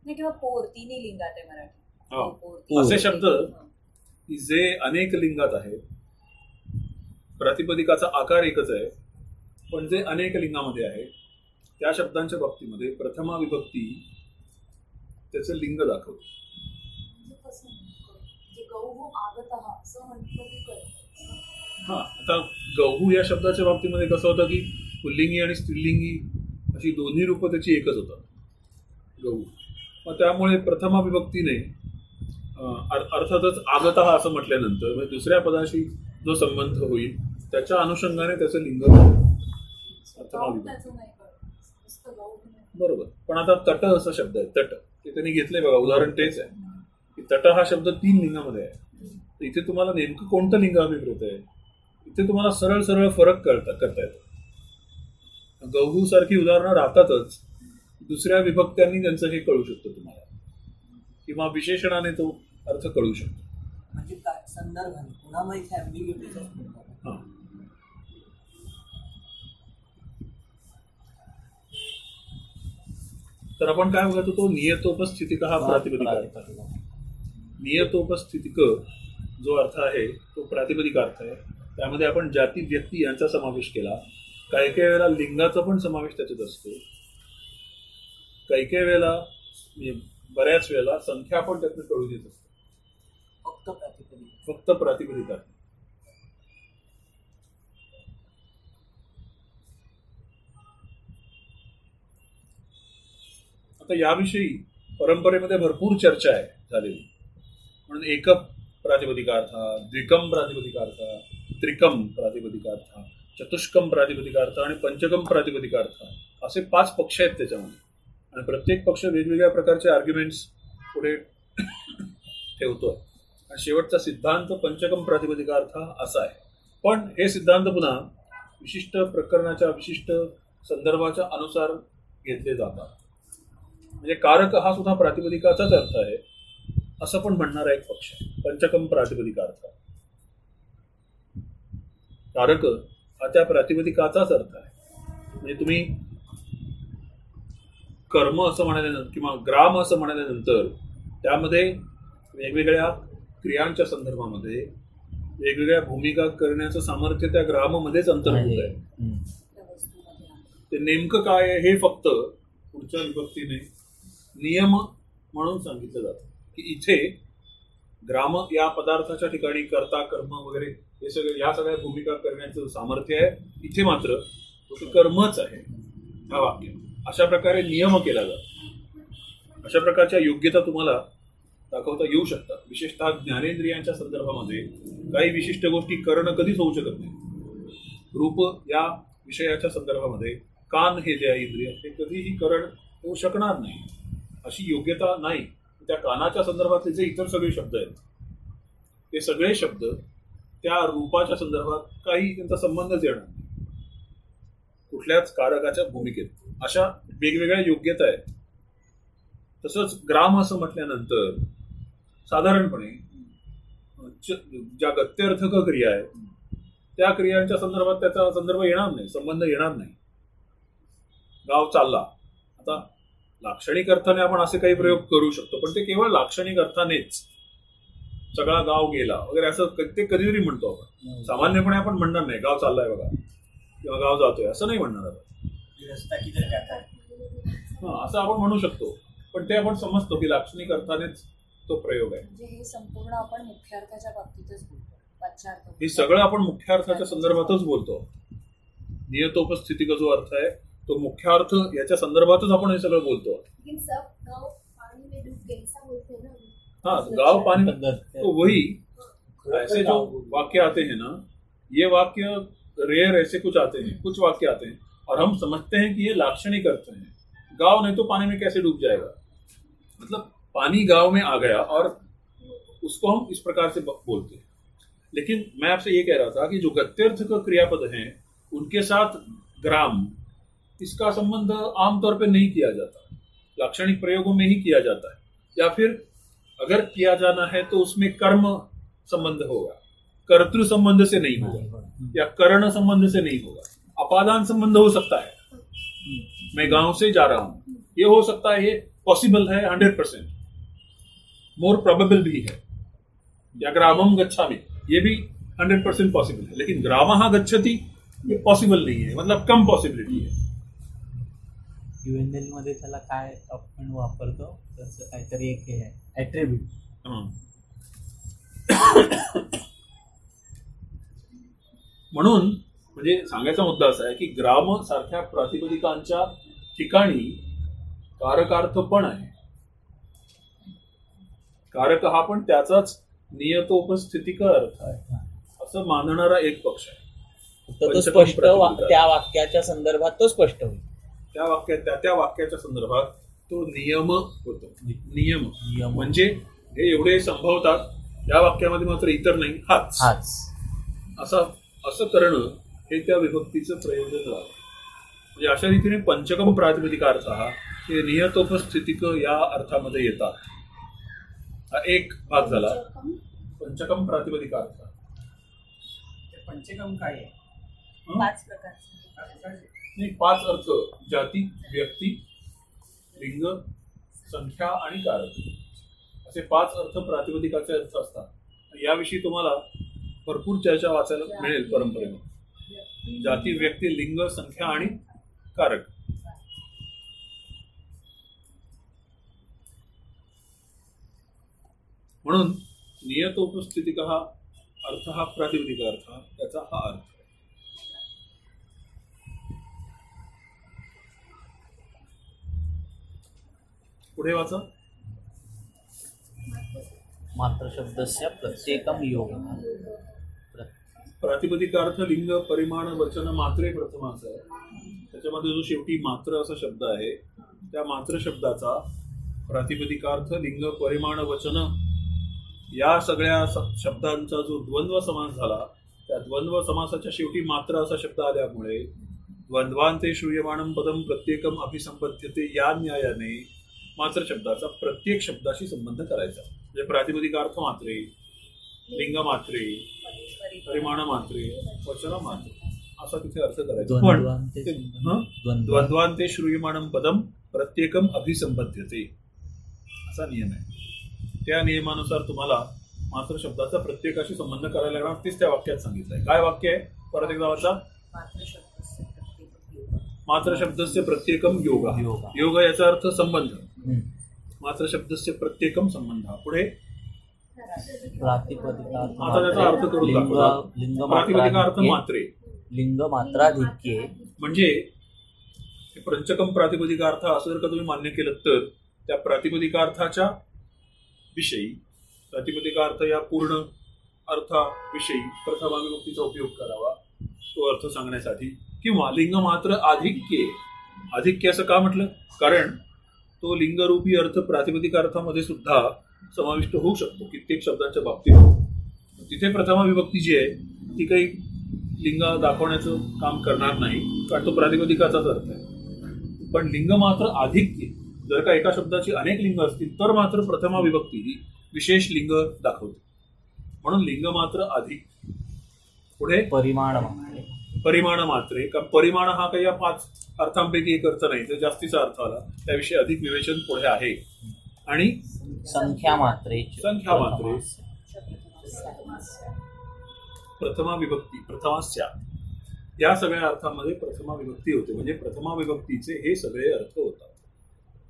नाही किंवा पोर तिन्ही लिंगात आहे मराठी हा. पोर. असे. शब्द की जे अनेक लिंगात आहेत प्रातिपदिकाचा आकार एकच आहे पण जे अनेक लिंगामध्ये आहे त्या शब्दांच्या बाबतीमध्ये प्रथमा विभक्ती त्याचं लिंग दाखवतो. हा आता गहू या शब्दाच्या बाबतीमध्ये कसं होतं की पुल्लिंगी आणि स्त्रीलिंगी अशी दोन्ही रूपं त्याची एकच होतात. गहू. मग त्यामुळे प्रथमा विभक्तीने अर्थातच आगत हा असं म्हटल्यानंतर म्हणजे दुसऱ्या पदाशी जो संबंध होईल त्याच्या अनुषंगाने त्याचं लिंग प्रथमा बरोबर. पण आता तट असा शब्द आहे तट. ते त्यांनी घेतलंय बघा उदाहरण तेच आहे. की तट हा शब्द तीन लिंगामध्ये आहे. तर इथे तुम्हाला नेमकं कोणतं लिंग अभिप्रेत आहे? इथे तुम्हाला सरळ सरळ फरक कळता करता येतो. गहू सारखी उदाहरणं राहतातच. दुसऱ्या विभक्त्यांनी त्यांचं हे कळू शकतं तुम्हाला. किंवा विशेषणाने तो अर्थ कळू शकतो. म्हणजे काय? संदर्भाने. पुन्हा. हा. तर आपण काय बघत होतो? नियतोपस्थितिक हा प्रातिपदिक अर्थ नियतोपस्थितिक जो अर्थ आहे तो प्रातिपदिक अर्थ आहे. त्यामध्ये आपण जाती व्यक्ती यांचा समावेश केला. काही काही वेळेला लिंगाचा पण समावेश त्याच्यात असतो. काही काही वेळेला म्हणजे बऱ्याच वेळेला संख्या पण त्यातनं कळून येत असते. फक्त प्रातिपदिक. फक्त प्रातिपदिक अर्थ. आता याविषयी परंपरेमध्ये भरपूर चर्चा आहे झालेली. म्हणून एकम प्रातिपदिकार्थ द्विकम प्रातिपदिकार्थ त्रिकम प्रातिपदिकार्थ चतुष्कम प्रातिपदिकार्थ आणि पंचकम प्रातिपदिकार्थ असे पाच पक्ष आहेत त्याच्यामध्ये. आणि प्रत्येक पक्ष वेगवेगळ्या प्रकारचे आर्ग्युमेंट्स पुढे ठेवतोय. आणि शेवटचा सिद्धांत पंचकम प्रातिपदिकार्थ असा आहे. पण हे सिद्धांत पुन्हा विशिष्ट प्रकरणाच्या विशिष्ट संदर्भाच्या अनुसार घेतले जातात. म्हणजे कारक हा सुद्धा प्रातिपदिकाचाच अर्थ आहे. असं पण म्हणणारा एक पक्ष आहे. पंचकम प्रातिपदिकार्थ कारक हा त्या प्रातिपदिकाचाच अर्थ आहे. म्हणजे तुम्ही कर्म असं म्हणाल्यानंतर किंवा ग्राम असं म्हणाल्यानंतर त्यामध्ये वेगवेगळ्या क्रियांच्या संदर्भामध्ये वेगवेगळ्या भूमिका करण्याचं सामर्थ्य त्या ग्राममध्येच अंतर्भूत आहे. ते नेमकं काय आहे हे फक्त पुढच्या विभक्तीने नियम म्हणून सांगितलं जातं. की इथे ग्राम या पदार्थाच्या ठिकाणी कर्ता कर्म वगैरे हे सगळे या सगळ्या भूमिका करण्याचं सामर्थ्य आहे. इथे मात्र कर्मच आहे. हा वाक्य. अशा प्रकारे नियम केला जातो. अशा प्रकारच्या योग्यता तुम्हाला दाखवता येऊ शकतात. विशेषतः ज्ञानेंद्रियांच्या संदर्भामध्ये काही विशिष्ट गोष्टी करणं कधीच होऊ शकत नाही. रूप या विषयाच्या संदर्भामध्ये कान हे जे आहे इंद्रिय ते कधीही करण होऊ शकणार नाही. अशी योग्यता नाही. त्या कानाच्या संदर्भातले जे इतर सगळे शब्द आहेत ते सगळे शब्द त्या रूपाच्या संदर्भात काही त्यांचा संबंधच येणार नाही. कुठल्याच कारकाच्या भूमिकेत. अशा वेगवेगळ्या योग्यता आहेत. तसंच ग्राम असं म्हटल्यानंतर साधारणपणे ज्या गत्यर्थक क्रिया आहेत त्या क्रियांच्या संदर्भात त्याचा संदर्भ येणार नाही संबंध येणार नाही. गाव चालला. आता लाक्षणिक अर्थाने आपण असे काही प्रयोग करू शकतो पण ते केवळ लाक्षणिक अर्थानेच. सगळा गाव गेला वगैरे असं ते कधीतरी म्हणतो आपण. सामान्यपणे आपण म्हणणार नाही गाव चाललाय बघा. किंवा गाव जातोय असं नाही म्हणणार आपण. रस्ता किधर जाता है असं आपण म्हणू शकतो. पण ते आपण समजतो की लाक्षणिक अर्थानेच तो प्रयोग आहे. म्हणजे हे संपूर्ण आपण मुख्यार्थाच्या बाबतीतच बोलतो. हे सगळं आपण मुख्यार्थाच्या संदर्भातच बोलतो. नियतोपस्थितीचा जो अर्थ आहे तो मुख्यार्थ याच्या संदर्भातच आपण हे सगळं बोलतो. लेकिन सब गाँव पानी में डूब गए ऐसा बोलते हैं। हाँ गाँव पानी तो वही ऐसे जो वाक्य आते हैं ना ये वाक्य रेयर ऐसे कुछ आते हैं कुछ वाक्य आते हैं और हम समझते हैं कि ये लाक्षणिक अर्थ है। गाँव नहीं तो पानी में कैसे डूब जाएगा? मतलब पानी गाँव में आ गया और उसको हम इस प्रकार से बोलते हैं। लेकिन मैं आपसे ये कह रहा था कि जो गत्यर्थ का क्रियापद हैं उनके साथ ग्राम इसका संबंध आमतौर पर नहीं किया जाता। लाक्षणिक प्रयोगों में ही किया जाता है। या फिर अगर किया जाना है तो उसमें कर्म संबंध होगा। कर्तृ संबंध से नहीं होगा। या कर्ण संबंध से नहीं होगा। अपादान संबंध हो सकता है। मैं गाँव से जा रहा हूँ। ये हो सकता है ये पॉसिबल है हंड्रेड परसेंट मोर प्रोबेबल भी है। या ग्रामम गच्छा में ये भी हंड्रेड परसेंट पॉसिबल है। लेकिन ग्राम गच्छति ये पॉसिबल नहीं है। मतलब कम पॉसिबिलिटी है। युएनएलमध्ये त्याला काय आपण वापरतो त्याचं काहीतरी एक हे आहे ऍट्रिब्यूट हं. म्हणून म्हणजे सांगायचा मुद्दा असा आहे की ग्राम सारख्या प्रातिपदिकांच्या ठिकाणी कारकार्थ पण आहे. कारक हा पण त्याचाच नियतोपस्थितिक अर्थ आहे. असं मानणारा एक पक्ष आहे. त्या वाक्याच्या संदर्भात तो स्पष्ट होईल. त्या वाक्यात त्या त्या वाक्याच्या संदर्भात तो नियम होतो. नियम. नियम. म्हणजे हे एवढे संभवतात या वाक्यामध्ये मात्र इतर नाही हाच. हाच. असं असं करणं हे त्या विभक्तीचं प्रयोजन झालं म्हणजे अशा रीतीने पंचकम प्रातिपदिकार्थ हा हे नियतोपस्थितिक या अर्थामध्ये येतात. हा एक भाग झाला. पंचकम? प्रातिपदिकार्थ. ते पंचकम काय आहे? पाच प्रकारचे. नाही पाच अर्थ जाती व्यक्ती लिंग संख्या आणि कारक असे पाच अर्थ प्रातिपदिकाचे अर्थ असतात. याविषयी तुम्हाला भरपूर चर्चा वाचायला मिळेल परंपरेमध्ये. जाती व्यक्ती लिंग संख्या आणि कारक म्हणून नियतोपस्थितिक हा अर्थ हा प्रातिपदिक अर्थ त्याचा हा अर्थ आहे. पुढे वाचा. मात्र शब्दस्य प्रत्येकम योग प्रातिपदिकार्थ लिंग परिमाण वचन मात्रे प्रथमाचा आहे. त्याच्यामध्ये जो शेवटी मात्र असा शब्द आहे त्या मात्र शब्दाचा प्रातिपदिकार्थ लिंग परिमाण वचन या सगळ्या शब्दांचा जो द्वंद्व समास झाला त्या द्वंद्व समासाच्या शेवटी मात्र असा शब्द आल्यामुळे द्वंद्वांते श्रूयमाणम पदम प्रत्येकम अभिसंपद्यते या न्यायाने मात्र शब्दाचा प्रत्येक शब्दाशी संबंध करायचा. म्हणजे प्रातिपदिकार्थ मात्रे लिंग मात्रे परिमाण मात्रे वचन मात्रे असा तिथे अर्थ करायचा. पण द्वंद्वांते ते- हं? द्वंद्व. द्वंद्वांते श्रूयमाणम पदम प्रत्येकम अभिसंबद्धते असा नियम आहे. त्या नियमानुसार तुम्हाला मात्र शब्दाचा प्रत्येकाशी संबंध करायला लागणार. तेच त्या वाक्यात सांगितलंय. काय वाक्य आहे? परत एकदा वाचा. मात्र शब्दस्य प्रत्येकम योगा. योगा. योग याचा अर्थ संबंध. मात्र शब्दस्य प्रत्येकम संबंध. पुढे? प्रातिपदिकार्थ आता त्याचा अर्थ करून दाखवला. मात्राधिक्ये- मात्रे. लिंग मात्राधिक्ये. म्हणजे पंचकम प्रातिपदिकार्थ असं जर का तुम्ही मान्य केलं तर त्या प्रातिपदिकार्थाच्या विषयी प्रातिपदिकार्थ या पूर्ण अर्थाविषयी प्रथमाविभक्तीचा उपयोग करावा तो अर्थ सांगण्यासाठी. किंवा लिंग मात्र आधिक्य. आधिक्य असं का म्हटलं? कारण तो लिंगरूपी अर्थ प्रातिपदिकार्थामध्ये सुद्धा समाविष्ट होऊ शकतो कित्येक शब्दांच्या बाबतीत. तिथे प्रथमा विभक्ती जी आहे ती काही लिंग दाखवण्याचं काम करणार नाही कारण तो प्रातिपदिकाचाच अर्थ आहे. पण लिंग मात्र अधिक जर का एका शब्दाची अनेक लिंग असतील तर मात्र प्रथमा विभक्ती ही विशेष लिंग दाखवते. म्हणून लिंग मात्र अधिक. पुढे? परिमाण मात्रे. परिमाण मात्रे कारण परिमाण हा काही या पाच अर्थांपैकी एक अर्थ नाही. तर जास्तीचा अर्थ आला त्याविषयी अधिक विवेचन पुढे आहे. आणि संख्या मात्रे. संख्या मात्रे. प्रथमा विभक्ती प्रथमास्या. या सगळ्या अर्थांमध्ये प्रथमा विभक्ती होते. म्हणजे प्रथमा विभक्तीचे हे सगळे अर्थ होतात.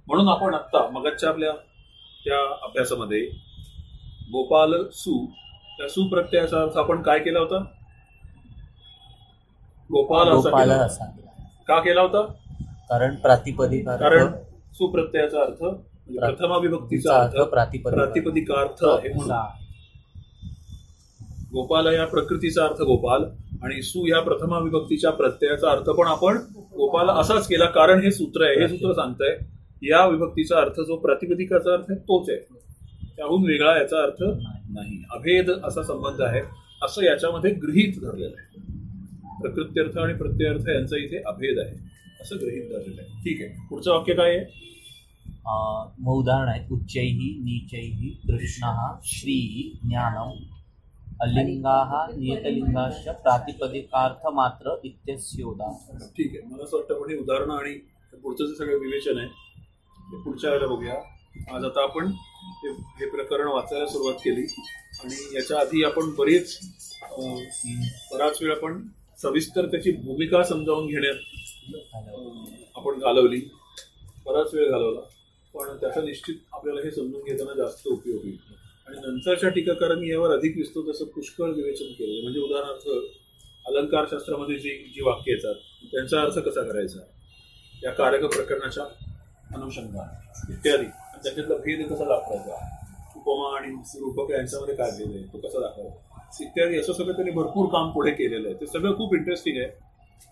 म्हणून आपण आत्ता मगाच्या आपल्या त्या अभ्यासामध्ये गोपाल सु त्या सुप्रत्ययाचा अर्थ आपण काय केला होता? गोपाल असा गोपाल केला होता. असा का केला होता? कारण प्रातिपदिकार्थ कारण सुप्रत्ययाचा अर्थ म्हणजे प्रा- प्रथमा विभक्तीचा तिचा अर्थ अर्थ प्रातिपदिक प्रातिपदिकार्थ आहे म्हणून. गोपाल या प्रकृतीचा अर्थ गोपाल आणि सु या प्रथमा विभक्तीच्या प्रत्ययाचा अर्थ पण आपण गोपाल असाच केला. कारण हे सूत्र आहे हे सूत्र सांगतंय. या विभक्तीचा अर्थ जो प्रातिपदिकाचा अर्थ आहे तोच आहे. त्याहून वेगळा याचा अर्थ नाही. अभेद असा संबंध आहे. असं याच्यामध्ये गृहीत धरलेलं आहे. प्रकृत्यर्थ आणि प्रत्ययार्थ यांचा इथे अभेद आहे. असं गृहीत धरलेलं आहे ठीक आहे. पुढचं वाक्य काय आहे? मग उदाहरण आहेत. उच्चैः नीचैः कृष्णः श्री ज्ञानम अलिंगाः नियतलिंगाश्च प्रातिपदिकार्थ मात्र इत्यस्योदाहरणम् ठीक आहे. मला असं वाटतं पण हे उदाहरणं आणि पुढचं जे सगळं विवेचन आहे ते पुढच्या वेळेला बघूया. आज आता आपण हे प्रकरण वाचायला सुरुवात केली. आणि याच्या आधी आपण बरीच बराच वेळ आपण सविस्तर त्याची भूमिका समजावून घेण्यात आपण घालवली. बराच वेळ घालवला. पण त्याचा निश्चित आपल्याला हे समजून घेताना जास्त उपयोग. होईल आणि नंतरच्या टीकाकारांनी यावर अधिक विस्तृत असं पुष्कळ विवेचन केलं म्हणजे उदाहरणार्थ अलंकारशास्त्रामध्ये जी जी वाक्य येतात त्यांचा अर्थ कसा करायचा? या कारक प्रकरणाच्या अनुषंगाने. इत्यादी. आणि त्याच्यातला भेद कसा दाखवायचा? उपमा आणि रूपक यांच्यामध्ये काय भेद आहे? तो कसा दाखवायचा? इत्यादी असं सगळं त्यांनी भरपूर काम पुढे केलेलं आहे. ते सगळं खूप इंटरेस्टिंग आहे.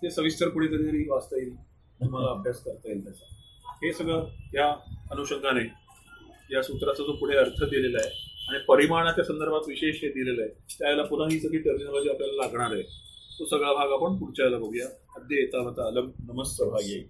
ते सविस्तर पुढे कधीतरी वाचता येईल तुम्हाला अभ्यास करता येईल त्याचा. हे सगळं या अनुषंगाने या सूत्राचा जो पुढे अर्थ दिलेला आहे आणि परिमाणाच्या संदर्भात विशेष हे दिलेलं आहे त्यावेळेला पुन्हा ही सगळी टर्मिनॉलॉजी आपल्याला लागणार आहे. तो सगळा भाग आपण पुढच्या वेळेला बघूया. अद्य नमस्त अलम येईल